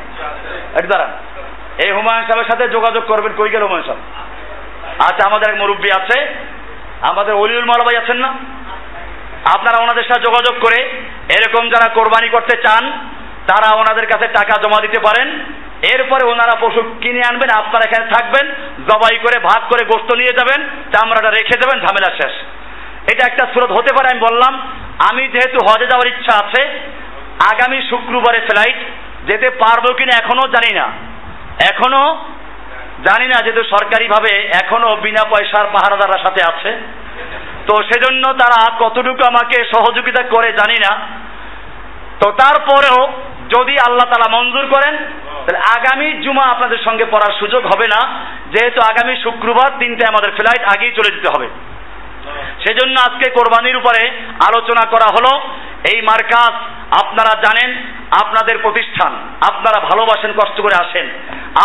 একটু দাঁড়ান। এই হুমায়ুন সাহেবের সাথে যোগাযোগ করবেন, কই গেল হুমায়ুন সাহেব? আচ্ছা আমাদের এক মুরব্বী আছে, আমাদের অলিউল মালা ভাই আছেন না? আপনারা ওনাদের সাথে যোগাযোগ করে এরকম যারা কোরবানি করতে চান তারা ওনাদের কাছে টাকা জমা দিতে পারেন। এরপরে ওনারা পশু কিনে আনবেন, আপনারা এখানে থাকবেন, জবাই করে, ভাগ করে গোস্ত নিয়ে যাবেন, চামড়াটা রেখে দেবেন, ঝামেলা শেষ। এটা একটা স্রোত হতে পারে, আমি বললাম, আমি যেহেতু হজে যাওয়ার ইচ্ছা আছে, আগামী শুক্রবারে ফ্লাইট, যেতে পারব কিনা এখনও জানি না। এখনও জানি না, যেহেতু সরকারিভাবে এখনও বিনা পয়সার পাহারাদাররা সাথে আছে। তো সেজন্য তারা কতটুকু আমাকে সহযোগিতা করে জানি না। তো তারপরেও যদি আল্লাহ তালা মঞ্জুর করেন, তাহলে আগামী জুমা আপনাদের সঙ্গে পড়ার সুযোগ হবে না। যেহেতু আগামী শুক্রবার তিনটায় আমাদের ফ্লাইট আগেই চলে যেতে হবে। সেজন্য আজকে কোরবানির উপরে আলোচনা করা হলো। এই মার্কাজ আপনারা জানেন, আপনাদের প্রতিষ্ঠান, আপনারা ভালোবাসেন, কষ্ট করে আসেন।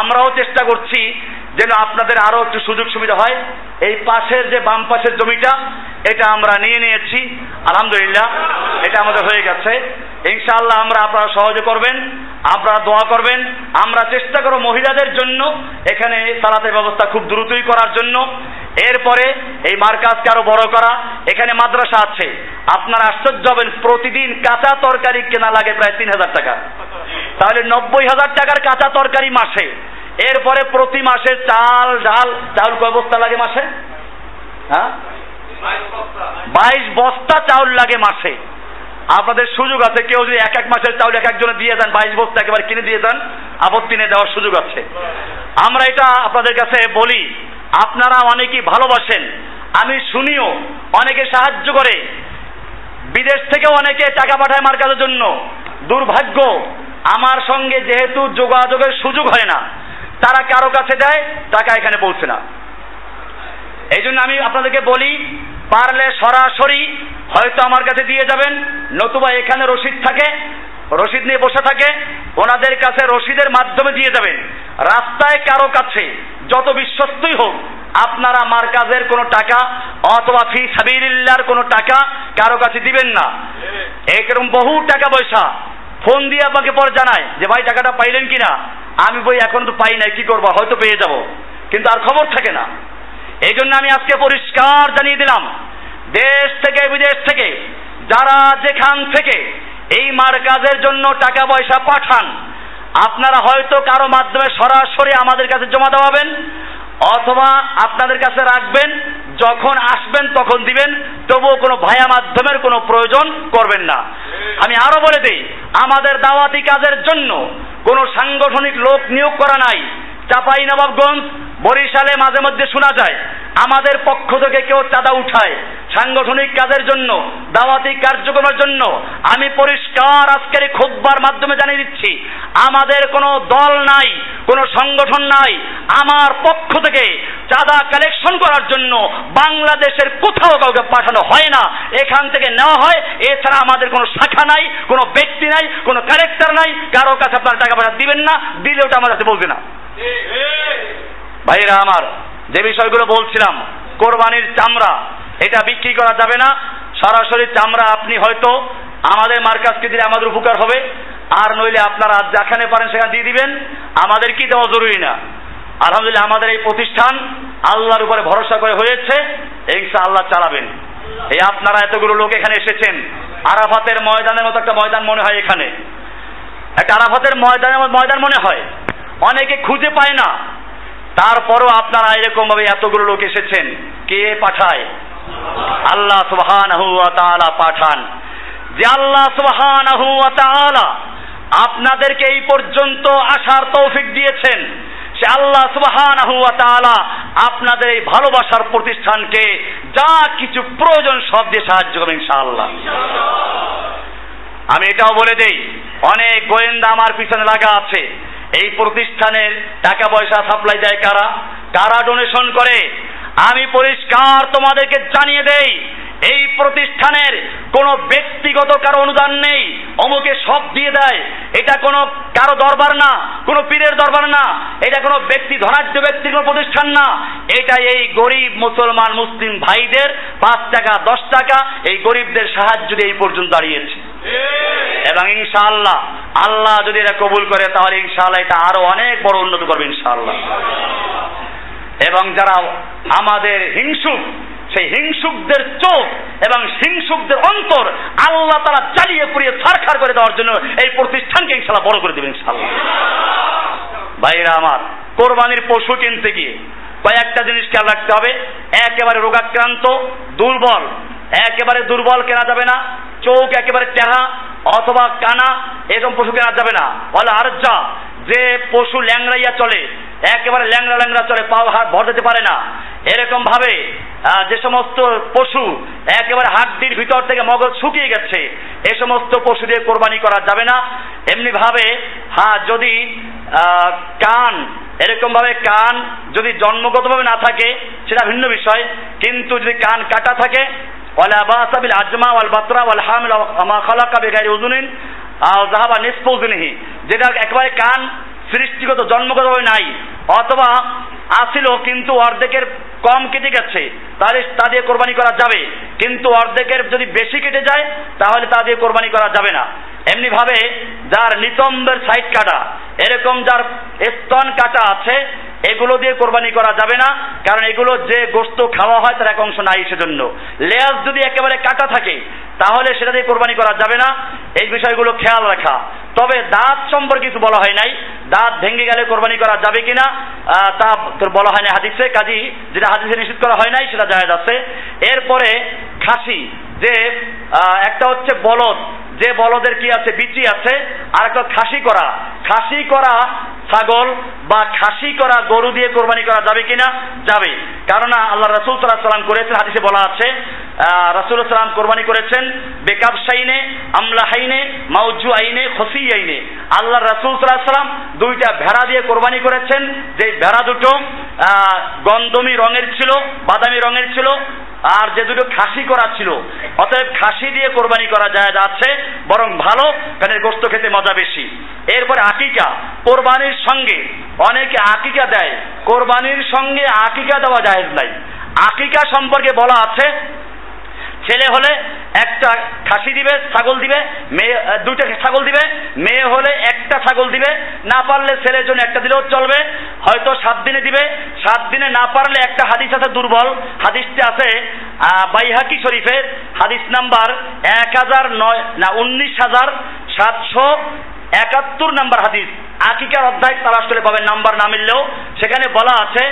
আমরাও চেষ্টা করছি যেন আপনাদের আরও একটু সুযোগ সুবিধা হয়। এই পাশের যে বাম পাশের জমিটা, এটা আমরা নিয়ে নিয়েছি। আলহামদুলিল্লাহ, এটা আমাদের হয়ে গেছে। ইনশাআল্লাহ আমরা আপনারা সহজে করবেন, আপনারা দোয়া করবেন। আমরা চেষ্টা করব মহিলাদের জন্য এখানে সালাতের ব্যবস্থা খুব দ্রুতই করার জন্য। এরপরে এই মার্কাজকে আরও বড় করা। এখানে মাদ্রাসা আছে। আপনারা আশ্চর্য হবেন, প্রতিদিন কাঁচা তরকারি কেনা লাগে প্রায় তিন হাজার টাকা। তাহলে নব্বই হাজার টাকার কাঁচা তরকারি মাসে। এরপরে প্রতি মাসে চাল, ডাল, চাউল কয় বস্তা লাগে মাসে? হ্যাঁ? বাইশ বস্তা চাউল লাগে মাসে। আপনাদের সুযোগ আছে, কেউ যদি এক এক মাসের চাউল এক একজনে দিয়ে দেন, বাইশ বস্তা একেবারে কিনে দিয়ে দেন আপত্তি নিয়ে দেওয়ার সুযোগ আছে। আমরা এটা আপনাদের কাছে বলি, আপনারা অনেকেই ভালোবাসেন, আমি শুনিও, অনেকে সাহায্য করে। বিদেশ থেকে অনেকে টাকা পাঠায় মার্কাজের জন্য। দুর্ভাগ্য, আমার সঙ্গে যেহেতু যোগাযোগের সুযোগ হয় না। তারা কারও কাছে দেয় টাকা এখানে পৌঁছে না। এই জন্য আমি আপনাদেরকে বলি, পারলে সরাসরি হয়তো আমার কাছে দিয়ে যাবেন, নতুবা এখানে রসিদ থাকে রসিদ নিয়ে বসে থাকে, ওনাদের কাছে রসিদের মাধ্যমে দিয়ে যাবেন। রাস্তায় কারও কাছে, যত বিশ্বস্তই হোক, আপনারা মার্কাজের কোনো টাকা অথবা ফি সাবিল্লার কোনো টাকা কারও কাছে দিবেন না। এরকম বহু টাকা পয়সা ফোন দিয়ে আপনাকে পরে জানায় যে, ভাই, টাকাটা পাইলেন কিনা? আমি বই এখন তো পাই নাই, কি করব? হয়তো পেয়ে যাব। কিন্তু আর খবর থাকে না। এই জন্য আমি আজকে পরিষ্কার জানিয়ে দিলাম, দেশ থেকে, বিদেশ থেকে, যারা যেখান থেকে এই মার্কাজের জন্য টাকা পয়সা পাঠান, আপনারা হয়তো কারও মাধ্যমে সরাসরি আমাদের কাছে জমা দেওয়াবেন, অথবা আপনাদের কাছে রাখবেন যখন আসবেন, তখন দিবেন, তবুও কোনো ভায়া মাধ্যমের কোনো প্রয়োজন করবেন না। আমি আরও বলে দিই, আমাদের দাওয়াতি কাজের জন্য কোনো সাংগঠনিক লোক নিয়োগ করা নাই। চাপাই নবাবগঞ্জ বরিশালে মাঝে মধ্যে শোনা যায়, আমাদের পক্ষ থেকে কেউ চাঁদা উঠায়। সাংগঠনিক কাজের জন্য দাওয়াতি কার্যক্রমের জন্য আমি পরিষ্কার আজকের খোদবার মাধ্যমে জানিয়ে দিচ্ছি আমাদের কোনো দল নাই কোনো সংগঠন নাই আমার পক্ষ থেকে চাঁদা কালেকশন করার জন্য বাংলাদেশের কোথাও কাউকে পাঠানো হয় না। এখান থেকে নেওয়া হয় এছাড়া আমাদের কোনো শাখা নাই কোনো ব্যক্তি নাই কোনো ক্যারেক্টার নাই কারও কাছে আপনারা টাকা পয়সা দিবেন না দিলে ওটা আমার কাছে বলবে না। ভাইরা আমার যে বিষয়গুলো বলছিলাম কোরবানির চামড়া এটা বিক্রি করা যাবে না। সরাসরি চামড়া আপনি হয়তো আমাদের মার্কাজকে দিলে আমাদের উপকার হবে। আর নইলে আপনারা যেখানে পারেন সেখানে দিয়ে দিবেন। আমাদের কি দেওয়া জরুরি না? আলহামদুলিল্লাহ আমাদের এই প্রতিষ্ঠান আল্লাহর উপরে ভরসা করে হয়েছে। ইনশা আল্লাহ চালাবেন। এই আপনারা এতগুলো লোক এখানে এসেছেন। আরাফাতের ময়দানের মতো একটা ময়দান মনে হয় এখানে। একটা আরাফাতের ময়দানের ময়দান মনে হয়। অনেকে খুঁজে পায় না। তারপরও আপনারা এরকম ভাবে এতগুলো লোক এসেছেন। কে পাঠায়? আল্লাহ তাআলা পাঠান। যে আল্লাহ তাআলা আপনাদেরকে এই পর্যন্ত আসার তৌফিক দিয়েছেন, সে আল্লাহ তাআলা আপনাদের এই ভালোবাসার প্রতিষ্ঠানকে যা কিছু প্রয়োজন সব দিয়ে সাহায্য করবেন ইনশাআল্লাহ। আমি এটাও বলে দেই, অনেক গোয়েন্দা আমার পিছনে লাগা আছে। এই প্রতিষ্ঠানের টাকা পয়সা সাপ্লাই দেয় কারা? কারা ডোনেশন করে? আমি পরিষ্কার তোমাদেরকে জানিয়ে দেই, এই প্রতিষ্ঠানের কোনো ব্যক্তিগত কারও অনুদান নেই। অমুকে সব দিয়ে দেয়। এটা কোনো কারও দরবার না, কোনো পীরের দরবার না। এটা কোনো ব্যক্তি, ধনাঢ্য ব্যক্তির কোনো প্রতিষ্ঠান না। এটা এই গরিব মুসলমান, মুসলিম ভাইদের পাঁচ টাকা, দশ টাকা, এই গরিবদের সাহায্য দিয়ে এই পর্যন্ত দাঁড়িয়েছে। এবং ইনশাআল্লাহ, আল্লাহ যদি এটা কবুল করে, তাহলে ইনশাআল্লাহ এটা আরও অনেক বড় উন্নত করবে ইনশাআল্লাহ। এবং যারা আমাদের হিংসুক, সেই হিংসুকদের চোখ এবং হিংসুকদের অন্তর আল্লাহ তারা জ্বালিয়ে পুড়িয়ে ছারখার করে দেওয়ার জন্য এই প্রতিষ্ঠানকে ইনশাল্লাহ বড় করে দেবেন ইনশাল্লাহ ভাইরা আমার, কোরবানির পশু কিনতে গিয়ে কয়েকটা জিনিস খেয়াল রাখতে হবে। একেবারে রোগাক্রান্ত, দুর্বল। একেবারে দুর্বল কেনা যাবে না। চোখ একেবারে টেহা অথবা কানা, এরকম পশু কেনা যাবে না। বলে আর যা যে পশু ল্যাংড়াইয়া চলে একেবারে ল্যাংড়া ল্যাংড়া চলে পাও হাত ভর দিতে পারে না। এরকম ভাবে যে সমস্ত পশু একেবারে হাড্ডির ভিতর থেকে মগজ শুকিয়ে গেছে, এ সমস্ত পশু দিয়ে কোরবানি করা যাবে না। এমনি ভাবে হ্যাঁ যদি কান, এরকম ভাবে কান যদি জন্মগতভাবে না থাকে, সেটা ভিন্ন বিষয়, কিন্তু যদি কান কাটা থাকে আজমা ওয়াল উজুনিহি যেটা একেবারে কান সৃষ্টিগত জন্মগতভাবে নাই অথবা আসিল কিন্তু অর্ধেকের কম কেটে গেছে, তাহলে তা দিয়ে কোরবানি করা যাবে। কিন্তু অর্ধেকের যদি বেশি কেটে যায়, তাহলে তা দিয়ে কোরবানি করা যাবে না। এমনি ভাবে যার নিতম্বের সাইড কাটা, এরকম যার স্তন কাটা আছে, এগুলো দিয়ে কোরবানি করা যাবে না, কারণ এগুলো যে গোস্ত খাওয়া হয় তার এক অংশ নাই সেজন্য। লেয়াস যদি একেবারে কাটা থাকে, তাহলে সেটা দিয়ে কোরবানি করা যাবে না। এই বিষয়গুলো খেয়াল রাখা। তবে দাঁত সম্পর্কে কিছু বলা হয় নাই। দাঁত ভেঙে গেলে কোরবানি করা যাবে কিনা তা তোর বলা হয় না হাদিসে। কাজী যেটা হাদিসে নিশ্চিত করা হয় নাই, সেটা জায়েজ আছে এরপরে খাসি, যে একটা হচ্ছে বলদ। যে বলদের কি আছে? বিচি আছে। আর একটা খাসি করা। খাসি করা ছাগল বা খাসি করা গরু দিয়ে কোরবানি করা যাবে কিনা? যাবে। কারণ আল্লাহ রসুল সাল্লাহ সাল্লাম করেছেন, হাদিসে বলা আছে রসুল সাল্লাম কোরবানি করেছেন, বেকাব সাইনে আমলা হাইনে, মাউজু আইনে খসি আইনে আল্লাহ রসুল সাল্লাম দুইটা ভেড়া দিয়ে কোরবানি করেছেন। যে ভেড়া দুটো গন্ধমি রঙের ছিল, বাদামি রঙের ছিল, আর যে দুটো খাসি করা ছিল। অতএব খাসি দিয়ে কোরবানি করা যায় যাচ্ছে বরং ভালো, কারণ গোস্ত খেতে মজা বেশি। এরপরে আকিকা, কোরবানির সঙ্গে অনেকে আকিকা দেয়। কোরবানির সঙ্গে আকিকা দেওয়া যায় নাই। আকিকা সম্পর্কে বলা আছে ছেলে হলে একটা খাসি দিবে, ছাগল দিবে, মেয়ে দুইটা ছাগল দিবে, মেয়ে হলে একটা ছাগল দিবে, না পারলে ছেলের জন্য একটা দিলেও চলবে, হয়তো সাত দিনে দিবে, সাত দিনে না পারলে একটা হাদিস আছে দুর্বল, হাদিসটা আছে বাইহাকি শরীফের হাদিস নাম্বার এক হাজার নয়, না, উনিশ হাজার সাতশো একাত্তর নাম্বার হাদিস। আকিকার অধ্যায় তালাশ করে পাবেন, নাম্বার না মিললেও। সেখানে বলা আছে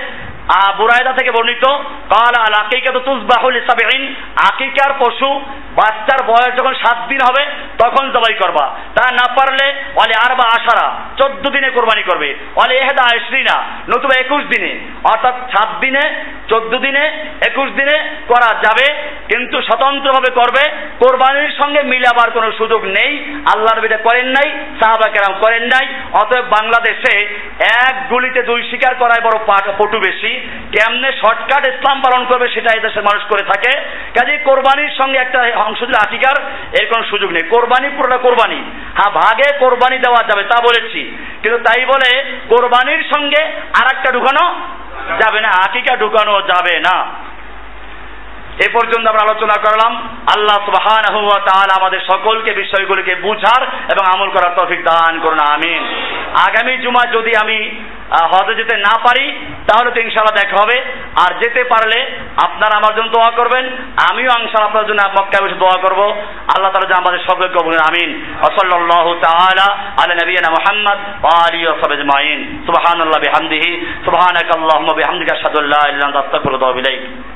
বুরায়দা থেকে বর্ণিত, কাল আল আকিকা তো তুসবাহুল সাবিন আকিকার পশু বাচ্চার বয়স যখন সাত দিন হবে, তখন জবাই করবা। তা না পারলে অলে আর বা আশারা, চোদ্দ দিনে কোরবানি করবে। অলে এহেদা আশরিনা নতুবা একুশ দিনে। অর্থাৎ সাত দিনে, চোদ্দ দিনে, একুশ দিনে করা যাবে, কিন্তু স্বতন্ত্রভাবে করবে। কোরবানির সঙ্গে মিলাবার কোনো সুযোগ নেই আল্লাহ নবীটা করেন নাই, সাহাবা কেরাম করেন নাই, অতএব বাংলাদেশে এক গুলিতে দুই শিকার করায় বড় পটু বেশি। কেমনে শর্টকাট ইসলাম পালন করবে সেটা এদেশের মানুষ করে থাকে। কাজে কোরবানির সঙ্গে একটা অংশ দিলে আটিকার এর কোনো সুযোগ নেই। কোরবানি পুরোটা কোরবানি। হ্যাঁ ভাগে কোরবানি দেওয়া যাবে, তা বলেছি। কিন্তু তাই বলে কোরবানির সঙ্গে আর একটা ঢুকানো যাবে না আটিকা ঢুকানো যাবে না। এ পর্যন্ত আমরা আলোচনা করলাম। আল্লাহ সুবাহান আমাদের সকলকে বিষয়গুলিকে বুঝার এবং আমল করার তফিক দান করুন, আমিন। আগামী জুমা যদি আমি হজে যেতে না পারি, তাহলে তো ইনশাল্লাহ দেখা হবে। আর যেতে পারলে আপনারা আমার জন্য দোয়া করবেন। আমিও আংশাল আপনার জন্য মক্কায় বসে দোয়া করব। আল্লাহ তালা যে আমাদের সকলকে কবুল আমিন। ওসল্লাহ তাআলা আলা নবিয়ানা মুহাম্মদ ওয়া আলিহি ওয়া সাহবিহি আজমাইন। সুবহানাল্লাহি বিহামদিহি, সুবহানাকাল্লাহুম্মা বিহামদিকা আশহাদু আল্লা ইলাহা ইলাইক।